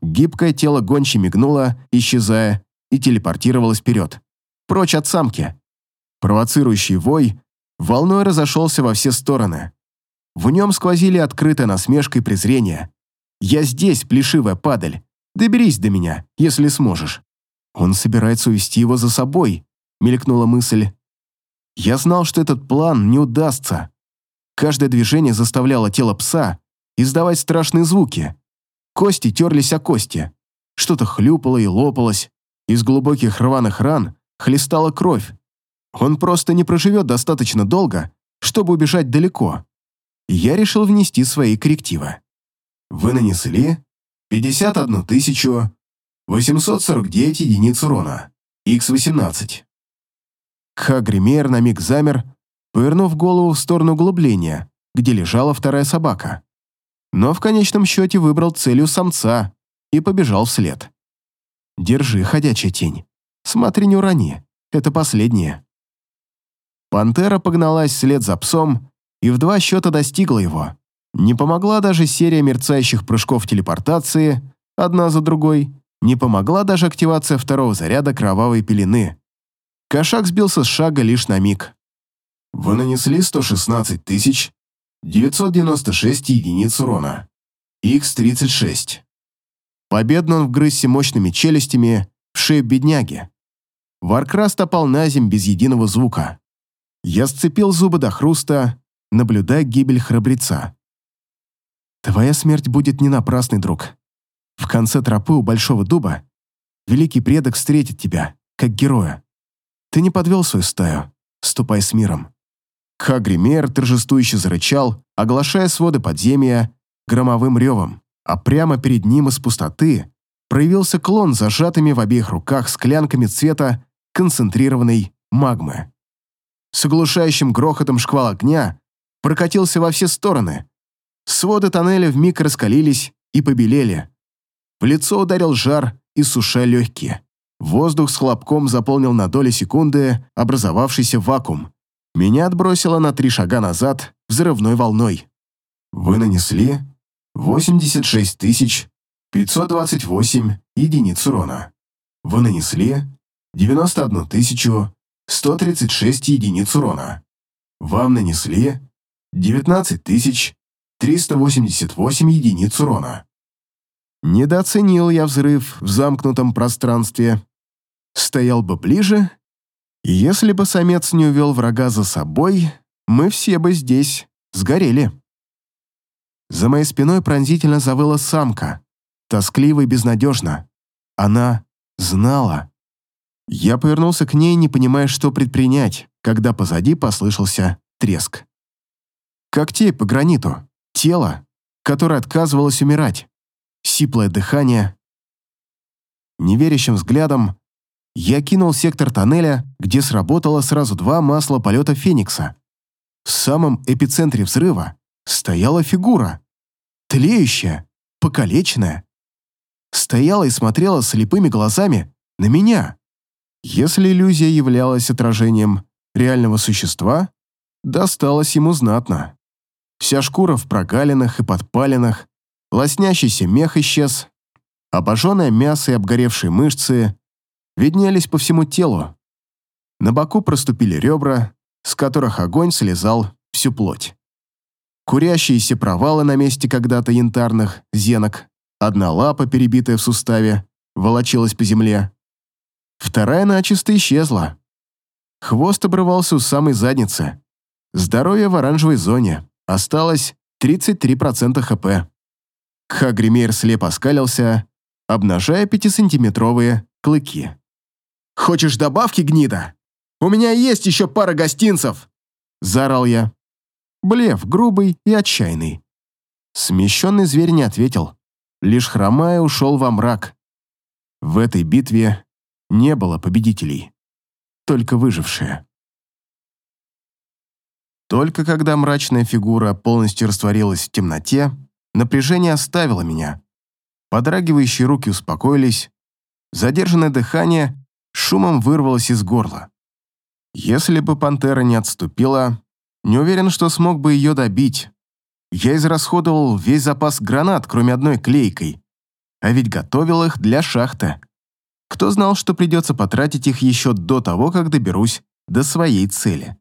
Гибкое тело гончи мигнуло, исчезая, и телепортировалось вперед. Прочь от самки. Провоцирующий вой волной разошелся во все стороны. В нем сквозили открытая насмешка и презрение. «Я здесь, плешивая падаль. Доберись до меня, если сможешь». «Он собирается увести его за собой», — мелькнула мысль. Я знал, что этот план не удастся. Каждое движение заставляло тело пса издавать страшные звуки. Кости терлись о кости. Что-то хлюпало и лопалось. Из глубоких рваных ран хлестала кровь. Он просто не проживет достаточно долго, чтобы убежать далеко. Я решил внести свои коррективы. Вы нанесли 51 849 единиц урона, Х18. Хагример на миг замер, повернув голову в сторону углубления, где лежала вторая собака. Но в конечном счете выбрал целью самца и побежал вслед. Держи, ходячая тень. Смотри, не урони. Это последнее. Пантера погналась вслед за псом и в два счета достигла его. Не помогла даже серия мерцающих прыжков телепортации, одна за другой, не помогла даже активация второго заряда кровавой пелены. Кошак сбился с шага лишь на миг. Вы нанесли 116 996 единиц урона. Х-36. Победно он вгрызся мощными челюстями в шею бедняги. Варкраст опал наземь без единого звука. Я сцепил зубы до хруста, наблюдая гибель храбреца. Твоя смерть будет не напрасной, друг. В конце тропы у Большого Дуба великий предок встретит тебя, как героя. Ты не подвел свою стаю. Ступай с миром. Хагример торжествующе зарычал, оглашая своды подземья громовым ревом, а прямо перед ним из пустоты проявился клон с зажатыми в обеих руках склянками цвета концентрированной магмы. С оглушающим грохотом шквал огня прокатился во все стороны. Своды тоннеля вмиг раскалились и побелели. В лицо ударил жар, иссушая легкие. Воздух с хлопком заполнил на доли секунды образовавшийся вакуум. Меня отбросило на три шага назад взрывной волной. Вы нанесли 86 528 единиц урона. Вы нанесли 91 136 единиц урона. Вам нанесли 19 388 единиц урона. Недооценил я взрыв в замкнутом пространстве. Стоял бы ближе, если бы самец не увел врага за собой, мы все бы здесь сгорели. За моей спиной пронзительно завыла самка, тоскливо и безнадежно. Она знала. Я повернулся к ней, не понимая, что предпринять, когда позади послышался треск. Когтей по граниту, тело, которое отказывалось умирать сиплое дыхание. Неверящим взглядом я кинул сектор тоннеля, где сработало сразу два масла полета Феникса. В самом эпицентре взрыва стояла фигура. Тлеющая, покалеченная. Стояла и смотрела слепыми глазами на меня. Если иллюзия являлась отражением реального существа, досталось ему знатно. Вся шкура в прогалинах и подпалинах, Лоснящийся мех исчез, обожженное мясо и обгоревшие мышцы виднелись по всему телу. На боку проступили ребра, с которых огонь слезал всю плоть. Курящиеся провалы на месте когда-то янтарных зенок, одна лапа, перебитая в суставе, волочилась по земле. Вторая начисто исчезла. Хвост обрывался у самой задницы. Здоровье в оранжевой зоне. Осталось 33% хп. Хагримейр слепо оскалился, обнажая пятисантиметровые клыки. «Хочешь добавки, гнида? У меня есть еще пара гостинцев!» Заорал я. Блев, грубый и отчаянный. Смещенный зверь не ответил, лишь хромая ушел во мрак. В этой битве не было победителей, только выжившие. Только когда мрачная фигура полностью растворилась в темноте, Напряжение оставило меня. Подрагивающие руки успокоились. Задержанное дыхание шумом вырвалось из горла. Если бы пантера не отступила, не уверен, что смог бы ее добить. Я израсходовал весь запас гранат, кроме одной клейкой. А ведь готовил их для шахты. Кто знал, что придется потратить их еще до того, как доберусь до своей цели.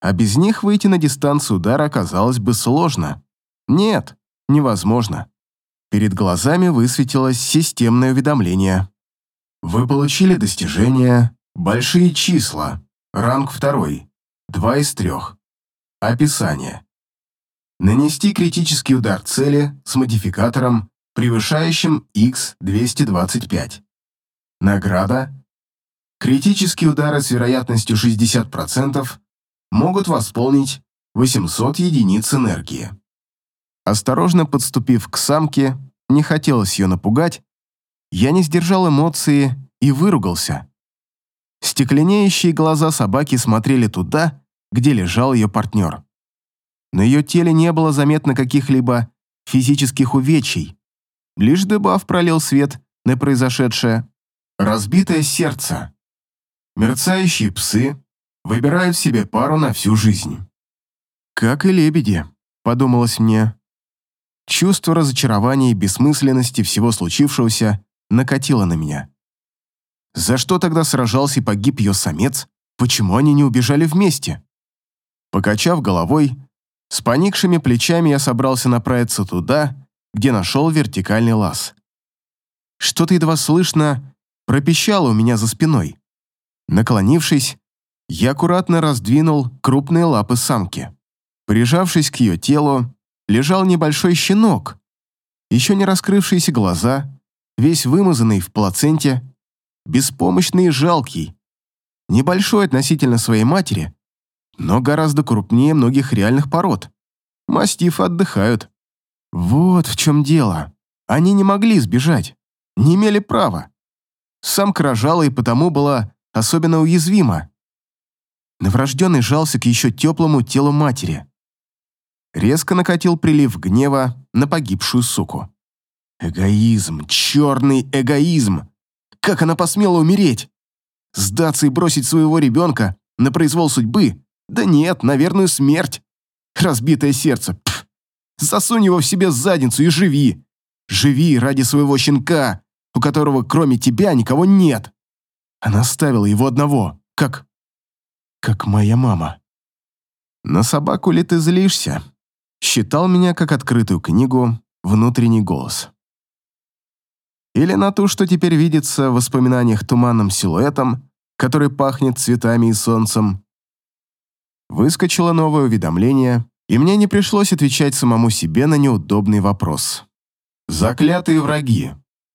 А без них выйти на дистанцию удара оказалось бы сложно. Нет, невозможно. Перед глазами высветилось системное уведомление. Вы получили достижение «Большие числа», ранг 2, 2 из 3. Описание. Нанести критический удар цели с модификатором, превышающим X225. Награда. Критические удары с вероятностью 60% могут восполнить 800 единиц энергии. Осторожно подступив к самке, не хотелось ее напугать, я не сдержал эмоции и выругался. Стекленеющие глаза собаки смотрели туда, где лежал ее партнер. На ее теле не было заметно каких-либо физических увечий. Лишь дебаф пролил свет на произошедшее. Разбитое сердце. Мерцающие псы выбирают себе пару на всю жизнь. Как и лебеди, подумалось мне. Чувство разочарования и бессмысленности всего случившегося накатило на меня. За что тогда сражался и погиб ее самец? Почему они не убежали вместе? Покачав головой, с поникшими плечами я собрался направиться туда, где нашел вертикальный лаз. Что-то едва слышно пропищало у меня за спиной. Наклонившись, я аккуратно раздвинул крупные лапы самки. Прижавшись к ее телу, лежал небольшой щенок, еще не раскрывшиеся глаза, весь вымазанный в плаценте, беспомощный и жалкий, небольшой относительно своей матери, но гораздо крупнее многих реальных пород. Мастифы отдыхают. Вот в чем дело. Они не могли сбежать, не имели права. Самка рожала и потому была особенно уязвима. Новорожденный жался к еще теплому телу матери. Резко накатил прилив гнева на погибшую суку. Эгоизм, черный эгоизм. Как она посмела умереть? Сдаться и бросить своего ребенка на произвол судьбы? Да нет, на верную смерть. Разбитое сердце. Пф. Засунь его в себе задницу и живи. Живи ради своего щенка, у которого кроме тебя никого нет. Она оставила его одного, как... как моя мама. На собаку ли ты злишься? Считал меня как открытую книгу внутренний голос. Или на ту, что теперь видится в воспоминаниях туманным силуэтом, который пахнет цветами и солнцем. Выскочило новое уведомление, и мне не пришлось отвечать самому себе на неудобный вопрос. Заклятые враги.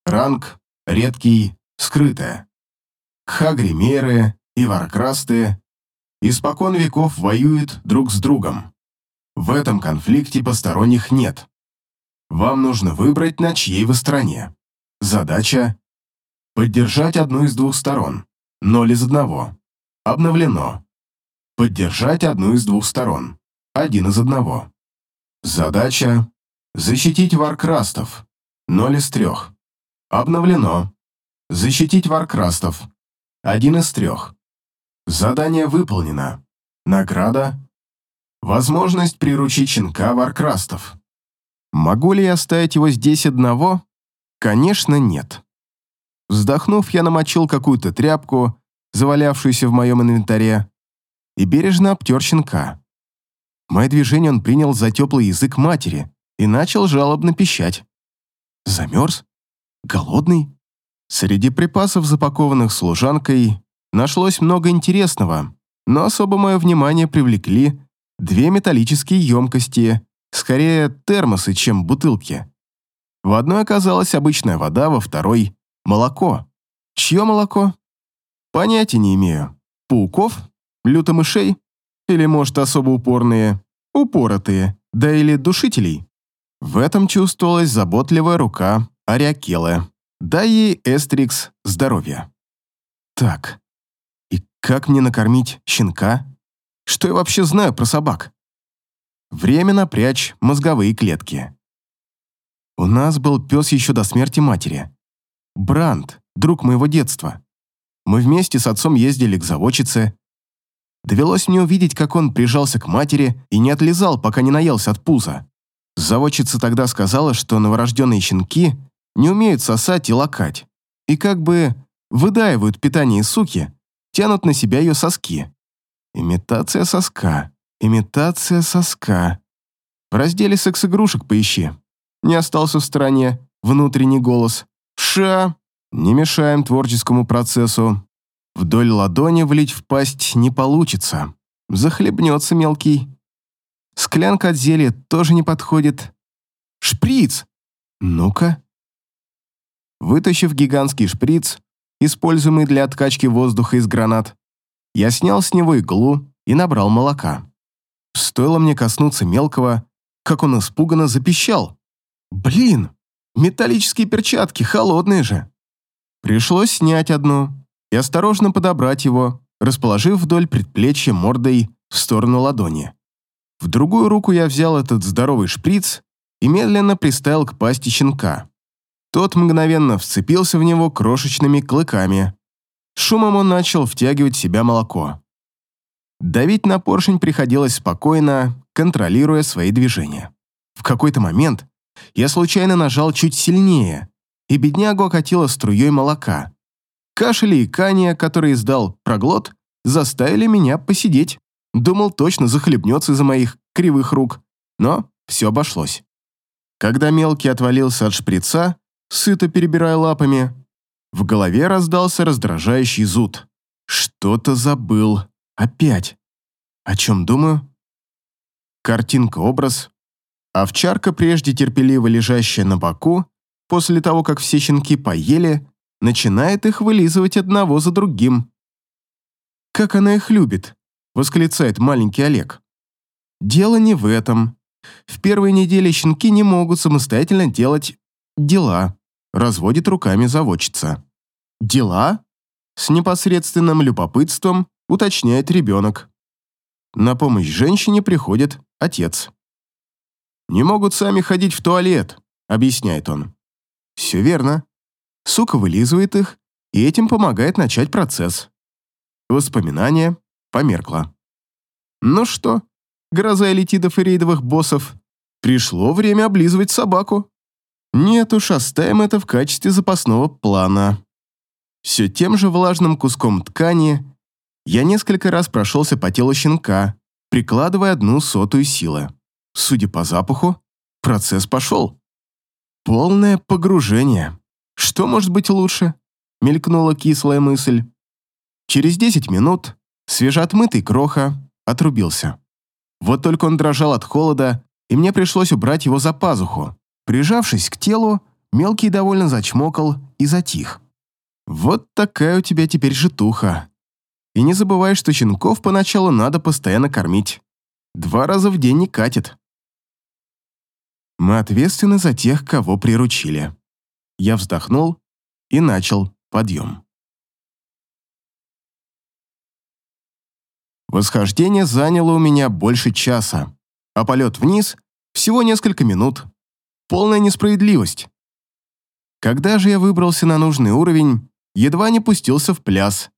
Ранг редкий, скрытая. Хагримеры и варкрасты испокон веков воюют друг с другом. В этом конфликте посторонних нет. Вам нужно выбрать, на чьей вы стороне. Задача – поддержать одну из двух сторон, ноль из одного. Обновлено. Поддержать одну из двух сторон, один из одного. Задача – защитить варкрастов, ноль из трех. Обновлено. Защитить варкрастов, один из трех. Задание выполнено. Награда Возможность приручить щенка варкрастов. Могу ли я оставить его здесь одного? Конечно, нет. Вздохнув, я намочил какую-то тряпку, завалявшуюся в моем инвентаре, и бережно обтер щенка. Мое движение он принял за теплый язык матери и начал жалобно пищать. Замерз? Голодный? Среди припасов, запакованных служанкой, нашлось много интересного, но особо мое внимание привлекли две металлические емкости, скорее термосы, чем бутылки. В одной оказалась обычная вода, во второй – молоко. Чье молоко? Понятия не имею. Пауков? Лютомышей? Или, может, особо упорные? Упоротые? Да или душителей? В этом чувствовалась заботливая рука Ариакелы. Да и Эстрикс здоровья. Так, и как мне накормить щенка? Что я вообще знаю про собак? Время напрячь мозговые клетки. У нас был пес еще до смерти матери. Бранд, друг моего детства. Мы вместе с отцом ездили к заводчице. Довелось мне увидеть, как он прижался к матери и не отлезал, пока не наелся от пуза. Заводчица тогда сказала, что новорожденные щенки не умеют сосать и лакать, и как бы выдаивают питание суки, тянут на себя ее соски. Имитация соска. Имитация соска. В разделе секс-игрушек поищи. Не остался в стороне внутренний голос. Ша! Не мешаем творческому процессу. Вдоль ладони влить в пасть не получится. Захлебнется мелкий. Склянка от зелья тоже не подходит. Шприц! Ну-ка. Вытащив гигантский шприц, используемый для откачки воздуха из гранат, я снял с него иглу и набрал молока. Стоило мне коснуться мелкого, как он испуганно запищал. «Блин, металлические перчатки, холодные же!» Пришлось снять одну и осторожно подобрать его, расположив вдоль предплечья мордой в сторону ладони. В другую руку я взял этот здоровый шприц и медленно приставил к пасти щенка. Тот мгновенно вцепился в него крошечными клыками. Шумом он начал втягивать в себя молоко. Давить на поршень приходилось спокойно, контролируя свои движения. В какой-то момент я случайно нажал чуть сильнее, и беднягу окатило струей молока. Кашель и икание, который издал проглот, заставили меня посидеть. Думал, точно захлебнется из-за моих кривых рук, но все обошлось. Когда мелкий отвалился от шприца, сыто перебирая лапами, в голове раздался раздражающий зуд. Что-то забыл. Опять. О чем думаю? Картинка-образ. Овчарка, прежде терпеливо лежащая на боку, после того, как все щенки поели, начинает их вылизывать одного за другим. «Как она их любит!» — восклицает маленький Олег. Дело не в этом. В первые недели щенки не могут самостоятельно делать дела, разводит руками заводчица. Дела? С непосредственным любопытством уточняет ребенок. На помощь женщине приходит отец. «Не могут сами ходить в туалет», — объясняет он. «Все верно. Сука вылизывает их, и этим помогает начать процесс». Воспоминание померкло. «Ну что, гроза элитидов и рейдовых боссов, пришло время облизывать собаку. Нет уж, оставим это в качестве запасного плана. Все тем же влажным куском ткани я несколько раз прошелся по телу щенка, прикладывая одну сотую силы. Судя по запаху, процесс пошел. Полное погружение. Что может быть лучше? Мелькнула кислая мысль. Через 10 минут свежеотмытый кроха отрубился. Вот только он дрожал от холода, и мне пришлось убрать его за пазуху. Прижавшись к телу, мелкий довольно зачмокал и затих. Вот такая у тебя теперь житуха. И не забывай, что щенков поначалу надо постоянно кормить. Два раза в день не катит. Мы ответственны за тех, кого приручили. Я вздохнул и начал подъем. Восхождение заняло у меня больше часа, а полет вниз — всего несколько минут. Полная несправедливость. Когда же я выбрался на нужный уровень, едва не пустился в пляс.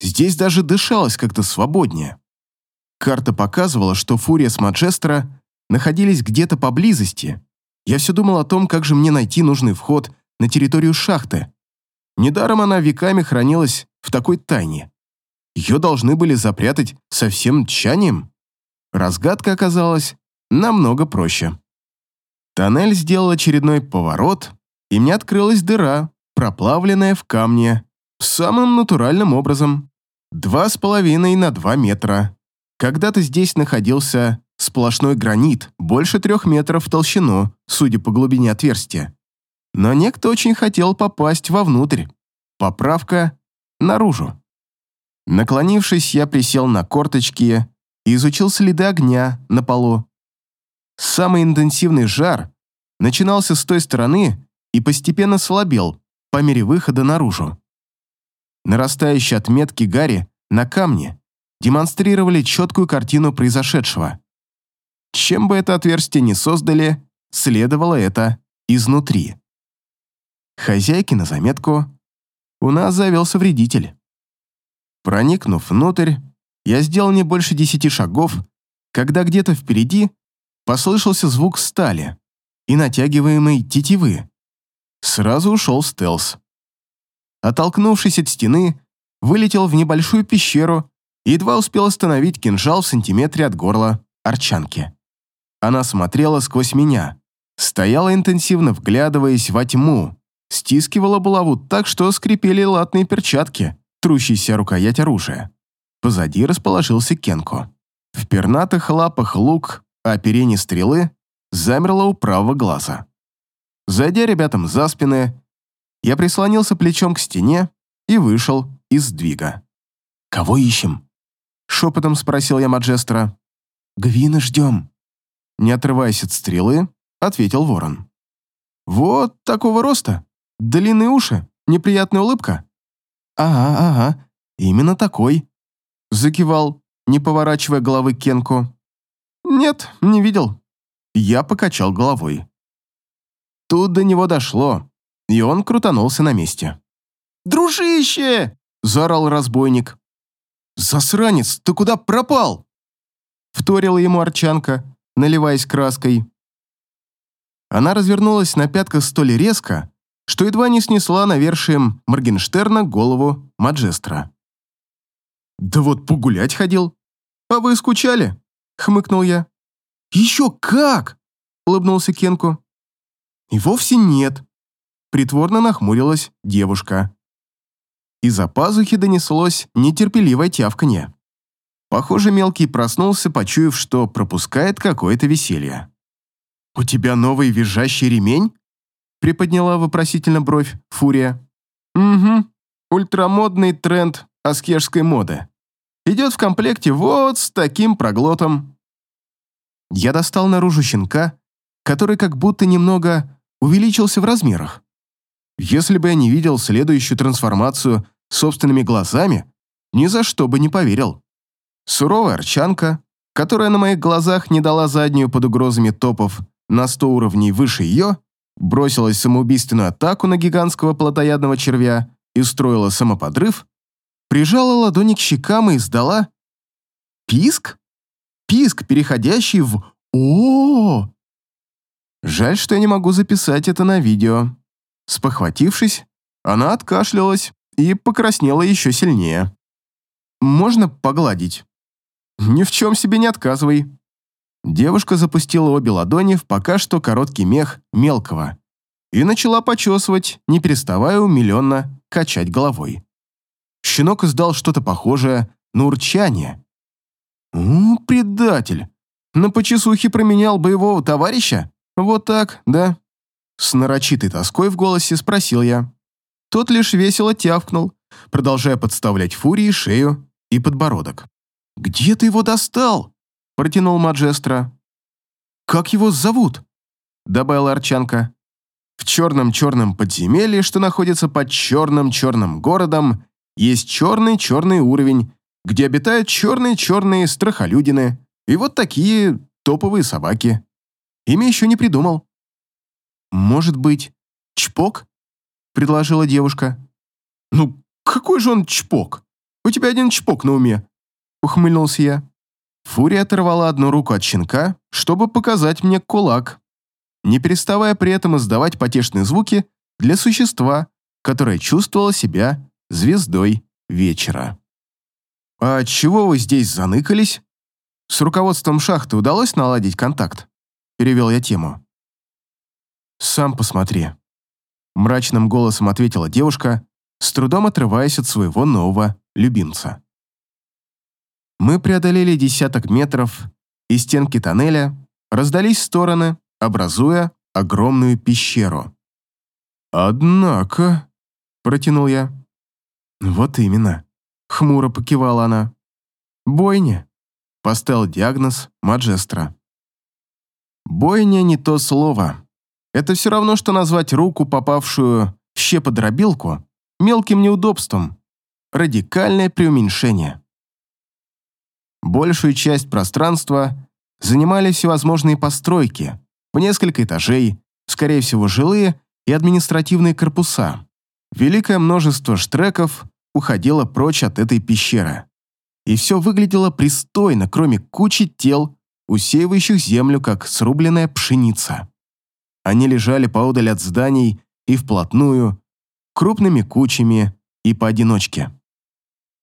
Здесь даже дышалось как-то свободнее. Карта показывала, что Фурия с Маджестера находились где-то поблизости. Я все думал о том, как же мне найти нужный вход на территорию шахты. Недаром она веками хранилась в такой тайне. Ее должны были запрятать со всем тщанием. Разгадка оказалась намного проще. Тоннель сделал очередной поворот, и мне открылась дыра, проплавленная в камне, самым натуральным образом. Два с половиной на два метра. Когда-то здесь находился сплошной гранит, больше трех метров в толщину, судя по глубине отверстия. Но некто очень хотел попасть вовнутрь. Поправка наружу. Наклонившись, я присел на корточки и изучил следы огня на полу. Самый интенсивный жар начинался с той стороны и постепенно слабел по мере выхода наружу. Нарастающие отметки гари на камне демонстрировали четкую картину произошедшего. Чем бы это отверстие ни создали, следовало это изнутри. Хозяйки на заметку, у нас завелся вредитель. Проникнув внутрь, я сделал не больше десяти шагов, когда где-то впереди послышался звук стали и натягиваемой тетивы. Сразу ушел стелс. Оттолкнувшись от стены, вылетел в небольшую пещеру и едва успел остановить кинжал в сантиметре от горла арчанки. Она смотрела сквозь меня, стояла интенсивно вглядываясь во тьму, стискивала булаву так, что скрипели латные перчатки, трущийся рукоять оружия. Позади расположился Кенко. В пернатых лапах лук, а оперение стрелы замерло у правого глаза. Зайдя ребятам за спины, я прислонился плечом к стене и вышел из сдвига. «Кого ищем?» — шепотом спросил я Маджестера. «Гвина ждем». Не отрываясь от стрелы, ответил ворон. «Вот такого роста, длинные уши, неприятная улыбка. «Ага, ага, именно такой», — закивал, не поворачивая головы Кенку. «Нет, не видел». Я покачал головой. Тут до него дошло. и он крутанулся на месте. «Дружище!» – заорал разбойник. «Засранец, ты куда пропал?» Вторила ему Арчанка, наливаясь краской. Она развернулась на пятках столь резко, что едва не снесла навершием Моргенштерна голову Маджестра. «Да вот погулять ходил. А вы скучали?» — хмыкнул я. «Еще как!» — улыбнулся Кенку. «И вовсе нет», — притворно нахмурилась девушка. Из-за пазухи донеслось нетерпеливое тявканье. Похоже, мелкий проснулся, почуяв, что пропускает какое-то веселье. «У тебя новый визжащий ремень?» приподняла вопросительно бровь Фурия. «Угу, ультрамодный тренд аскешской моды. Идет в комплекте вот с таким проглотом». Я достал наружу щенка, который как будто немного увеличился в размерах. Если бы я не видел следующую трансформацию собственными глазами, ни за что бы не поверил. Суровая арчанка, которая на моих глазах не дала заднюю под угрозами топов на сто уровней выше ее, бросилась самоубийственную атаку на гигантского плотоядного червя и устроила самоподрыв, прижала ладони к щекам и издала писк? Писк, переходящий в о, Жаль, что я не могу записать это на видео. Спохватившись, она откашлялась и покраснела еще сильнее. «Можно погладить?» «Ни в чем себе не отказывай», Девушка запустила обе ладони в пока что короткий мех мелкого и начала почесывать, не переставая умиленно качать головой. Щенок издал что-то похожее на урчание. «У, предатель! На почесухе променял боевого товарища? Вот так, да?» С нарочитой тоской в голосе спросил я. Тот лишь весело тявкнул, продолжая подставлять фурии шею и подбородок. «Где ты его достал?» протянул Маджестро. «Как его зовут?» добавила Арчанка. «В черном-черном подземелье, что находится под черным-черным городом, есть черный-черный уровень, где обитают черные-черные страхолюдины и вот такие топовые собаки. Имя еще не придумал». «Может быть, Чпок?» — предложила девушка. «Ну, какой же он Чпок? У тебя один Чпок на уме», — ухмыльнулся я. Фурия оторвала одну руку от щенка, чтобы показать мне кулак, не переставая при этом издавать потешные звуки для существа, которое чувствовало себя звездой вечера. «А чего вы здесь заныкались? С руководством шахты удалось наладить контакт?» Перевел я тему. «Сам посмотри», — мрачным голосом ответила девушка, с трудом отрываясь от своего нового любимца. Мы преодолели десяток метров, и стенки тоннеля раздались в стороны, образуя огромную пещеру. «Однако», — протянул я. «Вот именно», — хмуро покивала она. «Бойня», — поставил диагноз Маджестра. «Бойня не то слово. Это все равно, что назвать руку, попавшую в щеподробилку, мелким неудобством. Радикальное преуменьшение». Большую часть пространства занимали всевозможные постройки, в несколько этажей, скорее всего, жилые и административные корпуса. Великое множество штреков уходило прочь от этой пещеры. И все выглядело пристойно, кроме кучи тел, усеивающих землю, как срубленная пшеница. Они лежали поодаль от зданий и вплотную, крупными кучами и поодиночке.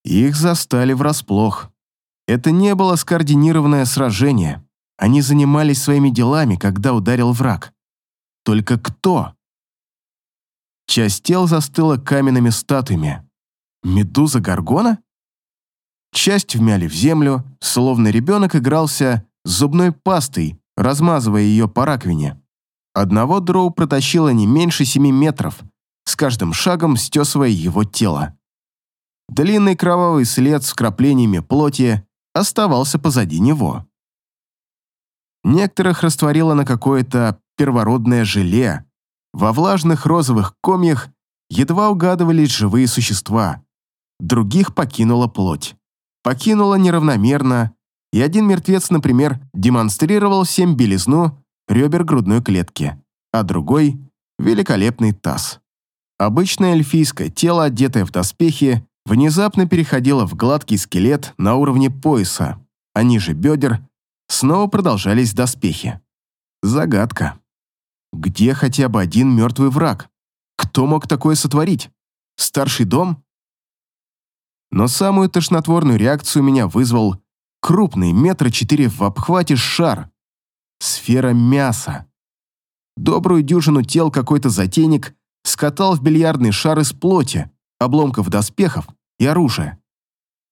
Их застали врасплох. Это не было скоординированное сражение. Они занимались своими делами, когда ударил враг. Только кто? Часть тел застыла каменными статуями. Медуза Гаргона? Часть вмяли в землю, словно ребенок игрался с зубной пастой, размазывая ее по раковине. Одного дроу протащило не меньше семи метров, с каждым шагом стесывая его тело. Длинный кровавый след с краплениями плоти оставался позади него. Некоторых растворило на какое-то первородное желе. Во влажных розовых комьях едва угадывались живые существа. Других покинула плоть. Покинула неравномерно, и один мертвец, например, демонстрировал всем белизну ребер грудной клетки, а другой — великолепный таз. Обычное эльфийское тело, одетое в доспехи, внезапно переходило в гладкий скелет на уровне пояса, а ниже бедер снова продолжались доспехи. Загадка. Где хотя бы один мертвый враг? Кто мог такое сотворить? Старший дом? Но самую тошнотворную реакцию меня вызвал крупный, метра четыре в обхвате шар. Сфера мяса. Добрую дюжину тел какой-то затейник скатал в бильярдный шар из плоти, обломков доспехов и оружия.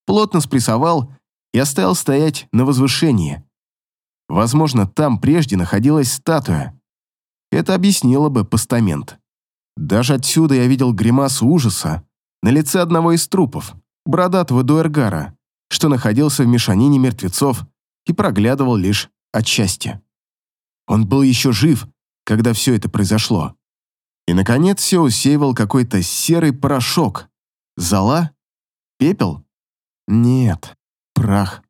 Плотно спрессовал и оставил стоять на возвышении. Возможно, там прежде находилась статуя. Это объяснило бы постамент. Даже отсюда я видел гримасу ужаса на лице одного из трупов, бородатого дуэргара, что находился в мешанине мертвецов и проглядывал лишь отчасти. Он был еще жив, когда все это произошло. И, наконец, все усеивал какой-то серый порошок. Зола? Пепел? Нет, прах.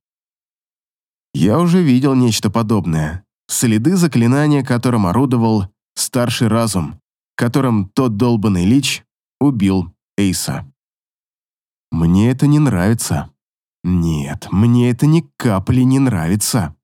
Я уже видел нечто подобное. Следы заклинания, которым орудовал старший разум, которым тот долбанный лич убил Эйса. Мне это не нравится. Нет, мне это ни капли не нравится.